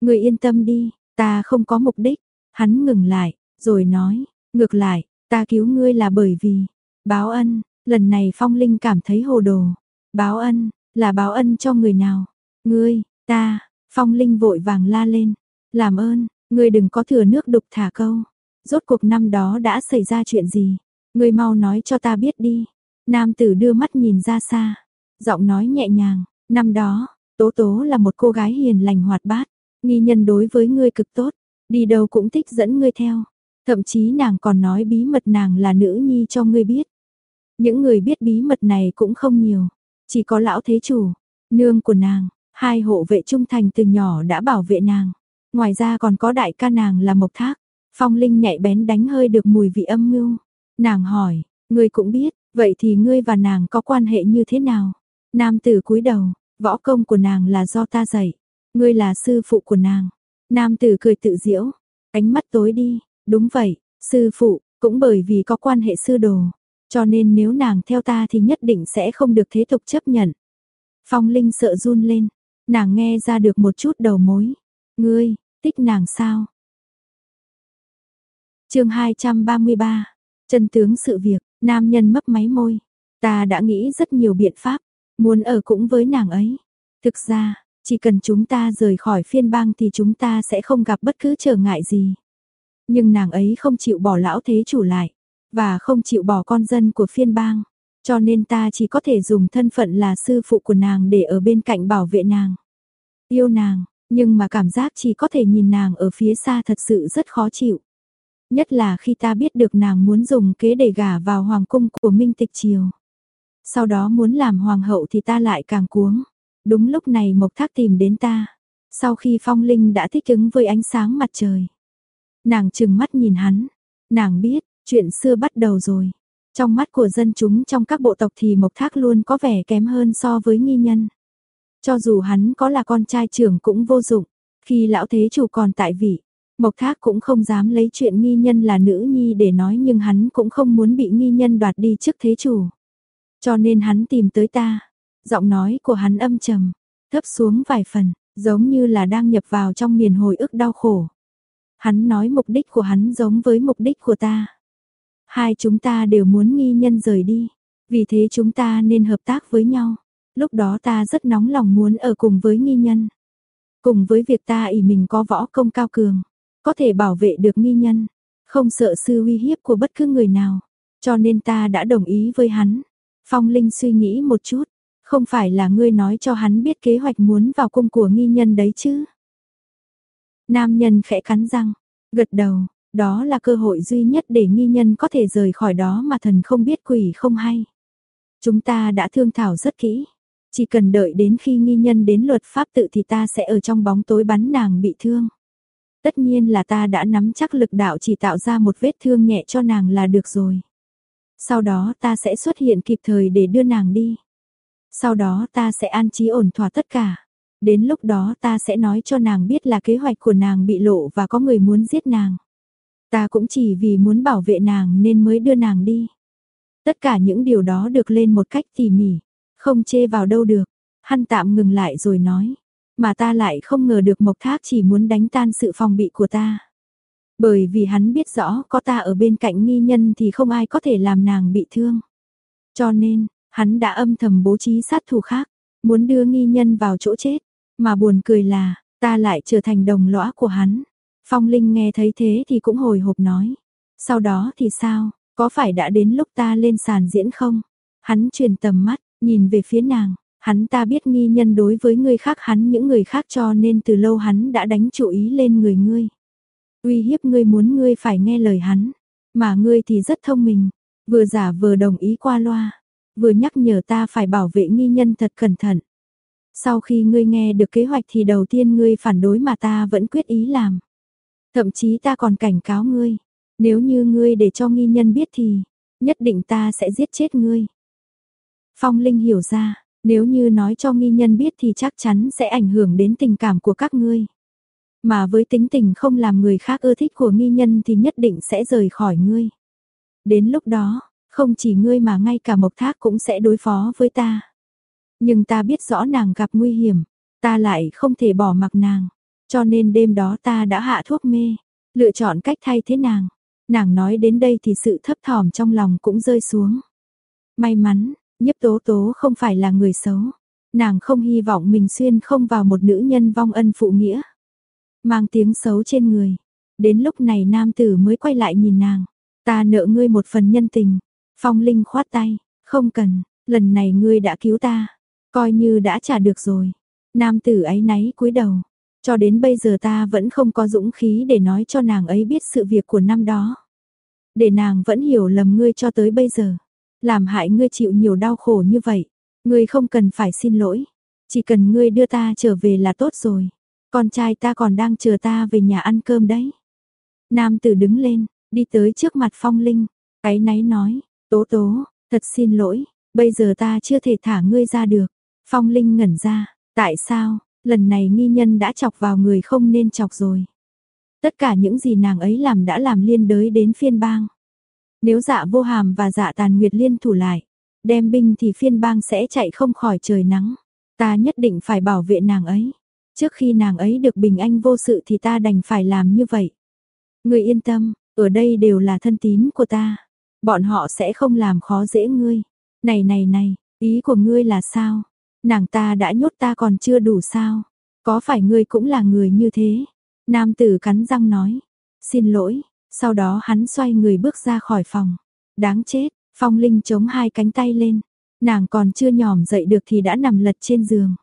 Ngươi yên tâm đi, ta không có mục đích. Hắn ngừng lại, rồi nói, ngược lại, ta cứu ngươi là bởi vì, báo ân, lần này phong linh cảm thấy hồ đồ. Báo ân, là báo ân cho người nào? Ngươi, ta, phong linh vội vàng la lên. Làm ơn, ngươi đừng có thừa nước đục thả câu. Rốt cuộc năm đó đã xảy ra chuyện gì? Ngươi mau nói cho ta biết đi. Nam tử đưa mắt nhìn ra xa, giọng nói nhẹ nhàng, năm đó, Tố Tố là một cô gái hiền lành hoạt bát, nghi nhân đối với ngươi cực tốt, đi đâu cũng thích dẫn ngươi theo. Thậm chí nàng còn nói bí mật nàng là nữ nhi cho ngươi biết. Những người biết bí mật này cũng không nhiều, chỉ có lão thế chủ, nương của nàng, hai hộ vệ trung thành từ nhỏ đã bảo vệ nàng. Ngoài ra còn có đại ca nàng là Mộc Thác. Phong Linh nhạy bén đánh hơi được mùi vị âm mưu. Nàng hỏi, ngươi cũng biết, vậy thì ngươi và nàng có quan hệ như thế nào? Nam tử cúi đầu, võ công của nàng là do ta dạy, ngươi là sư phụ của nàng. Nam tử cười tự giễu, ánh mắt tối đi, đúng vậy, sư phụ, cũng bởi vì có quan hệ sư đồ, cho nên nếu nàng theo ta thì nhất định sẽ không được thế tục chấp nhận. Phong Linh sợ run lên, nàng nghe ra được một chút đầu mối. Ngươi, thích nàng sao? chương 233, chân tướng sự việc, nam nhân mấp máy môi. Ta đã nghĩ rất nhiều biện pháp, muốn ở cũng với nàng ấy. Thực ra, chỉ cần chúng ta rời khỏi phiên bang thì chúng ta sẽ không gặp bất cứ trở ngại gì. Nhưng nàng ấy không chịu bỏ lão thế chủ lại, và không chịu bỏ con dân của phiên bang. Cho nên ta chỉ có thể dùng thân phận là sư phụ của nàng để ở bên cạnh bảo vệ nàng. Yêu nàng, nhưng mà cảm giác chỉ có thể nhìn nàng ở phía xa thật sự rất khó chịu. Nhất là khi ta biết được nàng muốn dùng kế để gả vào hoàng cung của Minh Tịch Triều. Sau đó muốn làm hoàng hậu thì ta lại càng cuống. Đúng lúc này Mộc Thác tìm đến ta. Sau khi phong linh đã thích ứng với ánh sáng mặt trời. Nàng trừng mắt nhìn hắn. Nàng biết, chuyện xưa bắt đầu rồi. Trong mắt của dân chúng trong các bộ tộc thì Mộc Thác luôn có vẻ kém hơn so với nghi nhân. Cho dù hắn có là con trai trưởng cũng vô dụng. Khi lão thế chủ còn tại vị, Mộc Thác cũng không dám lấy chuyện nghi nhân là nữ nhi để nói nhưng hắn cũng không muốn bị nghi nhân đoạt đi trước thế chủ. Cho nên hắn tìm tới ta. Giọng nói của hắn âm trầm, thấp xuống vài phần, giống như là đang nhập vào trong miền hồi ức đau khổ. Hắn nói mục đích của hắn giống với mục đích của ta. Hai chúng ta đều muốn nghi nhân rời đi, vì thế chúng ta nên hợp tác với nhau. Lúc đó ta rất nóng lòng muốn ở cùng với nghi nhân. Cùng với việc ta ỷ mình có võ công cao cường, có thể bảo vệ được nghi nhân, không sợ sư uy hiếp của bất cứ người nào. Cho nên ta đã đồng ý với hắn. Phong Linh suy nghĩ một chút, không phải là ngươi nói cho hắn biết kế hoạch muốn vào cung của nghi nhân đấy chứ? Nam nhân khẽ cắn răng, gật đầu, đó là cơ hội duy nhất để nghi nhân có thể rời khỏi đó mà thần không biết quỷ không hay. Chúng ta đã thương thảo rất kỹ, chỉ cần đợi đến khi nghi nhân đến luật pháp tự thì ta sẽ ở trong bóng tối bắn nàng bị thương. Tất nhiên là ta đã nắm chắc lực đạo chỉ tạo ra một vết thương nhẹ cho nàng là được rồi. Sau đó ta sẽ xuất hiện kịp thời để đưa nàng đi. Sau đó ta sẽ an trí ổn thỏa tất cả. Đến lúc đó ta sẽ nói cho nàng biết là kế hoạch của nàng bị lộ và có người muốn giết nàng. Ta cũng chỉ vì muốn bảo vệ nàng nên mới đưa nàng đi. Tất cả những điều đó được lên một cách tỉ mỉ, không chê vào đâu được. Hắn tạm ngừng lại rồi nói, mà ta lại không ngờ được Mộc Thác chỉ muốn đánh tan sự phòng bị của ta. Bởi vì hắn biết rõ có ta ở bên cạnh nghi nhân thì không ai có thể làm nàng bị thương. Cho nên, hắn đã âm thầm bố trí sát thủ khác, muốn đưa nghi nhân vào chỗ chết. Mà buồn cười là, ta lại trở thành đồng lõa của hắn. Phong Linh nghe thấy thế thì cũng hồi hộp nói. Sau đó thì sao, có phải đã đến lúc ta lên sàn diễn không? Hắn truyền tầm mắt, nhìn về phía nàng, hắn ta biết nghi nhân đối với người khác hắn những người khác cho nên từ lâu hắn đã đánh chủ ý lên người ngươi. Uy hiếp ngươi muốn ngươi phải nghe lời hắn, mà ngươi thì rất thông minh, vừa giả vừa đồng ý qua loa, vừa nhắc nhở ta phải bảo vệ nghi nhân thật cẩn thận. Sau khi ngươi nghe được kế hoạch thì đầu tiên ngươi phản đối mà ta vẫn quyết ý làm. Thậm chí ta còn cảnh cáo ngươi, nếu như ngươi để cho nghi nhân biết thì, nhất định ta sẽ giết chết ngươi. Phong Linh hiểu ra, Nếu như nói cho nghi nhân biết thì chắc chắn sẽ ảnh hưởng đến tình cảm của các ngươi. Mà với tính tình không làm người khác ưa thích của nghi nhân thì nhất định sẽ rời khỏi ngươi. Đến lúc đó, không chỉ ngươi mà ngay cả Mộc Thác cũng sẽ đối phó với ta. Nhưng ta biết rõ nàng gặp nguy hiểm, ta lại không thể bỏ mặc nàng. Cho nên đêm đó ta đã hạ thuốc mê, lựa chọn cách thay thế nàng. Nàng nói đến đây thì sự thấp thỏm trong lòng cũng rơi xuống. May mắn, nhiếp tố tố không phải là người xấu. Nàng không hy vọng mình xuyên không vào một nữ nhân vong ân phụ nghĩa. Mang tiếng xấu trên người. Đến lúc này nam tử mới quay lại nhìn nàng. Ta nợ ngươi một phần nhân tình. Phong Linh khoát tay. Không cần, lần này ngươi đã cứu ta. Coi như đã trả được rồi. Nam tử ấy náy cúi đầu. Cho đến bây giờ ta vẫn không có dũng khí để nói cho nàng ấy biết sự việc của năm đó. Để nàng vẫn hiểu lầm ngươi cho tới bây giờ. Làm hại ngươi chịu nhiều đau khổ như vậy. Ngươi không cần phải xin lỗi. Chỉ cần ngươi đưa ta trở về là tốt rồi. Con trai ta còn đang chờ ta về nhà ăn cơm đấy. Nam tử đứng lên, đi tới trước mặt phong linh. Cái náy nói, tố tố, thật xin lỗi, bây giờ ta chưa thể thả ngươi ra được. Phong linh ngẩn ra, tại sao, lần này nghi nhân đã chọc vào người không nên chọc rồi. Tất cả những gì nàng ấy làm đã làm liên đới đến phiên bang. Nếu dạ vô hàm và dạ tàn nguyệt liên thủ lại, đem binh thì phiên bang sẽ chạy không khỏi trời nắng. Ta nhất định phải bảo vệ nàng ấy. Trước khi nàng ấy được bình an vô sự thì ta đành phải làm như vậy. người yên tâm, ở đây đều là thân tín của ta. Bọn họ sẽ không làm khó dễ ngươi. Này này này, ý của ngươi là sao? Nàng ta đã nhốt ta còn chưa đủ sao? Có phải ngươi cũng là người như thế? Nam tử cắn răng nói. Xin lỗi, sau đó hắn xoay người bước ra khỏi phòng. Đáng chết, phong linh chống hai cánh tay lên. Nàng còn chưa nhòm dậy được thì đã nằm lật trên giường.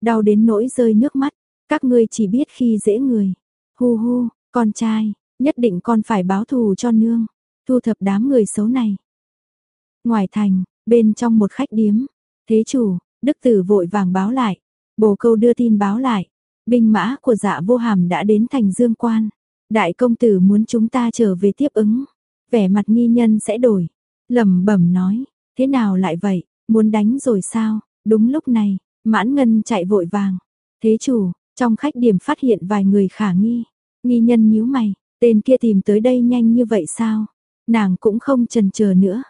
Đau đến nỗi rơi nước mắt, các ngươi chỉ biết khi dễ người. Hu hu, con trai, nhất định con phải báo thù cho nương, thu thập đám người xấu này. Ngoài thành, bên trong một khách điếm, thế chủ, đức tử vội vàng báo lại, bồ câu đưa tin báo lại, binh mã của dạ vô hàm đã đến thành dương quan. Đại công tử muốn chúng ta trở về tiếp ứng, vẻ mặt nghi nhân sẽ đổi, lẩm bẩm nói, thế nào lại vậy, muốn đánh rồi sao? Đúng lúc này, Mãn Ngân chạy vội vàng. Thế chủ, trong khách điểm phát hiện vài người khả nghi. Nghi nhân nhíu mày, tên kia tìm tới đây nhanh như vậy sao? Nàng cũng không chần chờ nữa.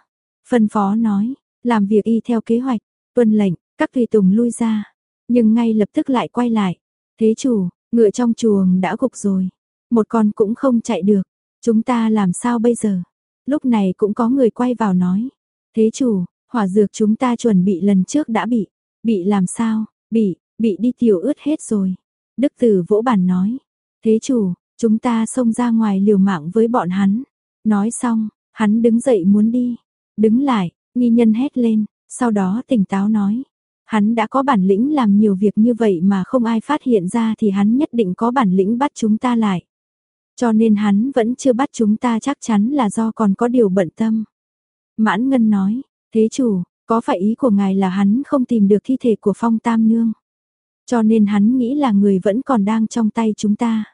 Phân phó nói, làm việc y theo kế hoạch, tuân lệnh, các tùy tùng lui ra. Nhưng ngay lập tức lại quay lại. Thế chủ, ngựa trong chuồng đã gục rồi. Một con cũng không chạy được. Chúng ta làm sao bây giờ? Lúc này cũng có người quay vào nói. Thế chủ, hỏa dược chúng ta chuẩn bị lần trước đã bị. Bị làm sao? Bị, bị đi tiểu ướt hết rồi. Đức tử vỗ bàn nói. Thế chủ, chúng ta xông ra ngoài liều mạng với bọn hắn. Nói xong, hắn đứng dậy muốn đi. Đứng lại, nghi nhân hét lên, sau đó tỉnh táo nói. Hắn đã có bản lĩnh làm nhiều việc như vậy mà không ai phát hiện ra thì hắn nhất định có bản lĩnh bắt chúng ta lại. Cho nên hắn vẫn chưa bắt chúng ta chắc chắn là do còn có điều bận tâm. Mãn Ngân nói, thế chủ, có phải ý của ngài là hắn không tìm được thi thể của phong tam nương? Cho nên hắn nghĩ là người vẫn còn đang trong tay chúng ta.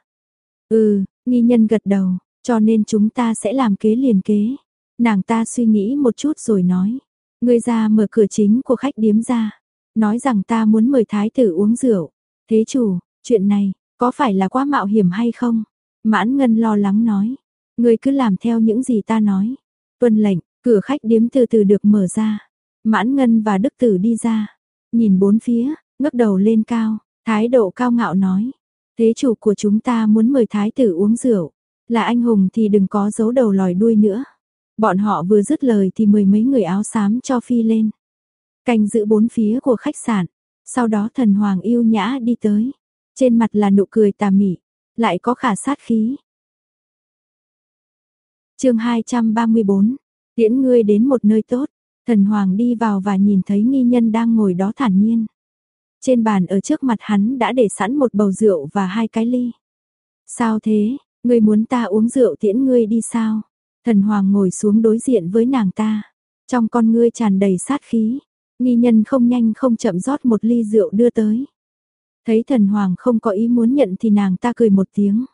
Ừ, nghi nhân gật đầu, cho nên chúng ta sẽ làm kế liền kế. Nàng ta suy nghĩ một chút rồi nói. Người ra mở cửa chính của khách điếm ra. Nói rằng ta muốn mời thái tử uống rượu. Thế chủ, chuyện này, có phải là quá mạo hiểm hay không? Mãn Ngân lo lắng nói. Người cứ làm theo những gì ta nói. Tuân lệnh, cửa khách điếm từ từ được mở ra. Mãn Ngân và Đức Tử đi ra, nhìn bốn phía, ngước đầu lên cao, thái độ cao ngạo nói. Thế chủ của chúng ta muốn mời thái tử uống rượu, là anh hùng thì đừng có giấu đầu lòi đuôi nữa. Bọn họ vừa dứt lời thì mười mấy người áo xám cho phi lên. Canh giữ bốn phía của khách sạn, sau đó thần hoàng yêu nhã đi tới. Trên mặt là nụ cười tà mị, lại có khả sát khí. chương 234, tiễn ngươi đến một nơi tốt. Thần Hoàng đi vào và nhìn thấy nghi nhân đang ngồi đó thản nhiên. Trên bàn ở trước mặt hắn đã để sẵn một bầu rượu và hai cái ly. Sao thế, ngươi muốn ta uống rượu tiễn ngươi đi sao? Thần Hoàng ngồi xuống đối diện với nàng ta. Trong con ngươi tràn đầy sát khí. Nghi nhân không nhanh không chậm rót một ly rượu đưa tới. Thấy thần Hoàng không có ý muốn nhận thì nàng ta cười một tiếng.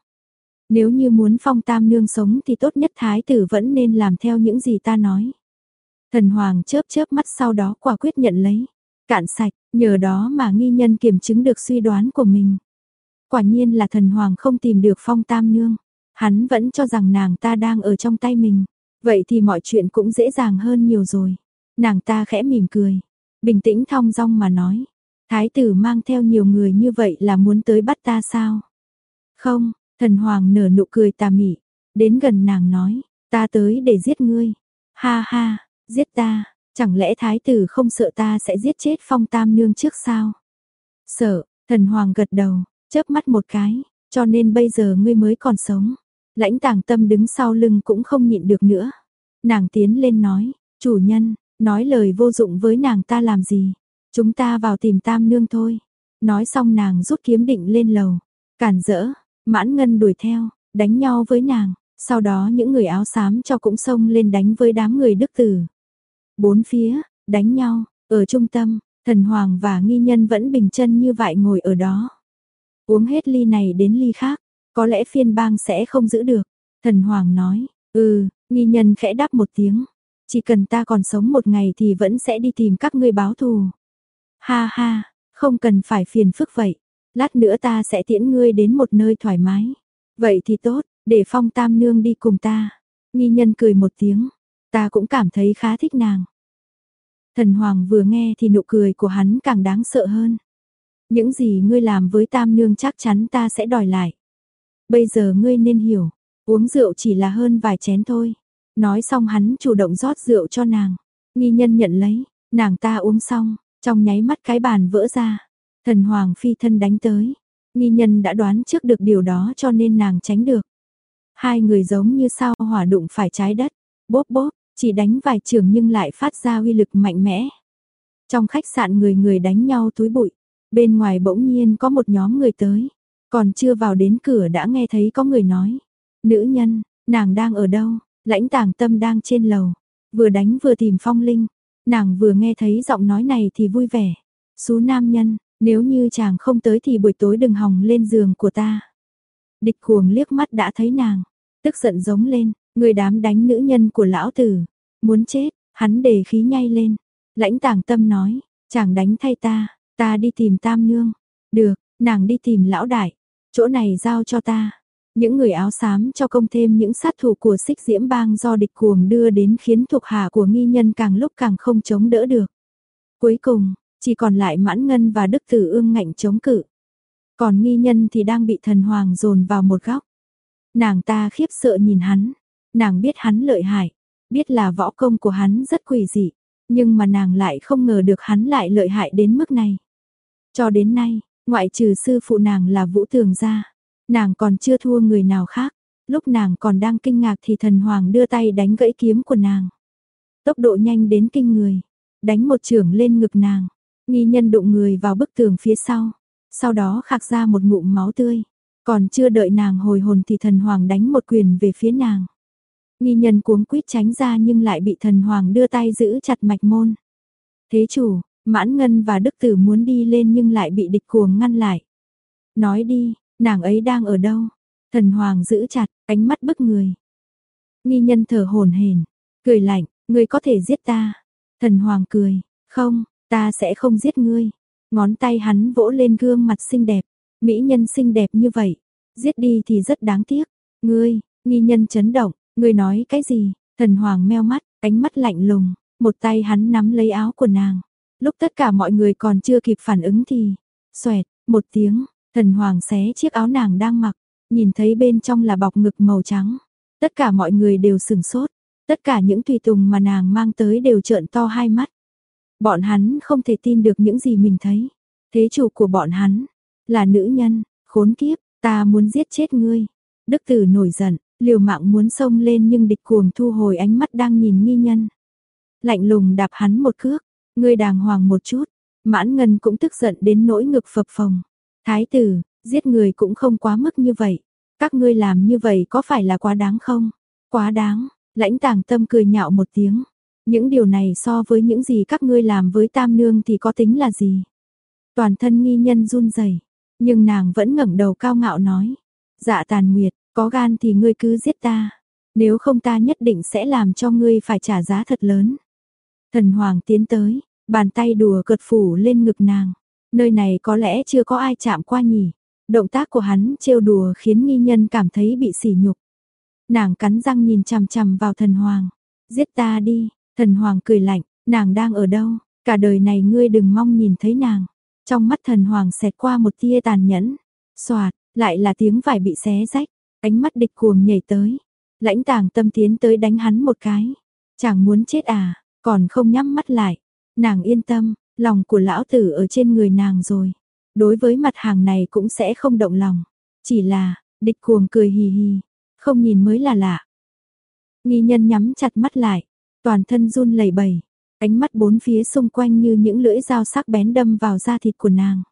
Nếu như muốn phong tam nương sống thì tốt nhất thái tử vẫn nên làm theo những gì ta nói. Thần Hoàng chớp chớp mắt sau đó quả quyết nhận lấy. cạn sạch, nhờ đó mà nghi nhân kiểm chứng được suy đoán của mình. Quả nhiên là thần hoàng không tìm được phong tam nương, hắn vẫn cho rằng nàng ta đang ở trong tay mình, vậy thì mọi chuyện cũng dễ dàng hơn nhiều rồi. Nàng ta khẽ mỉm cười, bình tĩnh thong dong mà nói, thái tử mang theo nhiều người như vậy là muốn tới bắt ta sao? Không, thần hoàng nở nụ cười tà mị, đến gần nàng nói, ta tới để giết ngươi. Ha ha, giết ta, chẳng lẽ thái tử không sợ ta sẽ giết chết phong tam nương trước sao? Sợ, thần hoàng gật đầu, chớp mắt một cái, cho nên bây giờ ngươi mới còn sống. Lãnh tàng tâm đứng sau lưng cũng không nhịn được nữa. Nàng tiến lên nói, chủ nhân, nói lời vô dụng với nàng ta làm gì. Chúng ta vào tìm tam nương thôi. Nói xong nàng rút kiếm định lên lầu. Cản rỡ, mãn ngân đuổi theo, đánh nhau với nàng. Sau đó những người áo xám cho cũng xông lên đánh với đám người đức tử. Bốn phía, đánh nhau, ở trung tâm, thần hoàng và nghi nhân vẫn bình chân như vậy ngồi ở đó. Uống hết ly này đến ly khác, có lẽ phiên bang sẽ không giữ được. Thần hoàng nói, ừ, nghi nhân khẽ đáp một tiếng. Chỉ cần ta còn sống một ngày thì vẫn sẽ đi tìm các ngươi báo thù. Ha ha, không cần phải phiền phức vậy. Lát nữa ta sẽ tiễn ngươi đến một nơi thoải mái. Vậy thì tốt, để phong tam nương đi cùng ta. Nghi nhân cười một tiếng. Ta cũng cảm thấy khá thích nàng. Thần Hoàng vừa nghe thì nụ cười của hắn càng đáng sợ hơn. Những gì ngươi làm với tam nương chắc chắn ta sẽ đòi lại. Bây giờ ngươi nên hiểu, uống rượu chỉ là hơn vài chén thôi. Nói xong hắn chủ động rót rượu cho nàng. Nghi nhân nhận lấy, nàng ta uống xong, trong nháy mắt cái bàn vỡ ra. Thần Hoàng phi thân đánh tới. Nghi nhân đã đoán trước được điều đó cho nên nàng tránh được. Hai người giống như sao hỏa đụng phải trái đất. Bốp bốp, chỉ đánh vài trường nhưng lại phát ra uy lực mạnh mẽ. Trong khách sạn người người đánh nhau túi bụi. Bên ngoài bỗng nhiên có một nhóm người tới. Còn chưa vào đến cửa đã nghe thấy có người nói. Nữ nhân, nàng đang ở đâu? Lãnh tàng tâm đang trên lầu. Vừa đánh vừa tìm phong linh. Nàng vừa nghe thấy giọng nói này thì vui vẻ. Xú nam nhân, nếu như chàng không tới thì buổi tối đừng hòng lên giường của ta. Địch cuồng liếc mắt đã thấy nàng. Tức giận giống lên. Người đám đánh nữ nhân của lão tử. Muốn chết, hắn đề khí nhay lên. Lãnh tàng tâm nói. Chàng đánh thay ta. Ta đi tìm tam nương. Được, nàng đi tìm lão đại. Chỗ này giao cho ta. Những người áo xám cho công thêm những sát thủ của xích diễm bang do địch cuồng đưa đến khiến thuộc hạ của nghi nhân càng lúc càng không chống đỡ được. Cuối cùng, chỉ còn lại mãn ngân và đức tử ương ngạnh chống cự. Còn nghi nhân thì đang bị thần hoàng dồn vào một góc. Nàng ta khiếp sợ nhìn hắn. Nàng biết hắn lợi hại. Biết là võ công của hắn rất quỷ dị. Nhưng mà nàng lại không ngờ được hắn lại lợi hại đến mức này. Cho đến nay, ngoại trừ sư phụ nàng là Vũ Tường gia nàng còn chưa thua người nào khác. Lúc nàng còn đang kinh ngạc thì thần hoàng đưa tay đánh gãy kiếm của nàng. Tốc độ nhanh đến kinh người, đánh một chưởng lên ngực nàng, nghi nhân đụng người vào bức tường phía sau, sau đó khạc ra một ngụm máu tươi. Còn chưa đợi nàng hồi hồn thì thần hoàng đánh một quyền về phía nàng. Nghi nhân cuống quýt tránh ra nhưng lại bị thần hoàng đưa tay giữ chặt mạch môn. Thế chủ, Mãn Ngân và Đức Tử muốn đi lên nhưng lại bị địch cuồng ngăn lại. Nói đi, nàng ấy đang ở đâu? Thần Hoàng giữ chặt, ánh mắt bức người. Nghi nhân thở hổn hển, cười lạnh, ngươi có thể giết ta. Thần Hoàng cười, không, ta sẽ không giết ngươi. Ngón tay hắn vỗ lên gương mặt xinh đẹp, mỹ nhân xinh đẹp như vậy, giết đi thì rất đáng tiếc. Ngươi, nghi nhân chấn động, ngươi nói cái gì? Thần Hoàng meo mắt, ánh mắt lạnh lùng, một tay hắn nắm lấy áo của nàng. Lúc tất cả mọi người còn chưa kịp phản ứng thì, xoẹt, một tiếng, thần hoàng xé chiếc áo nàng đang mặc, nhìn thấy bên trong là bọc ngực màu trắng. Tất cả mọi người đều sửng sốt, tất cả những tùy tùng mà nàng mang tới đều trợn to hai mắt. Bọn hắn không thể tin được những gì mình thấy. Thế chủ của bọn hắn là nữ nhân, khốn kiếp, ta muốn giết chết ngươi. Đức tử nổi giận, liều mạng muốn xông lên nhưng địch cuồng thu hồi ánh mắt đang nhìn nghi nhân. Lạnh lùng đạp hắn một cước, Ngươi đàng hoàng một chút, mãn ngân cũng tức giận đến nỗi ngực phập phồng. Thái tử, giết người cũng không quá mức như vậy. Các ngươi làm như vậy có phải là quá đáng không? Quá đáng, lãnh tàng tâm cười nhạo một tiếng. Những điều này so với những gì các ngươi làm với tam nương thì có tính là gì? Toàn thân nghi nhân run rẩy, nhưng nàng vẫn ngẩng đầu cao ngạo nói. Dạ tàn nguyệt, có gan thì ngươi cứ giết ta. Nếu không ta nhất định sẽ làm cho ngươi phải trả giá thật lớn. Thần Hoàng tiến tới, Bàn tay đùa cợt phủ lên ngực nàng. Nơi này có lẽ chưa có ai chạm qua nhỉ. Động tác của hắn trêu đùa khiến nghi nhân cảm thấy bị sỉ nhục. Nàng cắn răng nhìn chằm chằm vào thần hoàng. Giết ta đi, thần hoàng cười lạnh, nàng đang ở đâu, cả đời này ngươi đừng mong nhìn thấy nàng. Trong mắt thần hoàng xẹt qua một tia tàn nhẫn. Xoạt, lại là tiếng vải bị xé rách, ánh mắt địch cuồng nhảy tới. Lãnh tàng tâm tiến tới đánh hắn một cái. Chàng muốn chết à, còn không nhắm mắt lại. Nàng yên tâm, lòng của lão tử ở trên người nàng rồi. Đối với mặt hàng này cũng sẽ không động lòng. Chỉ là, địch cuồng cười hì hì, không nhìn mới là lạ. Nghi nhân nhắm chặt mắt lại, toàn thân run lẩy bẩy, ánh mắt bốn phía xung quanh như những lưỡi dao sắc bén đâm vào da thịt của nàng.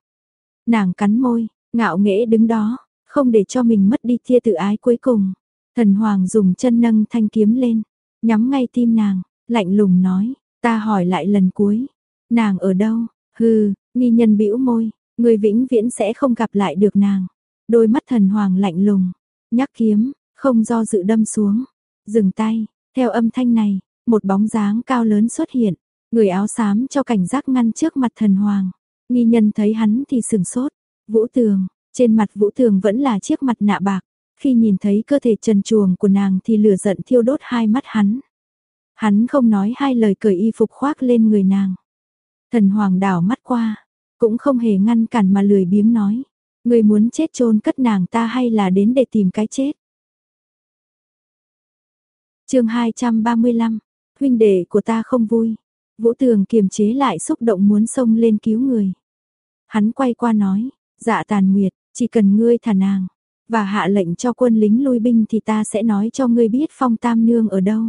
Nàng cắn môi, ngạo nghễ đứng đó, không để cho mình mất đi tia tự ái cuối cùng. Thần Hoàng dùng chân nâng thanh kiếm lên, nhắm ngay tim nàng, lạnh lùng nói, ta hỏi lại lần cuối, nàng ở đâu? Hừ, nghi nhân bĩu môi, người vĩnh viễn sẽ không gặp lại được nàng. Đôi mắt thần hoàng lạnh lùng, nhắc kiếm, không do dự đâm xuống. Dừng tay, theo âm thanh này, một bóng dáng cao lớn xuất hiện, người áo xám cho cảnh giác ngăn trước mặt thần hoàng. Nghi nhân thấy hắn thì sừng sốt, vũ tường, trên mặt vũ tường vẫn là chiếc mặt nạ bạc. Khi nhìn thấy cơ thể trần truồng của nàng thì lửa giận thiêu đốt hai mắt hắn. Hắn không nói hai lời cởi y phục khoác lên người nàng. Thần hoàng đảo mắt qua, cũng không hề ngăn cản mà lười biếng nói. Người muốn chết chôn cất nàng ta hay là đến để tìm cái chết? chương 235, huynh đệ của ta không vui. Vũ Tường kiềm chế lại xúc động muốn xông lên cứu người. Hắn quay qua nói, dạ tàn nguyệt, chỉ cần ngươi thả nàng, và hạ lệnh cho quân lính lui binh thì ta sẽ nói cho ngươi biết phong tam nương ở đâu.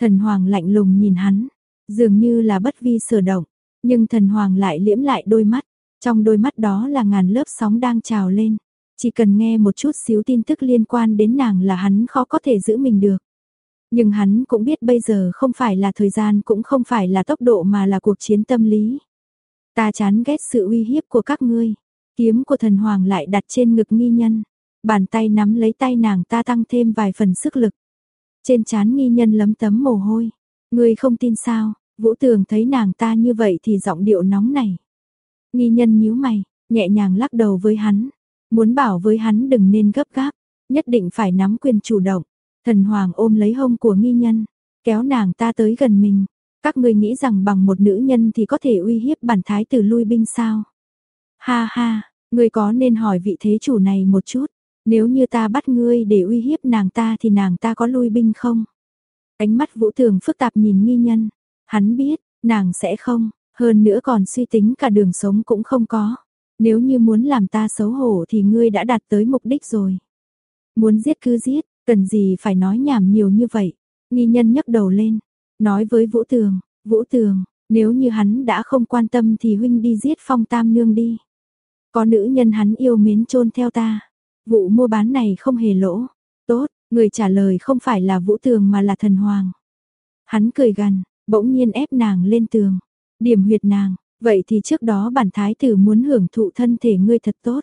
Thần Hoàng lạnh lùng nhìn hắn, dường như là bất vi sở động, nhưng thần Hoàng lại liễm lại đôi mắt, trong đôi mắt đó là ngàn lớp sóng đang trào lên. Chỉ cần nghe một chút xíu tin tức liên quan đến nàng là hắn khó có thể giữ mình được. Nhưng hắn cũng biết bây giờ không phải là thời gian cũng không phải là tốc độ mà là cuộc chiến tâm lý. Ta chán ghét sự uy hiếp của các ngươi. Kiếm của thần hoàng lại đặt trên ngực nghi nhân. Bàn tay nắm lấy tay nàng ta tăng thêm vài phần sức lực. Trên chán nghi nhân lấm tấm mồ hôi. Ngươi không tin sao, vũ tường thấy nàng ta như vậy thì giọng điệu nóng này. Nghi nhân nhíu mày, nhẹ nhàng lắc đầu với hắn. Muốn bảo với hắn đừng nên gấp gáp, nhất định phải nắm quyền chủ động. Thần Hoàng ôm lấy hông của nghi nhân, kéo nàng ta tới gần mình. Các ngươi nghĩ rằng bằng một nữ nhân thì có thể uy hiếp bản thái tử lui binh sao? Ha ha, ngươi có nên hỏi vị thế chủ này một chút, nếu như ta bắt ngươi để uy hiếp nàng ta thì nàng ta có lui binh không? Ánh mắt vũ thường phức tạp nhìn nghi nhân, hắn biết, nàng sẽ không, hơn nữa còn suy tính cả đường sống cũng không có. Nếu như muốn làm ta xấu hổ thì ngươi đã đạt tới mục đích rồi. Muốn giết cứ giết, Cần gì phải nói nhảm nhiều như vậy? Nghi nhân nhấc đầu lên, nói với Vũ Tường, Vũ Tường, nếu như hắn đã không quan tâm thì huynh đi giết phong tam nương đi. Có nữ nhân hắn yêu mến chôn theo ta. Vụ mua bán này không hề lỗ. Tốt, người trả lời không phải là Vũ Tường mà là thần hoàng. Hắn cười gằn, bỗng nhiên ép nàng lên tường. Điểm huyệt nàng, vậy thì trước đó bản thái tử muốn hưởng thụ thân thể ngươi thật tốt.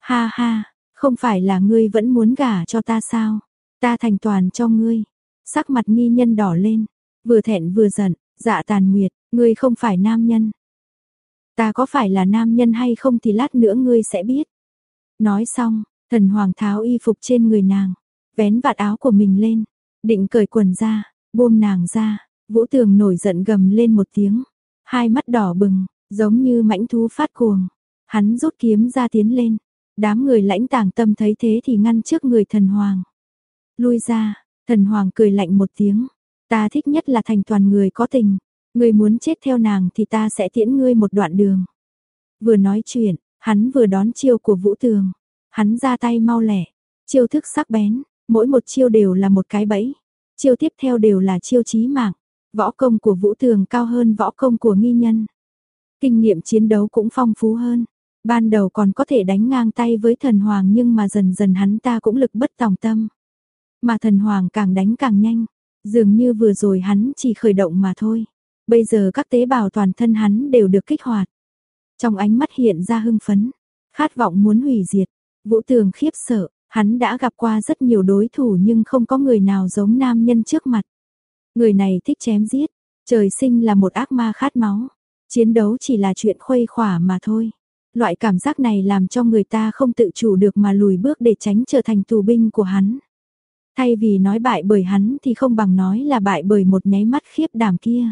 Ha ha, không phải là ngươi vẫn muốn gả cho ta sao? Ta thành toàn cho ngươi. Sắc mặt nghi nhân đỏ lên, vừa thẹn vừa giận, dạ tàn nguyệt, ngươi không phải nam nhân. Ta có phải là nam nhân hay không thì lát nữa ngươi sẽ biết. Nói xong, thần hoàng tháo y phục trên người nàng, vén vạt áo của mình lên, định cởi quần ra, buông nàng ra, vũ tường nổi giận gầm lên một tiếng, hai mắt đỏ bừng, giống như mãnh thú phát cuồng. Hắn rút kiếm ra tiến lên, đám người lãnh tàng tâm thấy thế thì ngăn trước người thần hoàng. Lui ra, thần hoàng cười lạnh một tiếng. Ta thích nhất là thành toàn người có tình. Người muốn chết theo nàng thì ta sẽ tiễn ngươi một đoạn đường. Vừa nói chuyện, hắn vừa đón chiêu của vũ tường. Hắn ra tay mau lẻ, chiêu thức sắc bén, mỗi một chiêu đều là một cái bẫy. Chiêu tiếp theo đều là chiêu chí mạng. Võ công của vũ tường cao hơn võ công của nghi nhân. Kinh nghiệm chiến đấu cũng phong phú hơn. Ban đầu còn có thể đánh ngang tay với thần hoàng nhưng mà dần dần hắn ta cũng lực bất tòng tâm. Mà thần hoàng càng đánh càng nhanh, dường như vừa rồi hắn chỉ khởi động mà thôi. Bây giờ các tế bào toàn thân hắn đều được kích hoạt. Trong ánh mắt hiện ra hưng phấn, khát vọng muốn hủy diệt. Vũ Tường khiếp sợ, hắn đã gặp qua rất nhiều đối thủ nhưng không có người nào giống nam nhân trước mặt. Người này thích chém giết, trời sinh là một ác ma khát máu. Chiến đấu chỉ là chuyện khuây khỏa mà thôi. Loại cảm giác này làm cho người ta không tự chủ được mà lùi bước để tránh trở thành tù binh của hắn. Thay vì nói bại bởi hắn thì không bằng nói là bại bởi một nháy mắt khiếp đảm kia.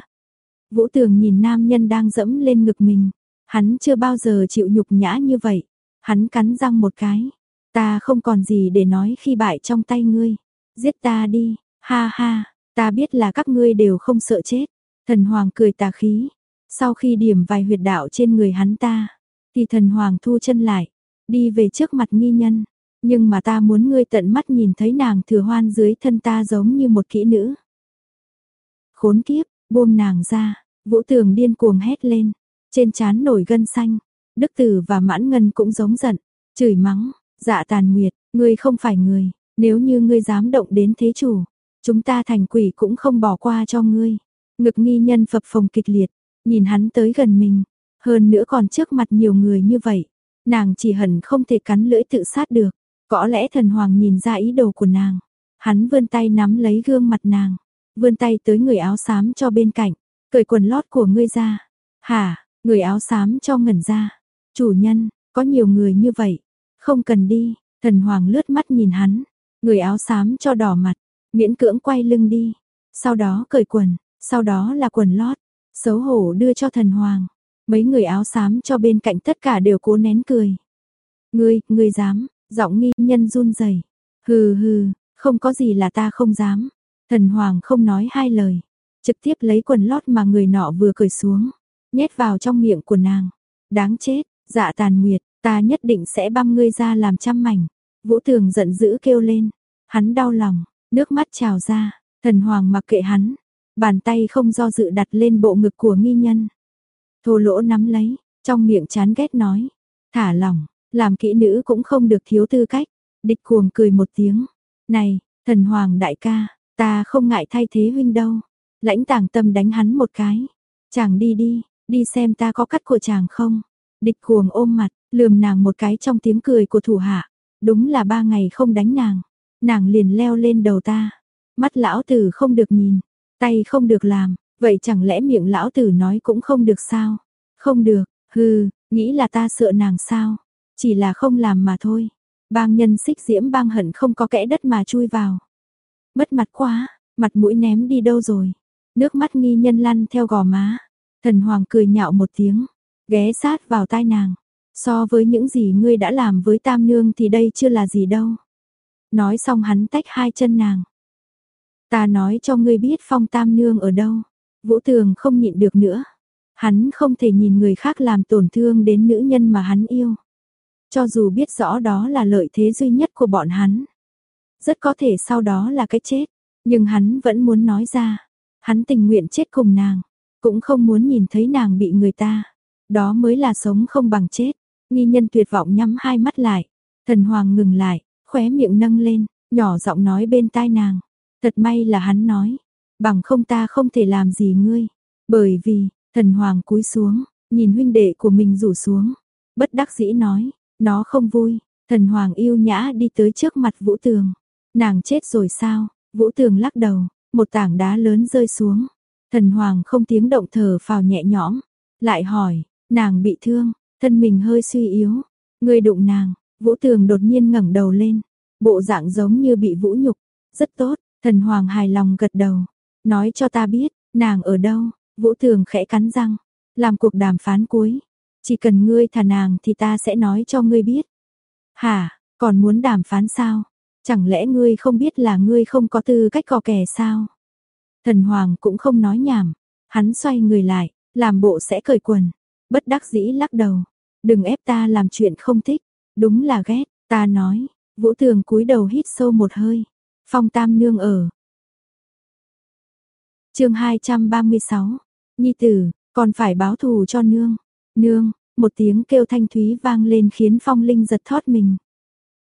Vũ Tường nhìn nam nhân đang dẫm lên ngực mình. Hắn chưa bao giờ chịu nhục nhã như vậy. Hắn cắn răng một cái. Ta không còn gì để nói khi bại trong tay ngươi. Giết ta đi, ha ha, ta biết là các ngươi đều không sợ chết. Thần Hoàng cười tà khí. Sau khi điểm vài huyệt đạo trên người hắn ta, thì thần Hoàng thu chân lại, đi về trước mặt nghi nhân. Nhưng mà ta muốn ngươi tận mắt nhìn thấy nàng thừa hoan dưới thân ta giống như một kỹ nữ. Khốn kiếp, buông nàng ra, vũ tường điên cuồng hét lên, trên trán nổi gân xanh, đức tử và mãn ngân cũng giống giận, chửi mắng, dạ tàn nguyệt, ngươi không phải người, nếu như ngươi dám động đến thế chủ, chúng ta thành quỷ cũng không bỏ qua cho ngươi. Ngực nghi nhân phập phồng kịch liệt, nhìn hắn tới gần mình, hơn nữa còn trước mặt nhiều người như vậy, nàng chỉ hận không thể cắn lưỡi tự sát được. Có lẽ thần hoàng nhìn ra ý đồ của nàng. Hắn vươn tay nắm lấy gương mặt nàng. Vươn tay tới người áo xám cho bên cạnh. Cởi quần lót của ngươi ra. Hả, người áo xám cho ngẩn ra. Chủ nhân, có nhiều người như vậy. Không cần đi. Thần hoàng lướt mắt nhìn hắn. Người áo xám cho đỏ mặt. Miễn cưỡng quay lưng đi. Sau đó cởi quần. Sau đó là quần lót. Xấu hổ đưa cho thần hoàng. Mấy người áo xám cho bên cạnh tất cả đều cố nén cười. Ngươi, ngươi dám, Giọng nghi nhân run rẩy. Hừ hừ, không có gì là ta không dám. Thần hoàng không nói hai lời, trực tiếp lấy quần lót mà người nọ vừa cởi xuống, nhét vào trong miệng của nàng. Đáng chết, dạ tàn nguyệt, ta nhất định sẽ băm ngươi ra làm trăm mảnh. Vũ tường giận dữ kêu lên, hắn đau lòng, nước mắt trào ra, thần hoàng mặc kệ hắn, bàn tay không do dự đặt lên bộ ngực của nghi nhân. Thô lỗ nắm lấy, trong miệng chán ghét nói, thả lỏng, làm kỹ nữ cũng không được thiếu tư cách. Địch cuồng cười một tiếng. Này, thần hoàng đại ca, ta không ngại thay thế huynh đâu. Lãnh tàng tâm đánh hắn một cái. Chàng đi đi, đi xem ta có cắt của chàng không. Địch cuồng ôm mặt, lườm nàng một cái trong tiếng cười của thủ hạ. Đúng là ba ngày không đánh nàng. Nàng liền leo lên đầu ta. Mắt lão tử không được nhìn, tay không được làm. Vậy chẳng lẽ miệng lão tử nói cũng không được sao? Không được, hừ, nghĩ là ta sợ nàng sao? Chỉ là không làm mà thôi. Bang nhân xích diễm bang hận không có kẽ đất mà chui vào. Mất mặt quá, mặt mũi ném đi đâu rồi. Nước mắt nghi nhân lăn theo gò má. Thần hoàng cười nhạo một tiếng, ghé sát vào tai nàng. So với những gì ngươi đã làm với tam nương thì đây chưa là gì đâu. Nói xong hắn tách hai chân nàng. Ta nói cho ngươi biết phong tam nương ở đâu. Vũ tường không nhịn được nữa. Hắn không thể nhìn người khác làm tổn thương đến nữ nhân mà hắn yêu cho dù biết rõ đó là lợi thế duy nhất của bọn hắn. Rất có thể sau đó là cái chết, nhưng hắn vẫn muốn nói ra, hắn tình nguyện chết cùng nàng, cũng không muốn nhìn thấy nàng bị người ta. Đó mới là sống không bằng chết. Nghi nhân tuyệt vọng nhắm hai mắt lại, thần hoàng ngừng lại, khóe miệng nâng lên, nhỏ giọng nói bên tai nàng. Thật may là hắn nói, bằng không ta không thể làm gì ngươi. Bởi vì, thần hoàng cúi xuống, nhìn huynh đệ của mình rủ xuống. Bất đắc dĩ nói, nó không vui, thần hoàng yêu nhã đi tới trước mặt Vũ Tường. Nàng chết rồi sao? Vũ Tường lắc đầu, một tảng đá lớn rơi xuống. Thần hoàng không tiếng động thở phào nhẹ nhõm, lại hỏi, nàng bị thương, thân mình hơi suy yếu. Người đụng nàng, Vũ Tường đột nhiên ngẩng đầu lên, bộ dạng giống như bị vũ nhục. Rất tốt, thần hoàng hài lòng gật đầu. Nói cho ta biết, nàng ở đâu? Vũ Tường khẽ cắn răng, làm cuộc đàm phán cuối. Chỉ cần ngươi thả nàng thì ta sẽ nói cho ngươi biết. Hả, còn muốn đàm phán sao? Chẳng lẽ ngươi không biết là ngươi không có tư cách cò kè sao? Thần Hoàng cũng không nói nhảm. Hắn xoay người lại, làm bộ sẽ cởi quần. Bất đắc dĩ lắc đầu. Đừng ép ta làm chuyện không thích. Đúng là ghét, ta nói. Vũ Tường cúi đầu hít sâu một hơi. Phong Tam Nương ở. chương 236. Nhi tử, còn phải báo thù cho nương. Nương, một tiếng kêu thanh thúy vang lên khiến phong linh giật thót mình.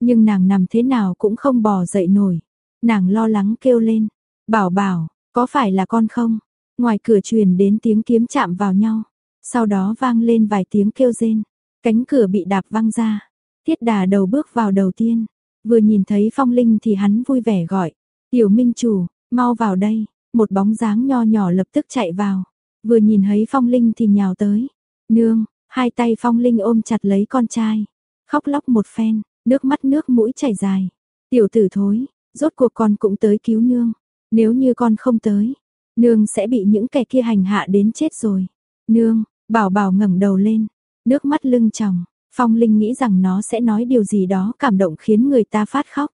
Nhưng nàng nằm thế nào cũng không bò dậy nổi. Nàng lo lắng kêu lên. Bảo bảo, có phải là con không? Ngoài cửa truyền đến tiếng kiếm chạm vào nhau. Sau đó vang lên vài tiếng kêu rên. Cánh cửa bị đạp văng ra. Tiết đà đầu bước vào đầu tiên. Vừa nhìn thấy phong linh thì hắn vui vẻ gọi. Tiểu minh chủ, mau vào đây. Một bóng dáng nho nhỏ lập tức chạy vào. vừa nhìn thấy Phong Linh thì nhào tới. Nương, hai tay Phong Linh ôm chặt lấy con trai. Khóc lóc một phen, nước mắt nước mũi chảy dài. Tiểu tử thối, rốt cuộc con cũng tới cứu nương. Nếu như con không tới, nương sẽ bị những kẻ kia hành hạ đến chết rồi. Nương, bảo bảo ngẩng đầu lên, nước mắt lưng tròng. Phong Linh nghĩ rằng nó sẽ nói điều gì đó cảm động khiến người ta phát khóc.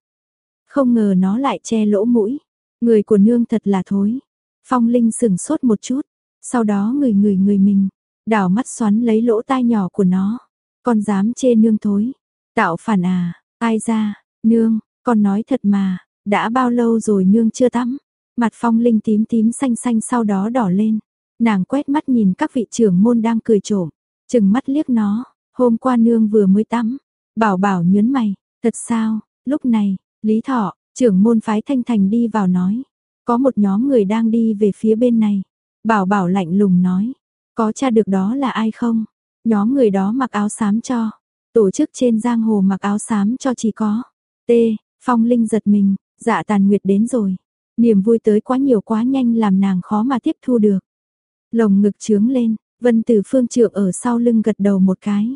Không ngờ nó lại che lỗ mũi. Người của nương thật là thối. Phong Linh sừng sốt một chút, sau đó người người người mình, đảo mắt xoắn lấy lỗ tai nhỏ của nó. Con dám chê nương thối. Tạo phản à, ai ra, nương, con nói thật mà, đã bao lâu rồi nương chưa tắm. Mặt Phong Linh tím tím xanh xanh sau đó đỏ lên. Nàng quét mắt nhìn các vị trưởng môn đang cười trộm, chừng mắt liếc nó, hôm qua nương vừa mới tắm. Bảo bảo nhớn mày, thật sao, lúc này, Lý Thọ, trưởng môn phái Thanh Thành đi vào nói. Có một nhóm người đang đi về phía bên này. Bảo bảo lạnh lùng nói. Có cha được đó là ai không? Nhóm người đó mặc áo xám cho. Tổ chức trên giang hồ mặc áo xám cho chỉ có. T. Phong Linh giật mình. Dạ tàn nguyệt đến rồi. Niềm vui tới quá nhiều quá nhanh làm nàng khó mà tiếp thu được. Lồng ngực trướng lên. Vân Tử Phương Trượng ở sau lưng gật đầu một cái.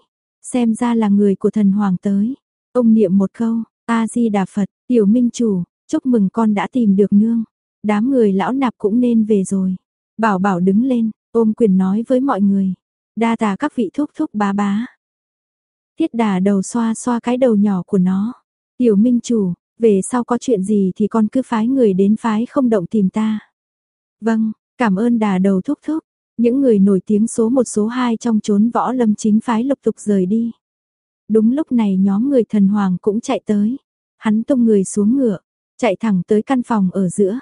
Xem ra là người của thần hoàng tới. Ông niệm một câu. A-di-đà Phật, tiểu minh chủ, chúc mừng con đã tìm được nương. Đám người lão nạp cũng nên về rồi. Bảo bảo đứng lên, ôm quyền nói với mọi người. Đa tà các vị thúc thúc bá bá. Thiết đà đầu xoa xoa cái đầu nhỏ của nó. Tiểu minh chủ, về sau có chuyện gì thì con cứ phái người đến phái không động tìm ta. Vâng, cảm ơn đà đầu thúc thúc. Những người nổi tiếng số một số hai trong chốn võ lâm chính phái lục tục rời đi. Đúng lúc này nhóm người thần hoàng cũng chạy tới. Hắn tung người xuống ngựa, chạy thẳng tới căn phòng ở giữa.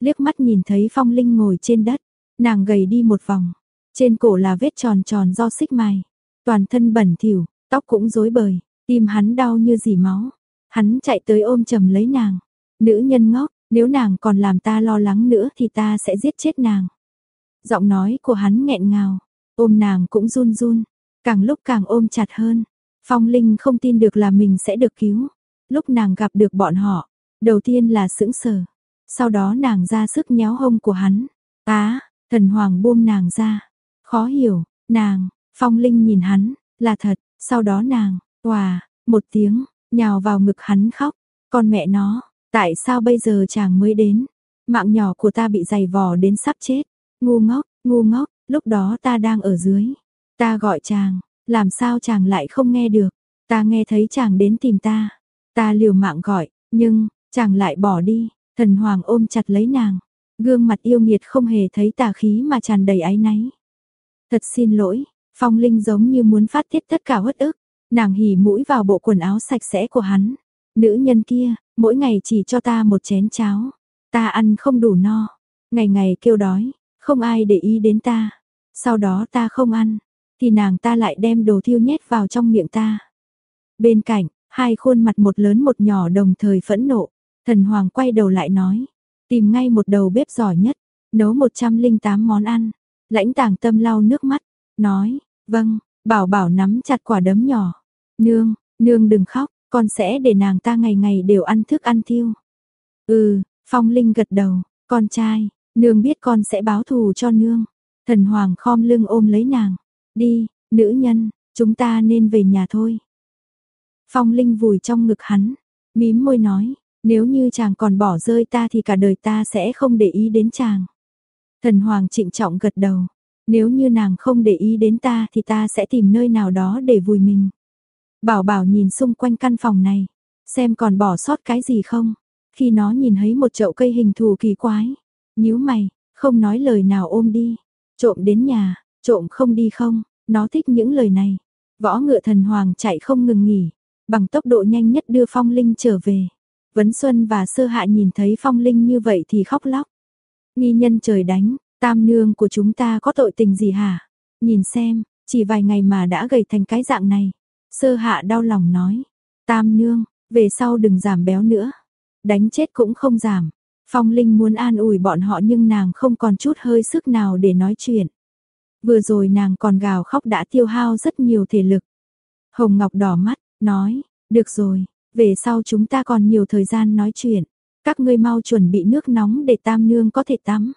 Liếc mắt nhìn thấy phong linh ngồi trên đất, nàng gầy đi một vòng. Trên cổ là vết tròn tròn do xích mài. Toàn thân bẩn thỉu, tóc cũng rối bời, tim hắn đau như dỉ máu. Hắn chạy tới ôm chầm lấy nàng. Nữ nhân ngốc, nếu nàng còn làm ta lo lắng nữa thì ta sẽ giết chết nàng. Giọng nói của hắn nghẹn ngào, ôm nàng cũng run run, càng lúc càng ôm chặt hơn. Phong Linh không tin được là mình sẽ được cứu. Lúc nàng gặp được bọn họ, đầu tiên là sững sờ, sau đó nàng ra sức nhéo hông của hắn. Á, thần hoàng buông nàng ra. Khó hiểu, nàng, Phong Linh nhìn hắn, là thật, sau đó nàng, òa một tiếng, nhào vào ngực hắn khóc. Con mẹ nó, tại sao bây giờ chàng mới đến? Mạng nhỏ của ta bị dày vò đến sắp chết. Ngu ngốc, ngu ngốc, lúc đó ta đang ở dưới. Ta gọi chàng, làm sao chàng lại không nghe được? Ta nghe thấy chàng đến tìm ta. Ta liều mạng gọi, nhưng, chàng lại bỏ đi. Thần Hoàng ôm chặt lấy nàng. Gương mặt yêu nghiệt không hề thấy tà khí mà tràn đầy áy náy. Thật xin lỗi, Phong Linh giống như muốn phát tiết tất cả uất ức. Nàng hỉ mũi vào bộ quần áo sạch sẽ của hắn. Nữ nhân kia, mỗi ngày chỉ cho ta một chén cháo. Ta ăn không đủ no. Ngày ngày kêu đói, không ai để ý đến ta. Sau đó ta không ăn, thì nàng ta lại đem đồ thiêu nhét vào trong miệng ta. Bên cạnh, hai khuôn mặt một lớn một nhỏ đồng thời phẫn nộ. Thần Hoàng quay đầu lại nói, tìm ngay một đầu bếp giỏi nhất, nấu 108 món ăn. Lãnh tàng tâm lau nước mắt, nói, vâng, bảo bảo nắm chặt quả đấm nhỏ. Nương, nương đừng khóc, con sẽ để nàng ta ngày ngày đều ăn thức ăn thiêu. Ừ, Phong Linh gật đầu, con trai, nương biết con sẽ báo thù cho nương. Thần Hoàng khom lưng ôm lấy nàng, đi, nữ nhân, chúng ta nên về nhà thôi. Phong Linh vùi trong ngực hắn, mím môi nói, nếu như chàng còn bỏ rơi ta thì cả đời ta sẽ không để ý đến chàng. Thần Hoàng trịnh trọng gật đầu, nếu như nàng không để ý đến ta thì ta sẽ tìm nơi nào đó để vùi mình. Bảo bảo nhìn xung quanh căn phòng này, xem còn bỏ sót cái gì không. Khi nó nhìn thấy một chậu cây hình thù kỳ quái, nhíu mày, không nói lời nào ôm đi, trộm đến nhà, trộm không đi không, nó thích những lời này. Võ ngựa thần hoàng chạy không ngừng nghỉ, bằng tốc độ nhanh nhất đưa Phong Linh trở về. Vấn Xuân và Sơ Hạ nhìn thấy Phong Linh như vậy thì khóc lóc. Nghi nhân trời đánh, tam nương của chúng ta có tội tình gì hả? Nhìn xem, chỉ vài ngày mà đã gầy thành cái dạng này. Sơ Hạ đau lòng nói, tam nương, về sau đừng giảm béo nữa. Đánh chết cũng không giảm. Phong Linh muốn an ủi bọn họ nhưng nàng không còn chút hơi sức nào để nói chuyện. Vừa rồi nàng còn gào khóc đã tiêu hao rất nhiều thể lực. Hồng Ngọc đỏ mắt, nói, được rồi, về sau chúng ta còn nhiều thời gian nói chuyện. Các ngươi mau chuẩn bị nước nóng để tam nương có thể tắm.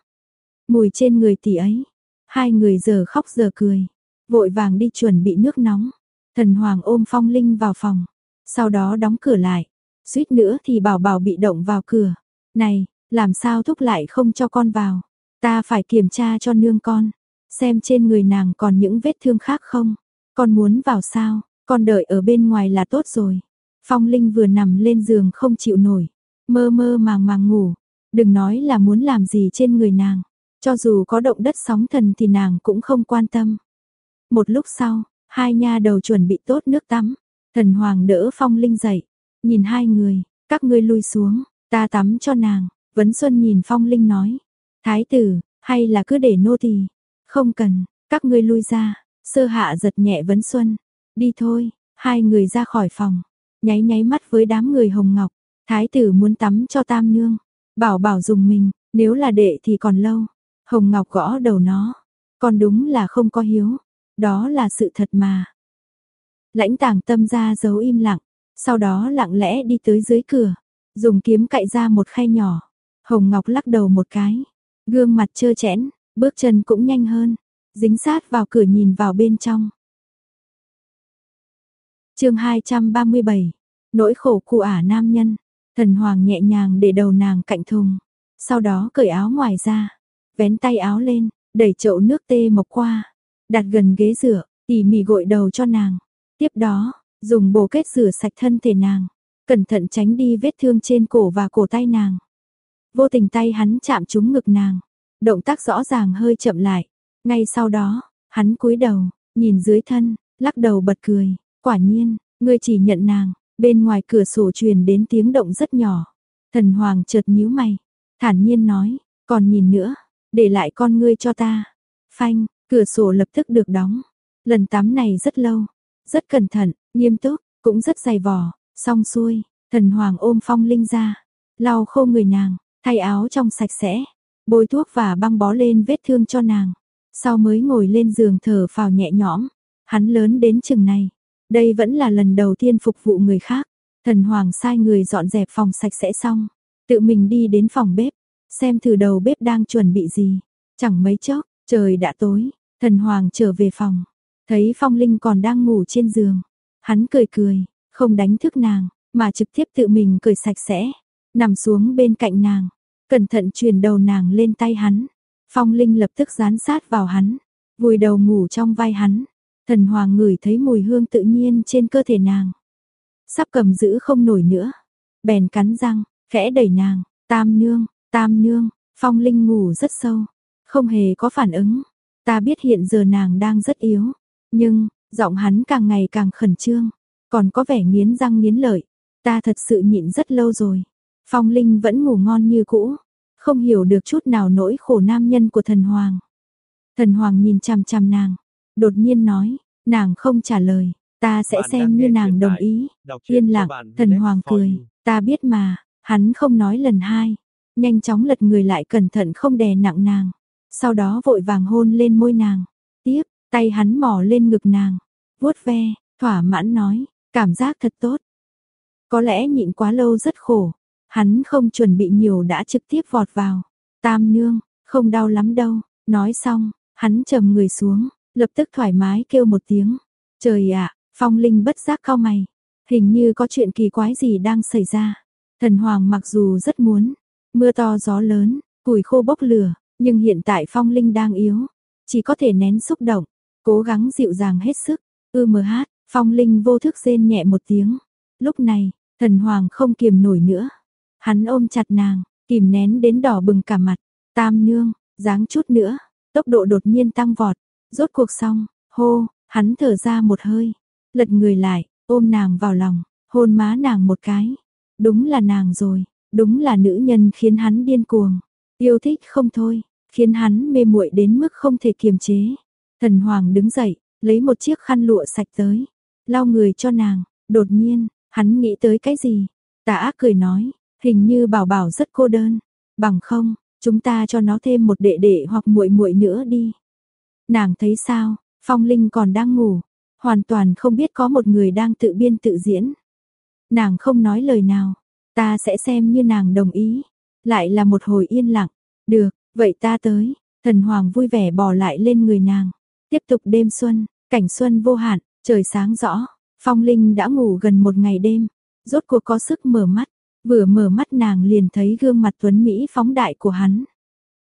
Mùi trên người tỷ ấy. Hai người giờ khóc giờ cười, vội vàng đi chuẩn bị nước nóng. Thần Hoàng ôm Phong Linh vào phòng, sau đó đóng cửa lại. Suýt nữa thì bảo bảo bị động vào cửa. Này, làm sao thúc lại không cho con vào? Ta phải kiểm tra cho nương con, xem trên người nàng còn những vết thương khác không. Con muốn vào sao, con đợi ở bên ngoài là tốt rồi. Phong Linh vừa nằm lên giường không chịu nổi, mơ mơ màng màng ngủ. Đừng nói là muốn làm gì trên người nàng, cho dù có động đất sóng thần thì nàng cũng không quan tâm. Một lúc sau, hai nha đầu chuẩn bị tốt nước tắm. Thần Hoàng đỡ Phong Linh dậy, nhìn hai người, các ngươi lui xuống, ta tắm cho nàng. Vấn Xuân nhìn Phong Linh nói, Thái tử, hay là cứ để nô tỳ? Không cần, các ngươi lui ra. Sơ hạ giật nhẹ Vấn Xuân, đi thôi, hai người ra khỏi phòng, nháy nháy mắt với đám người hồng ngọc. Thái tử muốn tắm cho tam nương, bảo bảo dùng mình, nếu là đệ thì còn lâu. Hồng Ngọc gõ đầu nó, còn đúng là không có hiếu, đó là sự thật mà. Lãnh tàng tâm ra giấu im lặng, sau đó lặng lẽ đi tới dưới cửa, dùng kiếm cạy ra một khay nhỏ. Hồng Ngọc lắc đầu một cái, gương mặt trơ chẽn, bước chân cũng nhanh hơn, dính sát vào cửa nhìn vào bên trong. chương 237, nỗi khổ cụ ả nam nhân, thần hoàng nhẹ nhàng để đầu nàng cạnh thùng, sau đó cởi áo ngoài ra, vén tay áo lên, đẩy chậu nước tê mộc qua, đặt gần ghế rửa, tỉ mỉ gội đầu cho nàng. Tiếp đó, dùng bồ kết rửa sạch thân thể nàng, cẩn thận tránh đi vết thương trên cổ và cổ tay nàng. Vô tình tay hắn chạm trúng ngực nàng, động tác rõ ràng hơi chậm lại. Ngay sau đó, hắn cúi đầu, nhìn dưới thân, lắc đầu bật cười, quả nhiên, ngươi chỉ nhận nàng, bên ngoài cửa sổ truyền đến tiếng động rất nhỏ. Thần Hoàng chợt nhíu mày, thản nhiên nói, còn nhìn nữa, để lại con ngươi cho ta. Phanh, cửa sổ lập tức được đóng. Lần tắm này rất lâu, rất cẩn thận, nghiêm túc, cũng rất dày vò, xong xuôi, thần hoàng ôm phong linh ra, lau khô người nàng, thay áo trong sạch sẽ, bôi thuốc và băng bó lên vết thương cho nàng. Sau mới ngồi lên giường thở phào nhẹ nhõm, hắn lớn đến chừng này, đây vẫn là lần đầu tiên phục vụ người khác. Thần hoàng sai người dọn dẹp phòng sạch sẽ xong, tự mình đi đến phòng bếp, xem thử đầu bếp đang chuẩn bị gì. Chẳng mấy chốc, trời đã tối, thần hoàng trở về phòng, thấy Phong Linh còn đang ngủ trên giường. Hắn cười cười, không đánh thức nàng, mà trực tiếp tự mình cười sạch sẽ, nằm xuống bên cạnh nàng, cẩn thận truyền đầu nàng lên tay hắn. Phong Linh lập tức dán sát vào hắn, vùi đầu ngủ trong vai hắn. Thần hoàng ngửi thấy mùi hương tự nhiên trên cơ thể nàng. Sắp cầm giữ không nổi nữa, bèn cắn răng, khẽ đẩy nàng, tam nương, Tam nương, Phong Linh ngủ rất sâu, không hề có phản ứng. Ta biết hiện giờ nàng đang rất yếu, nhưng giọng hắn càng ngày càng khẩn trương, còn có vẻ nghiến răng nghiến lợi. Ta thật sự nhịn rất lâu rồi. Phong Linh vẫn ngủ ngon như cũ, không hiểu được chút nào nỗi khổ nam nhân của thần hoàng. Thần hoàng nhìn chằm chằm nàng, đột nhiên nói, nàng không trả lời, ta sẽ xem như nàng đồng ý. Yên lặng, thần hoàng cười, ta biết mà, hắn không nói lần hai, nhanh chóng lật người lại cẩn thận không đè nặng nàng, sau đó vội vàng hôn lên môi nàng. Tiếp, tay hắn mò lên ngực nàng, vuốt ve, thỏa mãn nói, cảm giác thật tốt. Có lẽ nhịn quá lâu rất khổ, hắn không chuẩn bị nhiều đã trực tiếp vọt vào. Tam nương, không đau lắm đâu, nói xong, hắn trầm người xuống, lập tức thoải mái kêu một tiếng. Trời ạ, phong linh bất giác cao mày, hình như có chuyện kỳ quái gì đang xảy ra. Thần hoàng mặc dù rất muốn, Mưa to gió lớn, củi khô bốc lửa, nhưng hiện tại phong linh đang yếu, chỉ có thể nén xúc động, cố gắng dịu dàng hết sức. Ư mờ hát, phong linh vô thức rên nhẹ một tiếng. Lúc này, thần hoàng không kiềm nổi nữa. Hắn ôm chặt nàng, kìm nén đến đỏ bừng cả mặt. Tam nương, dáng chút nữa, tốc độ đột nhiên tăng vọt. Rốt cuộc xong, hô, hắn thở ra một hơi, lật người lại, ôm nàng vào lòng, hôn má nàng một cái. Đúng là nàng rồi, Đúng là nữ nhân khiến hắn điên cuồng, yêu thích không thôi, khiến hắn mê muội đến mức không thể kiềm chế. Thần Hoàng đứng dậy, lấy một chiếc khăn lụa sạch tới, lau người cho nàng, đột nhiên, hắn nghĩ tới cái gì? Tà ác cười nói, hình như bảo bảo rất cô đơn, bằng không, chúng ta cho nó thêm một đệ đệ hoặc muội muội nữa đi. Nàng thấy sao, Phong Linh còn đang ngủ, hoàn toàn không biết có một người đang tự biên tự diễn. Nàng không nói lời nào, Ta sẽ xem như nàng đồng ý. Lại là một hồi yên lặng. Được, vậy ta tới. Thần Hoàng vui vẻ bò lại lên người nàng. Tiếp tục đêm xuân, cảnh xuân vô hạn, trời sáng rõ, Phong Linh đã ngủ gần một ngày đêm, rốt cuộc có sức mở mắt, vừa mở mắt nàng liền thấy gương mặt tuấn Mỹ phóng đại của hắn.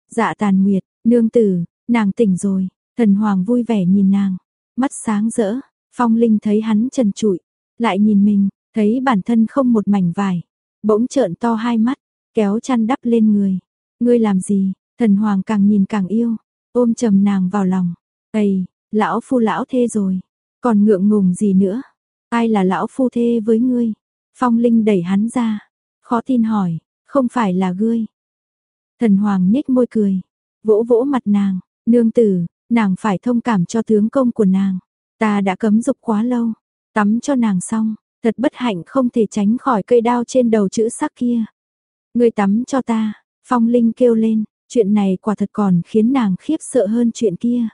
Dạ tàn nguyệt, nương tử, nàng tỉnh rồi, thần hoàng vui vẻ nhìn nàng, mắt sáng rỡ, Phong Linh thấy hắn trần trụi, lại nhìn mình, thấy bản thân không một mảnh vải, bỗng trợn to hai mắt, kéo chăn đắp lên người. Ngươi làm gì? Thần hoàng càng nhìn càng yêu, ôm trầm nàng vào lòng. ầy lão phu lão thê rồi, còn ngượng ngùng gì nữa? Ai là lão phu thê với ngươi? Phong Linh đẩy hắn ra, khó tin hỏi, không phải là ngươi. Thần hoàng nhếch môi cười, vỗ vỗ mặt nàng, nương tử, nàng phải thông cảm cho tướng công của nàng. Ta đã cấm dục quá lâu, tắm cho nàng xong, thật bất hạnh không thể tránh khỏi cây đao trên đầu chữ sắc kia. Ngươi tắm cho ta, Phong Linh kêu lên, chuyện này quả thật còn khiến nàng khiếp sợ hơn chuyện kia.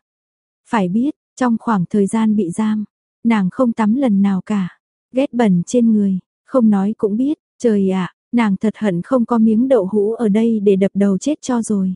Phải biết, trong khoảng thời gian bị giam, nàng không tắm lần nào cả, ghét bẩn trên người, không nói cũng biết, trời ạ, nàng thật hận không có miếng đậu hũ ở đây để đập đầu chết cho rồi.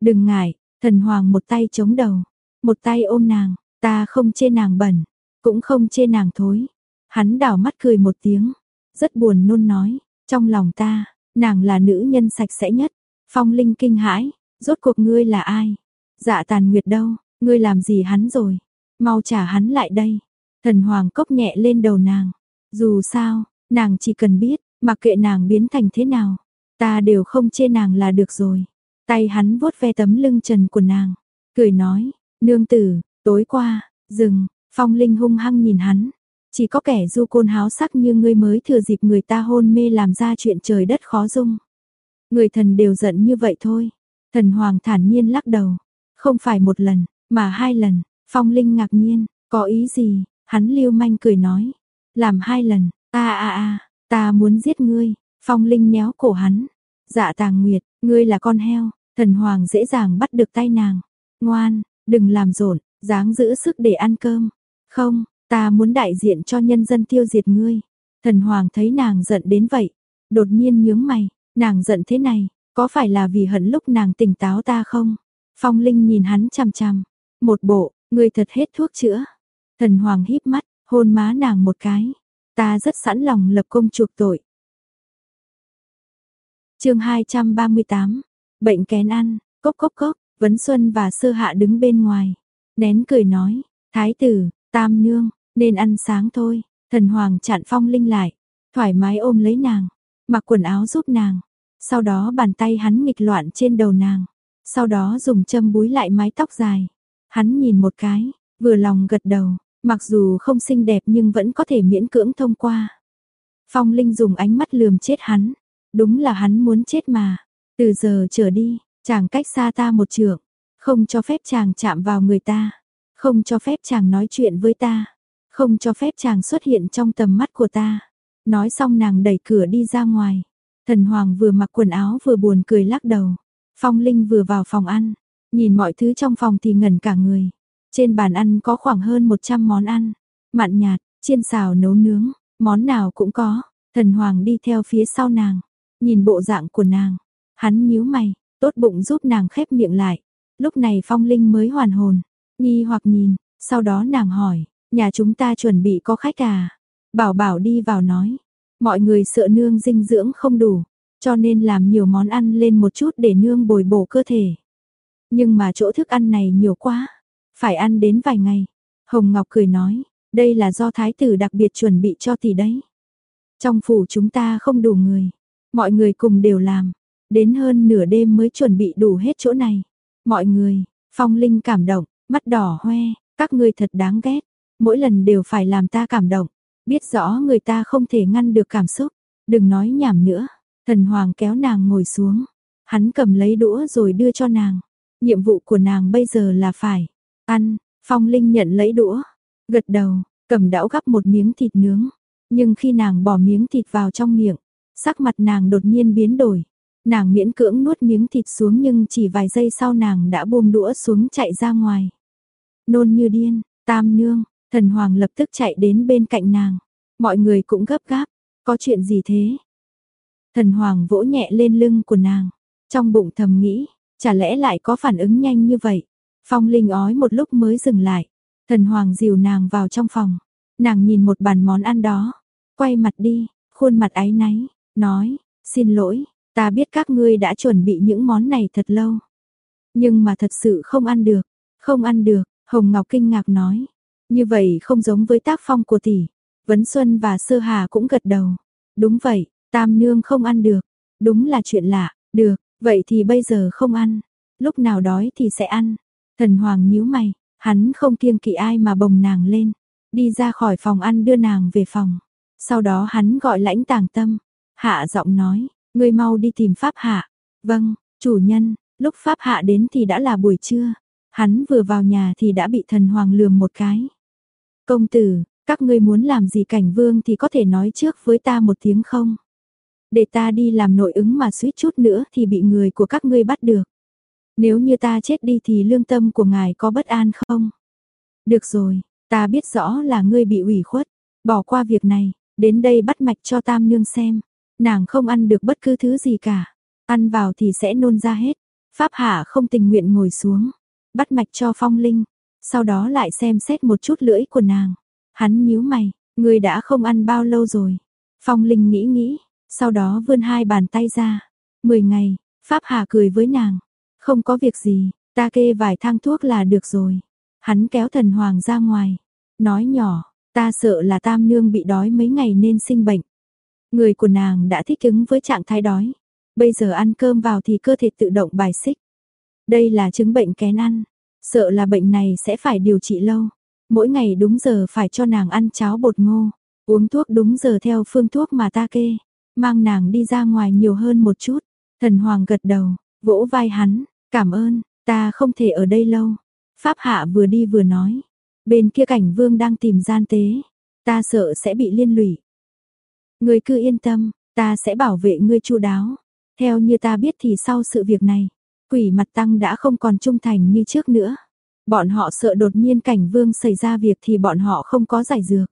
Đừng ngại, thần hoàng một tay chống đầu, một tay ôm nàng, ta không chê nàng bẩn, cũng không chê nàng thối. Hắn đảo mắt cười một tiếng, rất buồn nôn nói, trong lòng ta, nàng là nữ nhân sạch sẽ nhất. Phong Linh kinh hãi, rốt cuộc ngươi là ai? Dạ tàn nguyệt đâu, ngươi làm gì hắn rồi? Mau trả hắn lại đây. Thần hoàng cốc nhẹ lên đầu nàng. Dù sao, nàng chỉ cần biết, mặc kệ nàng biến thành thế nào, ta đều không chê nàng là được rồi. Tay hắn vuốt ve tấm lưng trần của nàng, cười nói, nương tử, tối qua, dừng, phong linh hung hăng nhìn hắn. Chỉ có kẻ du côn háo sắc như ngươi mới thừa dịp người ta hôn mê làm ra chuyện trời đất khó dung. Người thần đều giận như vậy thôi. Thần hoàng thản nhiên lắc đầu. Không phải một lần, mà hai lần. Phong linh ngạc nhiên, có ý gì? Hắn lưu manh cười nói. Làm hai lần, a a a, ta muốn giết ngươi. Phong linh nhéo cổ hắn. Dạ tàng nguyệt, ngươi là con heo. Thần hoàng dễ dàng bắt được tay nàng. Ngoan, đừng làm rộn, dáng giữ sức để ăn cơm. Không, ta muốn đại diện cho nhân dân tiêu diệt ngươi. Thần hoàng thấy nàng giận đến vậy, đột nhiên nhướng mày, nàng giận thế này, có phải là vì hận lúc nàng tỉnh táo ta không? Phong Linh nhìn hắn chằm chằm, một bộ, ngươi thật hết thuốc chữa. Thần hoàng híp mắt, hôn má nàng một cái. Ta rất sẵn lòng lập công chuộc tội. Chương 238. Bệnh kén ăn, cốc cốc cốc, Vấn Xuân và Sơ Hạ đứng bên ngoài, nén cười nói, "Thái tử, Tam nương, nên ăn sáng thôi." Thần hoàng chặn Phong Linh lại, thoải mái ôm lấy nàng, mặc quần áo giúp nàng, sau đó bàn tay hắn nghịch loạn trên đầu nàng, sau đó dùng châm búi lại mái tóc dài. Hắn nhìn một cái, vừa lòng gật đầu, mặc dù không xinh đẹp nhưng vẫn có thể miễn cưỡng thông qua. Phong Linh dùng ánh mắt lườm chết hắn, đúng là hắn muốn chết mà. Từ giờ trở đi, chàng cách xa ta một trượng, không cho phép chàng chạm vào người ta, không cho phép chàng nói chuyện với ta, không cho phép chàng xuất hiện trong tầm mắt của ta. Nói xong nàng đẩy cửa đi ra ngoài. Thần Hoàng vừa mặc quần áo vừa buồn cười lắc đầu. Phong Linh vừa vào phòng ăn, nhìn mọi thứ trong phòng thì ngẩn cả người. Trên bàn ăn có khoảng hơn 100 món ăn, mặn nhạt, chiên xào nấu nướng, món nào cũng có. Thần Hoàng đi theo phía sau nàng, nhìn bộ dạng của nàng, hắn nhíu mày, tốt bụng giúp nàng khép miệng lại. Lúc này Phong Linh mới hoàn hồn, nghi hoặc nhìn, sau đó nàng hỏi, nhà chúng ta chuẩn bị có khách à? Bảo bảo đi vào nói, mọi người sợ nương dinh dưỡng không đủ, cho nên làm nhiều món ăn lên một chút để nương bồi bổ cơ thể. Nhưng mà chỗ thức ăn này nhiều quá, phải ăn đến vài ngày. Hồng Ngọc cười nói, đây là do thái tử đặc biệt chuẩn bị cho tỷ đấy. Trong phủ chúng ta không đủ người, mọi người cùng đều làm, đến hơn nửa đêm mới chuẩn bị đủ hết chỗ này. Mọi người, Phong Linh cảm động, mắt đỏ hoe, các ngươi thật đáng ghét, mỗi lần đều phải làm ta cảm động. Biết rõ người ta không thể ngăn được cảm xúc, đừng nói nhảm nữa. Thần Hoàng kéo nàng ngồi xuống, hắn cầm lấy đũa rồi đưa cho nàng. Nhiệm vụ của nàng bây giờ là phải ăn, Phong Linh nhận lấy đũa, gật đầu, cầm đảo gắp một miếng thịt nướng. Nhưng khi nàng bỏ miếng thịt vào trong miệng, sắc mặt nàng đột nhiên biến đổi. Nàng miễn cưỡng nuốt miếng thịt xuống nhưng chỉ vài giây sau nàng đã buông đũa xuống chạy ra ngoài. Nôn như điên, tam nương, Thần Hoàng lập tức chạy đến bên cạnh nàng. Mọi người cũng gấp gáp. Có chuyện gì thế? Thần Hoàng vỗ nhẹ lên lưng của nàng. Trong bụng thầm nghĩ, chả lẽ lại có phản ứng nhanh như vậy? Phong Linh ói một lúc mới dừng lại. Thần Hoàng dìu nàng vào trong phòng. Nàng nhìn một bàn món ăn đó, quay mặt đi, khuôn mặt áy náy, nói, xin lỗi, ta biết các ngươi đã chuẩn bị những món này thật lâu. Nhưng mà thật sự không ăn được, không ăn được, Hồng Ngọc kinh ngạc nói. Như vậy không giống với tác phong của tỷ. Vấn Xuân và Sơ Hà cũng gật đầu. Đúng vậy, Tam Nương không ăn được. Đúng là chuyện lạ, được, vậy thì bây giờ không ăn. Lúc nào đói thì sẽ ăn. Thần Hoàng nhíu mày, hắn không kiêng kỵ ai mà bồng nàng lên. Đi ra khỏi phòng ăn đưa nàng về phòng. Sau đó hắn gọi lãnh tàng tâm. Hạ giọng nói, ngươi mau đi tìm Pháp Hạ. Vâng, chủ nhân, lúc Pháp Hạ đến thì đã là buổi trưa. Hắn vừa vào nhà thì đã bị thần hoàng lườm một cái. Công tử, các ngươi muốn làm gì cảnh vương thì có thể nói trước với ta một tiếng không? Để ta đi làm nội ứng mà suýt chút nữa thì bị người của các ngươi bắt được. Nếu như ta chết đi thì lương tâm của ngài có bất an không? Được rồi, ta biết rõ là ngươi bị ủy khuất, bỏ qua việc này, đến đây bắt mạch cho tam nương xem. Nàng không ăn được bất cứ thứ gì cả, ăn vào thì sẽ nôn ra hết. Pháp Hạ không tình nguyện ngồi xuống, bắt mạch cho Phong Linh, sau đó lại xem xét một chút lưỡi của nàng. Hắn nhíu mày, ngươi đã không ăn bao lâu rồi. Phong Linh nghĩ nghĩ, sau đó vươn hai bàn tay ra. Mười ngày, Pháp Hà cười với nàng. Không có việc gì, ta kê vài thang thuốc là được rồi. Hắn kéo thần hoàng ra ngoài. Nói nhỏ, ta sợ là tam nương bị đói mấy ngày nên sinh bệnh. Người của nàng đã thích ứng với trạng thái đói. Bây giờ ăn cơm vào thì cơ thể tự động bài xích. Đây là chứng bệnh kén ăn, sợ là bệnh này sẽ phải điều trị lâu. Mỗi ngày đúng giờ phải cho nàng ăn cháo bột ngô, uống thuốc đúng giờ theo phương thuốc mà ta kê, mang nàng đi ra ngoài nhiều hơn một chút. Thần Hoàng gật đầu, vỗ vai hắn, cảm ơn, ta không thể ở đây lâu. Pháp Hạ vừa đi vừa nói, bên kia cảnh vương đang tìm gian tế, ta sợ sẽ bị liên lụy. Ngươi cứ yên tâm, ta sẽ bảo vệ ngươi chu đáo. Theo như ta biết thì sau sự việc này, Quỷ mặt tăng đã không còn trung thành như trước nữa. Bọn họ sợ đột nhiên cảnh vương xảy ra việc thì bọn họ không có giải dược.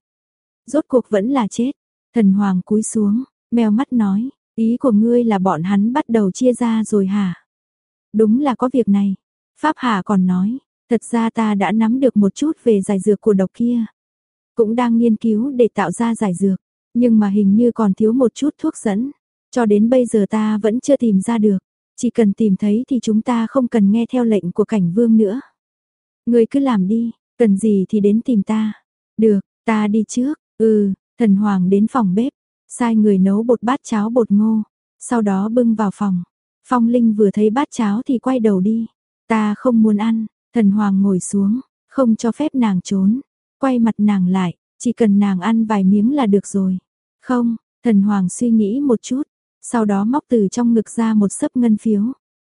Rốt cuộc vẫn là chết. Thần hoàng cúi xuống, mèo mắt nói, ý của ngươi là bọn hắn bắt đầu chia ra rồi hả? Đúng là có việc này. Pháp Hà còn nói, thật ra ta đã nắm được một chút về giải dược của độc kia. Cũng đang nghiên cứu để tạo ra giải dược, nhưng mà hình như còn thiếu một chút thuốc dẫn. Cho đến bây giờ ta vẫn chưa tìm ra được. Chỉ cần tìm thấy thì chúng ta không cần nghe theo lệnh của cảnh vương nữa. Người cứ làm đi, cần gì thì đến tìm ta. Được, ta đi trước, ừ, thần hoàng đến phòng bếp, sai người nấu bột bát cháo bột ngô, sau đó bưng vào phòng. Phong Linh vừa thấy bát cháo thì quay đầu đi. Ta không muốn ăn, thần hoàng ngồi xuống, không cho phép nàng trốn. Quay mặt nàng lại, chỉ cần nàng ăn vài miếng là được rồi. Không, thần hoàng suy nghĩ một chút, sau đó móc từ trong ngực ra một sấp ngân phiếu,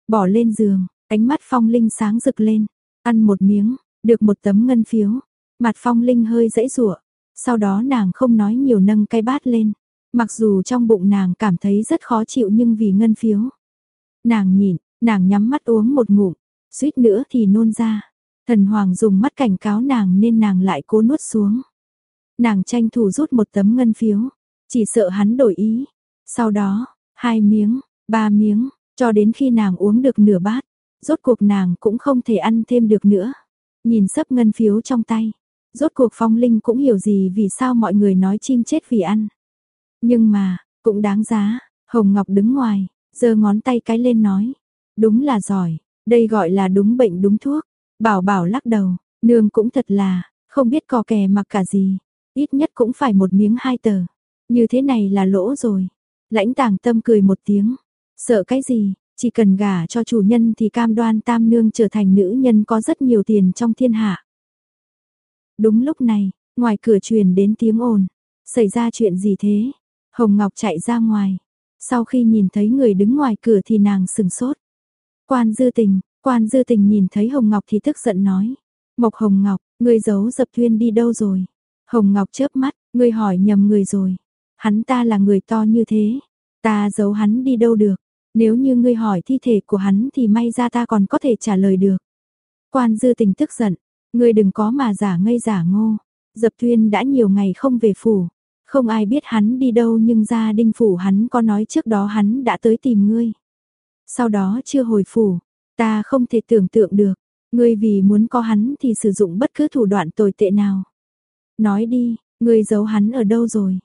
bỏ lên giường, ánh mắt Phong Linh sáng rực lên, ăn một miếng, được một tấm ngân phiếu. Mặt Phong Linh hơi dãy rủa, sau đó nàng không nói nhiều nâng cái bát lên, mặc dù trong bụng nàng cảm thấy rất khó chịu nhưng vì ngân phiếu. Nàng nhìn, nàng nhắm mắt uống một ngụm, suýt nữa thì nôn ra. Thần Hoàng dùng mắt cảnh cáo nàng nên nàng lại cố nuốt xuống. Nàng tranh thủ rút một tấm ngân phiếu, chỉ sợ hắn đổi ý. Sau đó, hai miếng, ba miếng, cho đến khi nàng uống được nửa bát, rốt cuộc nàng cũng không thể ăn thêm được nữa. Nhìn sấp ngân phiếu trong tay, rốt cuộc Phong Linh cũng hiểu gì vì sao mọi người nói chim chết vì ăn. Nhưng mà, cũng đáng giá, Hồng Ngọc đứng ngoài, giơ ngón tay cái lên nói, đúng là giỏi, đây gọi là đúng bệnh đúng thuốc. Bảo bảo lắc đầu, nương cũng thật là, không biết cò kè mặc cả gì, ít nhất cũng phải một miếng hai tờ. Như thế này là lỗ rồi. Lãnh tàng tâm cười một tiếng. Sợ cái gì, chỉ cần gả cho chủ nhân thì cam đoan tam nương trở thành nữ nhân có rất nhiều tiền trong thiên hạ. Đúng lúc này, ngoài cửa truyền đến tiếng ồn. Xảy ra chuyện gì thế? Hồng Ngọc chạy ra ngoài. Sau khi nhìn thấy người đứng ngoài cửa thì nàng sừng sốt. Quan dư tình, quan dư tình nhìn thấy Hồng Ngọc thì tức giận nói. Mộc Hồng Ngọc, người giấu dập thuyên đi đâu rồi? Hồng Ngọc chớp mắt, người hỏi nhầm người rồi. Hắn ta là người to như thế, ta giấu hắn đi đâu được, nếu như ngươi hỏi thi thể của hắn thì may ra ta còn có thể trả lời được. Quan dư tình tức giận, ngươi đừng có mà giả ngây giả ngô, dập tuyên đã nhiều ngày không về phủ, không ai biết hắn đi đâu nhưng gia đình phủ hắn có nói trước đó hắn đã tới tìm ngươi. Sau đó chưa hồi phủ, Ta không thể tưởng tượng được, ngươi vì muốn có hắn thì sử dụng bất cứ thủ đoạn tồi tệ nào. Nói đi, ngươi giấu hắn ở đâu rồi?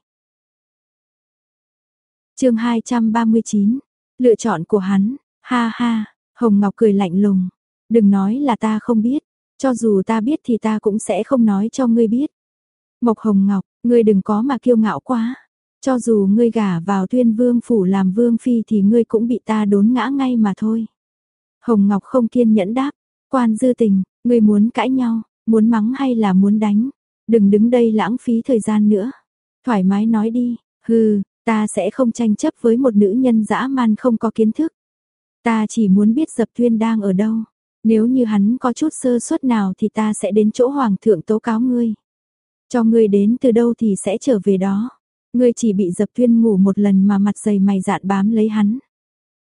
chương 239, lựa chọn của hắn, ha ha, Hồng Ngọc cười lạnh lùng, đừng nói là ta không biết, cho dù ta biết thì ta cũng sẽ không nói cho ngươi biết. Mộc Hồng Ngọc, ngươi đừng có mà kiêu ngạo quá, cho dù ngươi gả vào tuyên vương phủ làm vương phi thì ngươi cũng bị ta đốn ngã ngay mà thôi. Hồng Ngọc không kiên nhẫn đáp, quan dư tình, ngươi muốn cãi nhau, muốn mắng hay là muốn đánh, đừng đứng đây lãng phí thời gian nữa. Thoải mái nói đi, hừ, ta sẽ không tranh chấp với một nữ nhân dã man không có kiến thức. Ta chỉ muốn biết dập tuyên đang ở đâu. Nếu như hắn có chút sơ suất nào thì ta sẽ đến chỗ hoàng thượng tố cáo ngươi. Cho ngươi đến từ đâu thì sẽ trở về đó. Ngươi chỉ bị dập tuyên ngủ một lần mà mặt dày mày dạn bám lấy hắn.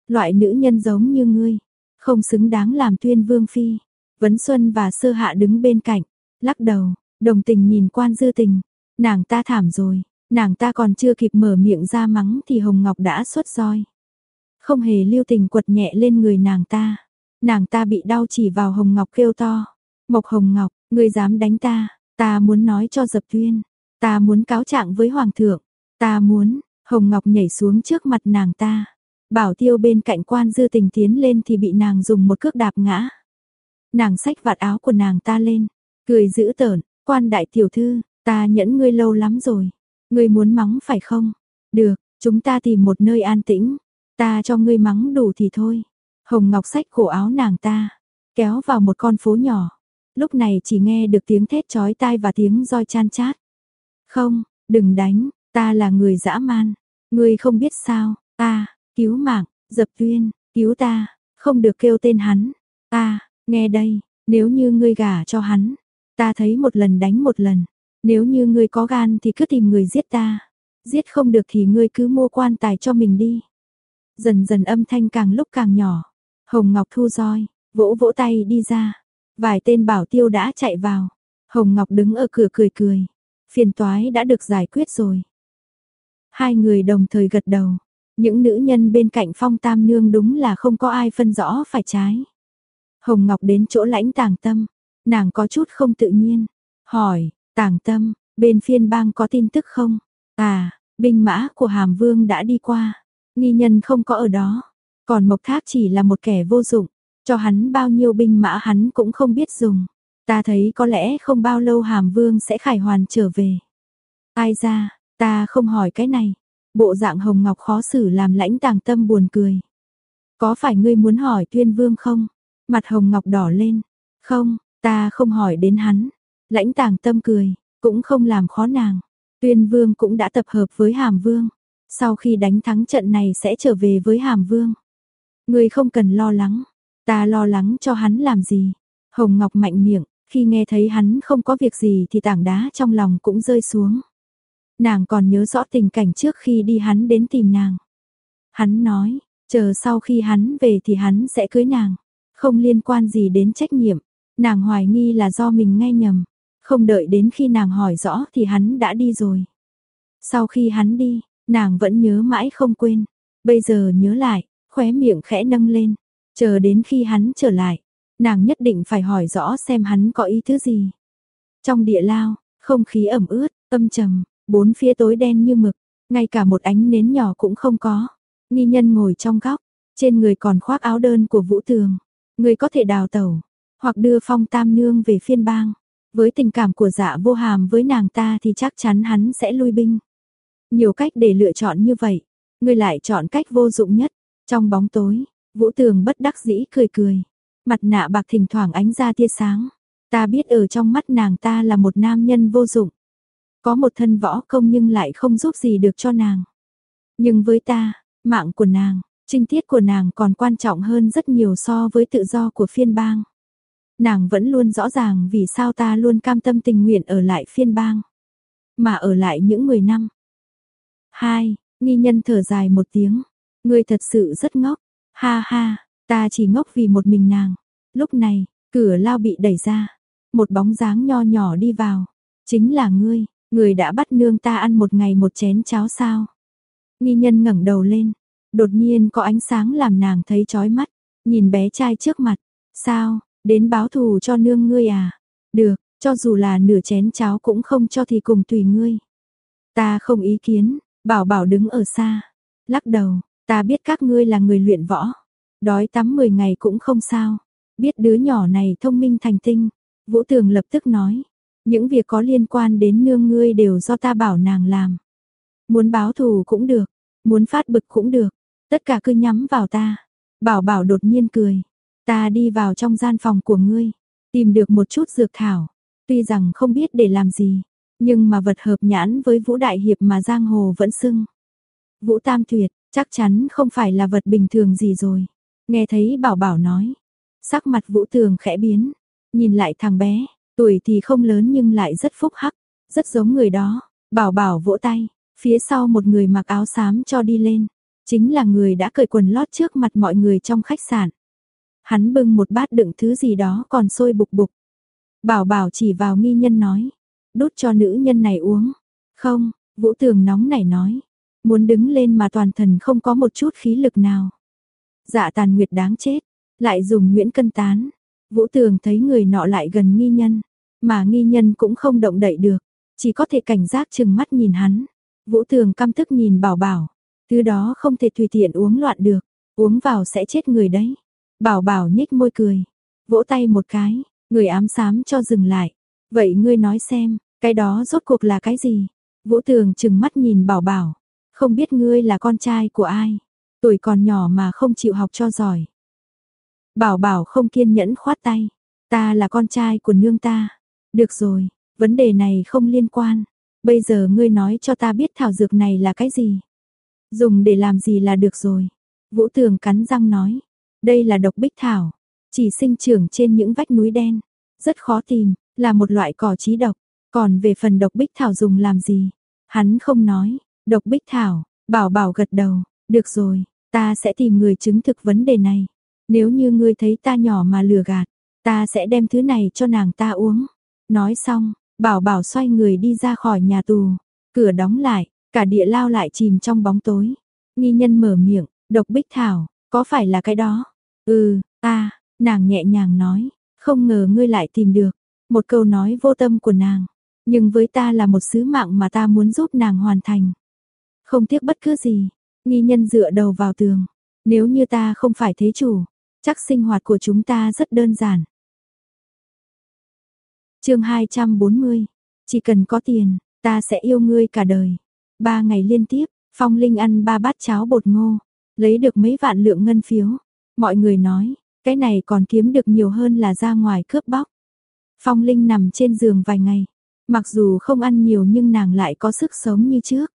Loại nữ nhân giống như ngươi, không xứng đáng làm tuyên vương phi. Vấn Xuân và Sơ Hạ đứng bên cạnh, lắc đầu, đồng tình nhìn quan dư tình. Nàng ta thảm rồi, nàng ta còn chưa kịp mở miệng ra mắng thì Hồng Ngọc đã xuất roi. Không hề lưu tình quật nhẹ lên người nàng ta. Nàng ta bị đau chỉ vào Hồng Ngọc kêu to. Mộc Hồng Ngọc, ngươi dám đánh ta, ta muốn nói cho dập tuyên. Ta muốn cáo trạng với Hoàng thượng. Ta muốn, Hồng Ngọc nhảy xuống trước mặt nàng ta. Bảo tiêu bên cạnh quan dư tình tiến lên thì bị nàng dùng một cước đạp ngã. Nàng xách vạt áo của nàng ta lên, cười giữ tợn, quan đại tiểu thư, ta nhẫn ngươi lâu lắm rồi. Ngươi muốn mắng phải không? Được, chúng ta tìm một nơi an tĩnh. Ta cho ngươi mắng đủ thì thôi. Hồng Ngọc xách cổ áo nàng ta, kéo vào một con phố nhỏ. Lúc này chỉ nghe được tiếng thét chói tai và tiếng roi chan chát. Không, đừng đánh, ta là người dã man. Ngươi không biết sao, ta, cứu mạng, dập tuyên, cứu ta, không được kêu tên hắn. Ta, nghe đây, nếu như ngươi gả cho hắn, ta thấy một lần đánh một lần. Nếu như ngươi có gan thì cứ tìm người giết ta. Giết không được thì ngươi cứ mua quan tài cho mình đi. Dần dần âm thanh càng lúc càng nhỏ. Hồng Ngọc thu roi, vỗ vỗ tay đi ra. Vài tên bảo tiêu đã chạy vào. Hồng Ngọc đứng ở cửa cười cười. Phiền toái đã được giải quyết rồi. Hai người đồng thời gật đầu. Những nữ nhân bên cạnh phong tam nương đúng là không có ai phân rõ phải trái. Hồng Ngọc đến chỗ lãnh tàng tâm. Nàng có chút không tự nhiên. Hỏi, tàng tâm, bên phiên bang có tin tức không? À, binh mã của Hàm Vương đã đi qua. Nghi nhân không có ở đó. Còn Mộc Thác chỉ là một kẻ vô dụng, cho hắn bao nhiêu binh mã hắn cũng không biết dùng. Ta thấy có lẽ không bao lâu Hàm Vương sẽ khải hoàn trở về. Ai ra, ta không hỏi cái này. Bộ dạng Hồng Ngọc khó xử làm lãnh tàng tâm buồn cười. Có phải ngươi muốn hỏi tuyên vương không? Mặt Hồng Ngọc đỏ lên. Không, ta không hỏi đến hắn. Lãnh tàng tâm cười, cũng không làm khó nàng. Tuyên vương cũng đã tập hợp với Hàm Vương. Sau khi đánh thắng trận này sẽ trở về với Hàm Vương. Ngươi không cần lo lắng, ta lo lắng cho hắn làm gì. Hồng Ngọc mạnh miệng, khi nghe thấy hắn không có việc gì thì tảng đá trong lòng cũng rơi xuống. Nàng còn nhớ rõ tình cảnh trước khi đi hắn đến tìm nàng. Hắn nói, chờ sau khi hắn về thì hắn sẽ cưới nàng, không liên quan gì đến trách nhiệm. Nàng hoài nghi là do mình nghe nhầm, không đợi đến khi nàng hỏi rõ thì hắn đã đi rồi. Sau khi hắn đi, nàng vẫn nhớ mãi không quên, bây giờ nhớ lại, khóe miệng khẽ nâng lên, chờ đến khi hắn trở lại, nàng nhất định phải hỏi rõ xem hắn có ý thứ gì. Trong địa lao, không khí ẩm ướt, âm trầm, bốn phía tối đen như mực, ngay cả một ánh nến nhỏ cũng không có. Nghi nhân ngồi trong góc, trên người còn khoác áo đơn của Vũ Tường. Người có thể đào tẩu, hoặc đưa phong tam nương về phiên bang. Với tình cảm của dạ vô hàm với nàng ta thì chắc chắn hắn sẽ lui binh. Nhiều cách để lựa chọn như vậy, người lại chọn cách vô dụng nhất. Trong bóng tối, Vũ Tường bất đắc dĩ cười cười. Mặt nạ bạc thỉnh thoảng ánh ra tia sáng. Ta biết ở trong mắt nàng ta là một nam nhân vô dụng. Có một thân võ công nhưng lại không giúp gì được cho nàng. Nhưng với ta, mạng của nàng, trinh tiết của nàng còn quan trọng hơn rất nhiều so với tự do của phiên bang. Nàng vẫn luôn rõ ràng vì sao ta luôn cam tâm tình nguyện ở lại phiên bang. Mà ở lại những 10 năm. Hai, nghi nhân thở dài một tiếng. Ngươi thật sự rất ngốc. Ha ha, ta chỉ ngốc vì một mình nàng. Lúc này, cửa lao bị đẩy ra. Một bóng dáng nho nhỏ đi vào. Chính là ngươi, người đã bắt nương ta ăn một ngày một chén cháo sao. Nghi nhân ngẩng đầu lên. Đột nhiên có ánh sáng làm nàng thấy chói mắt. nhìn bé trai trước mặt, sao, đến báo thù cho nương ngươi à? Được, cho dù là nửa chén cháo cũng không cho thì cùng tùy ngươi. Ta không ý kiến, bảo bảo đứng ở xa, lắc đầu, ta biết các ngươi là người luyện võ, đói tắm 10 ngày cũng không sao, biết đứa nhỏ này thông minh thành tinh. Vũ Tường lập tức nói, những việc có liên quan đến nương ngươi đều do ta bảo nàng làm. Muốn báo thù cũng được, muốn phát bực cũng được, tất cả cứ nhắm vào ta. Bảo bảo đột nhiên cười, ta đi vào trong gian phòng của ngươi, tìm được một chút dược thảo, tuy rằng không biết để làm gì, nhưng mà vật hợp nhãn với Vũ Đại Hiệp mà giang hồ vẫn xưng. Vũ Tam Tuyệt, chắc chắn không phải là vật bình thường gì rồi. Nghe thấy bảo bảo nói, sắc mặt Vũ Tường khẽ biến, nhìn lại thằng bé, tuổi thì không lớn nhưng lại rất phúc hắc, rất giống người đó. Bảo bảo vỗ tay, phía sau một người mặc áo xám cho đi lên, chính là người đã cởi quần lót trước mặt mọi người trong khách sạn. Hắn bưng một bát đựng thứ gì đó còn sôi bục bục. Bảo bảo chỉ vào nghi nhân nói, đút cho nữ nhân này uống. Không, Vũ Tường nóng nảy nói, muốn đứng lên mà toàn thần không có một chút khí lực nào. Dạ tàn nguyệt đáng chết, lại dùng Nguyễn Cân tán. Vũ Tường thấy người nọ lại gần nghi nhân, mà nghi nhân cũng không động đậy được, chỉ có thể cảnh giác chừng mắt nhìn hắn. Vũ Tường căm tức nhìn bảo bảo, thứ đó không thể tùy tiện uống loạn được, uống vào sẽ chết người đấy. Bảo bảo nhếch môi cười, vỗ tay một cái, người ám sám cho dừng lại. Vậy ngươi nói xem, cái đó rốt cuộc là cái gì? Vũ Tường chừng mắt nhìn bảo bảo, không biết ngươi là con trai của ai, tuổi còn nhỏ mà không chịu học cho giỏi. Bảo bảo không kiên nhẫn khoát tay, ta là con trai của nương ta. Được rồi, vấn đề này không liên quan. Bây giờ ngươi nói cho ta biết thảo dược này là cái gì? Dùng để làm gì là được rồi. Vũ Tường cắn răng nói, đây là độc bích thảo, chỉ sinh trưởng trên những vách núi đen, rất khó tìm, là một loại cỏ trí độc. Còn về phần độc bích thảo dùng làm gì? Hắn không nói, độc bích thảo, bảo bảo gật đầu, được rồi, ta sẽ tìm người chứng thực vấn đề này. Nếu như ngươi thấy ta nhỏ mà lừa gạt, ta sẽ đem thứ này cho nàng ta uống. Nói xong, bảo bảo xoay người đi ra khỏi nhà tù, cửa đóng lại, cả địa lao lại chìm trong bóng tối. Nghi nhân mở miệng, độc bích thảo, có phải là cái đó? Ừ, ta, nàng nhẹ nhàng nói, không ngờ ngươi lại tìm được. Một câu nói vô tâm của nàng, nhưng với ta là một sứ mạng mà ta muốn giúp nàng hoàn thành. Không tiếc bất cứ gì, nghi nhân dựa đầu vào tường. Nếu như ta không phải thế chủ, chắc sinh hoạt của chúng ta rất đơn giản. chương 240, chỉ cần có tiền, ta sẽ yêu ngươi cả đời. Ba ngày liên tiếp, Phong Linh ăn ba bát cháo bột ngô, lấy được mấy vạn lượng ngân phiếu. Mọi người nói, cái này còn kiếm được nhiều hơn là ra ngoài cướp bóc. Phong Linh nằm trên giường vài ngày, mặc dù không ăn nhiều nhưng nàng lại có sức sống như trước.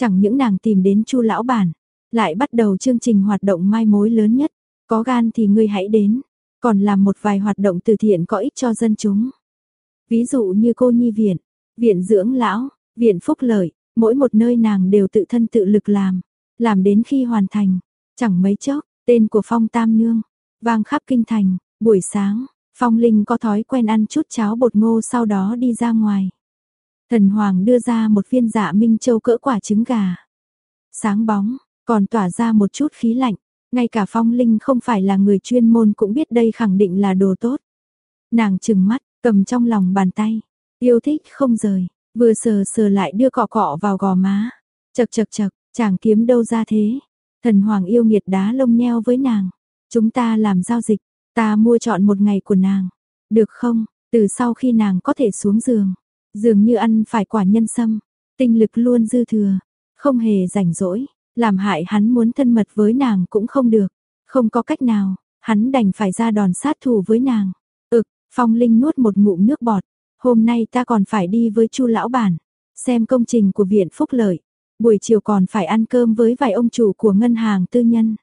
Chẳng những nàng tìm đến Chu lão bản, lại bắt đầu chương trình hoạt động mai mối lớn nhất. Có gan thì ngươi hãy đến, còn làm một vài hoạt động từ thiện có ích cho dân chúng. Ví dụ như cô nhi viện, viện dưỡng lão, viện phúc lợi, mỗi một nơi nàng đều tự thân tự lực làm, làm đến khi hoàn thành, chẳng mấy chốc, tên của Phong Tam Nương vang khắp kinh thành, buổi sáng, Phong Linh có thói quen ăn chút cháo bột ngô sau đó đi ra ngoài. Thần Hoàng đưa ra một viên dạ minh châu cỡ quả trứng gà. Sáng bóng, còn tỏa ra một chút khí lạnh, ngay cả Phong Linh không phải là người chuyên môn cũng biết đây khẳng định là đồ tốt. Nàng chừng mắt, cầm trong lòng bàn tay, yêu thích không rời, vừa sờ sờ lại đưa cọ cọ vào gò má. Chật chật chật, chàng kiếm đâu ra thế? Thần Hoàng yêu nghiệt đá lông nheo với nàng. Chúng ta làm giao dịch, ta mua chọn một ngày của nàng. Được không? Từ sau khi nàng có thể xuống giường, dường như ăn phải quả nhân sâm, tinh lực luôn dư thừa, không hề rảnh rỗi, làm hại hắn muốn thân mật với nàng cũng không được, không có cách nào, hắn đành phải ra đòn sát thủ với nàng. Ực, Phong Linh nuốt một ngụm nước bọt, hôm nay ta còn phải đi với Chu lão bản, xem công trình của viện phúc lợi, buổi chiều còn phải ăn cơm với vài ông chủ của ngân hàng tư nhân.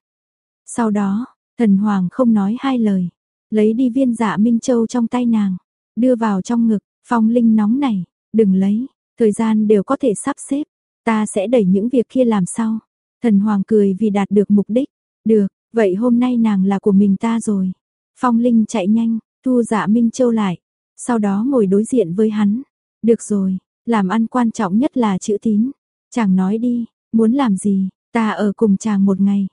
Sau đó, thần hoàng không nói hai lời, lấy đi viên dạ Minh Châu trong tay nàng, đưa vào trong ngực, Phong Linh nóng này, đừng lấy, thời gian đều có thể sắp xếp, ta sẽ đẩy những việc kia làm sau. Thần Hoàng cười vì đạt được mục đích. Được, vậy hôm nay nàng là của mình ta rồi. Phong Linh chạy nhanh, thu dạ Minh Châu lại. Sau đó ngồi đối diện với hắn. Được rồi, làm ăn quan trọng nhất là chữ tín. Chàng nói đi, muốn làm gì, ta ở cùng chàng một ngày.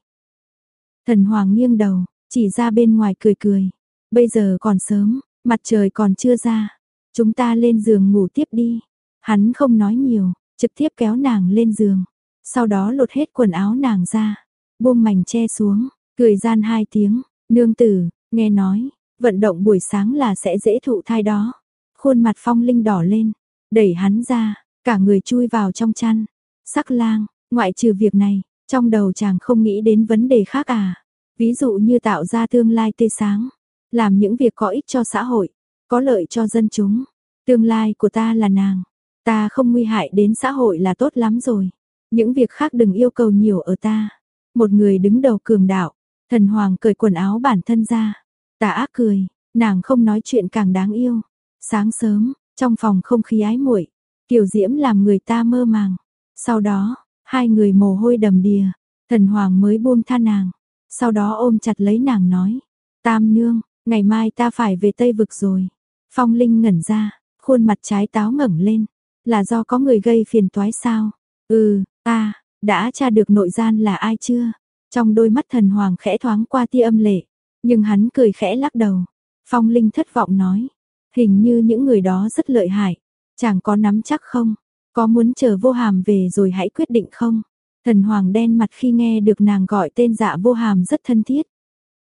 Thần Hoàng nghiêng đầu, chỉ ra bên ngoài cười cười. Bây giờ còn sớm, mặt trời còn chưa ra. Chúng ta lên giường ngủ tiếp đi. Hắn không nói nhiều, trực tiếp kéo nàng lên giường. Sau đó lột hết quần áo nàng ra, buông mảnh che xuống, cười gian hai tiếng, nương tử, nghe nói, vận động buổi sáng là sẽ dễ thụ thai đó. Khuôn mặt phong linh đỏ lên, đẩy hắn ra, cả người chui vào trong chăn. Sắc lang, ngoại trừ việc này, trong đầu chàng không nghĩ đến vấn đề khác à. Ví dụ như tạo ra tương lai tươi sáng, làm những việc có ích cho xã hội, có lợi cho dân chúng. Tương lai của ta là nàng, ta không nguy hại đến xã hội là tốt lắm rồi. Những việc khác đừng yêu cầu nhiều ở ta. Một người đứng đầu cường đạo, thần hoàng cởi quần áo bản thân ra. Tà ác cười, nàng không nói chuyện càng đáng yêu. Sáng sớm, trong phòng không khí ái muội, Kiều Diễm làm người ta mơ màng. Sau đó, hai người mồ hôi đầm đìa, thần hoàng mới buông tha nàng. Sau đó ôm chặt lấy nàng nói, Tam nương, ngày mai ta phải về Tây Vực rồi. Phong Linh ngẩn ra, khuôn mặt trái táo ngẩng lên, là do có người gây phiền toái sao? Ừ, ta, đã tra được nội gian là ai chưa? Trong đôi mắt thần hoàng khẽ thoáng qua tia âm lệ, nhưng hắn cười khẽ lắc đầu. Phong Linh thất vọng nói, hình như những người đó rất lợi hại, chẳng có nắm chắc không? Có muốn chờ vô hàm về rồi hãy quyết định không? Thần hoàng đen mặt khi nghe được nàng gọi tên dạ vô hàm rất thân thiết.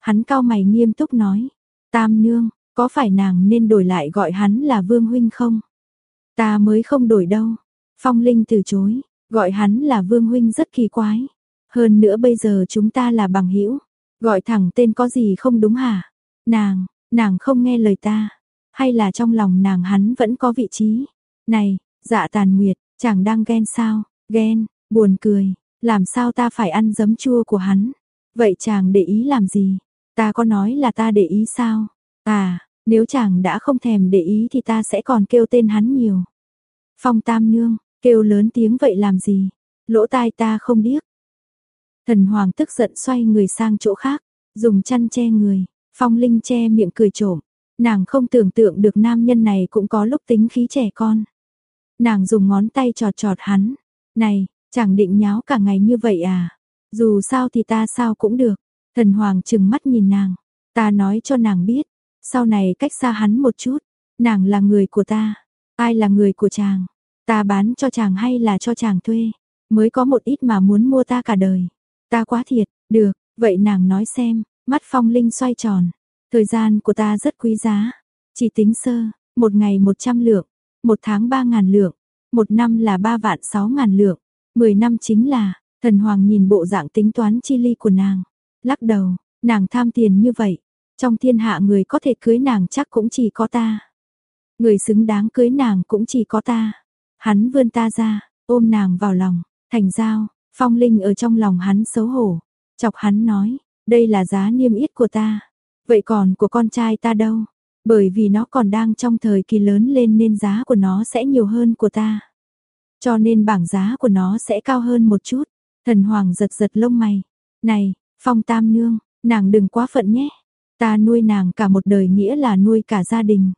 Hắn cao mày nghiêm túc nói, tam nương, có phải nàng nên đổi lại gọi hắn là vương huynh không? Ta mới không đổi đâu. Phong Linh từ chối, gọi hắn là vương huynh rất kỳ quái. Hơn nữa bây giờ chúng ta là bằng hữu gọi thẳng tên có gì không đúng hả? Nàng, nàng không nghe lời ta, hay là trong lòng nàng hắn vẫn có vị trí? Này, dạ tàn nguyệt, chàng đang ghen sao? Ghen, buồn cười, làm sao ta phải ăn giấm chua của hắn? Vậy chàng để ý làm gì? Ta có nói là ta để ý sao? À, nếu chàng đã không thèm để ý thì ta sẽ còn kêu tên hắn nhiều. Phong Tam Nương, kêu lớn tiếng vậy làm gì? Lỗ tai ta không điếc. Thần Hoàng tức giận xoay người sang chỗ khác, dùng chăn che người, Phong Linh che miệng cười trộm. Nàng không tưởng tượng được nam nhân này cũng có lúc tính khí trẻ con. Nàng dùng ngón tay trọt trọt hắn. Này, chẳng định nháo cả ngày như vậy à? Dù sao thì ta sao cũng được. Thần Hoàng chừng mắt nhìn nàng. Ta nói cho nàng biết. Sau này cách xa hắn một chút. Nàng là người của ta. Ai là người của chàng? Ta bán cho chàng hay là cho chàng thuê? Mới có một ít mà muốn mua ta cả đời. Ta quá thiệt, được, vậy nàng nói xem, mắt phong linh xoay tròn. Thời gian của ta rất quý giá. Chỉ tính sơ, một ngày một trăm lượng, một tháng ba ngàn lượng, một năm là ba vạn sáu ngàn lượng, mười năm chính là, thần hoàng nhìn bộ dạng tính toán chi ly của nàng. Lắc đầu, nàng tham tiền như vậy. Trong thiên hạ người có thể cưới nàng chắc cũng chỉ có ta. Người xứng đáng cưới nàng cũng chỉ có ta. Hắn vươn ta ra, ôm nàng vào lòng, thành giao, phong linh ở trong lòng hắn xấu hổ. Chọc hắn nói, đây là giá niêm yết của ta. Vậy còn của con trai ta đâu? Bởi vì nó còn đang trong thời kỳ lớn lên nên giá của nó sẽ nhiều hơn của ta. Cho nên bảng giá của nó sẽ cao hơn một chút. Thần Hoàng giật giật lông mày. Này, Phong Tam Nương, nàng đừng quá phận nhé. Ta nuôi nàng cả một đời nghĩa là nuôi cả gia đình.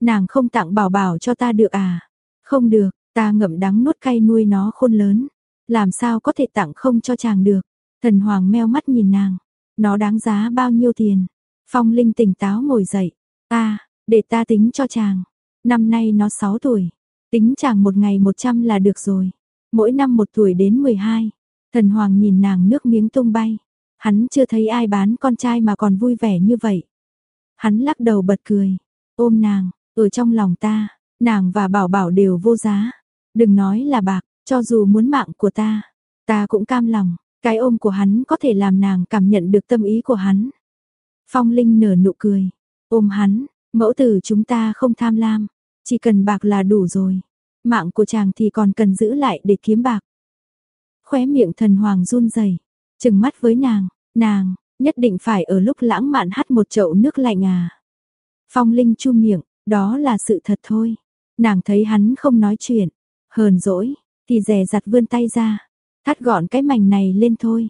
Nàng không tặng bảo bảo cho ta được à? Không được, ta ngậm đắng nuốt cay nuôi nó khôn lớn. Làm sao có thể tặng không cho chàng được? Thần Hoàng meo mắt nhìn nàng. Nó đáng giá bao nhiêu tiền? Phong Linh tỉnh táo ngồi dậy. À, để ta tính cho chàng. Năm nay nó 6 tuổi. Tính chàng một ngày 100 là được rồi. Mỗi năm một tuổi đến 12. Thần Hoàng nhìn nàng nước miếng tung bay. Hắn chưa thấy ai bán con trai mà còn vui vẻ như vậy. Hắn lắc đầu bật cười. Ôm nàng, ở trong lòng ta, nàng và bảo bảo đều vô giá. Đừng nói là bạc, cho dù muốn mạng của ta, ta cũng cam lòng. Cái ôm của hắn có thể làm nàng cảm nhận được tâm ý của hắn. Phong Linh nở nụ cười. Ôm hắn, mẫu tử chúng ta không tham lam. Chỉ cần bạc là đủ rồi. Mạng của chàng thì còn cần giữ lại để kiếm bạc. Khóe miệng thần hoàng run rẩy, trừng mắt với nàng, nàng, nhất định phải ở lúc lãng mạn hát một chậu nước lạnh à. Phong Linh chu miệng, đó là sự thật thôi. Nàng thấy hắn không nói chuyện, hờn dỗi, thì rè rặt vươn tay ra, thắt gọn cái mảnh này lên thôi.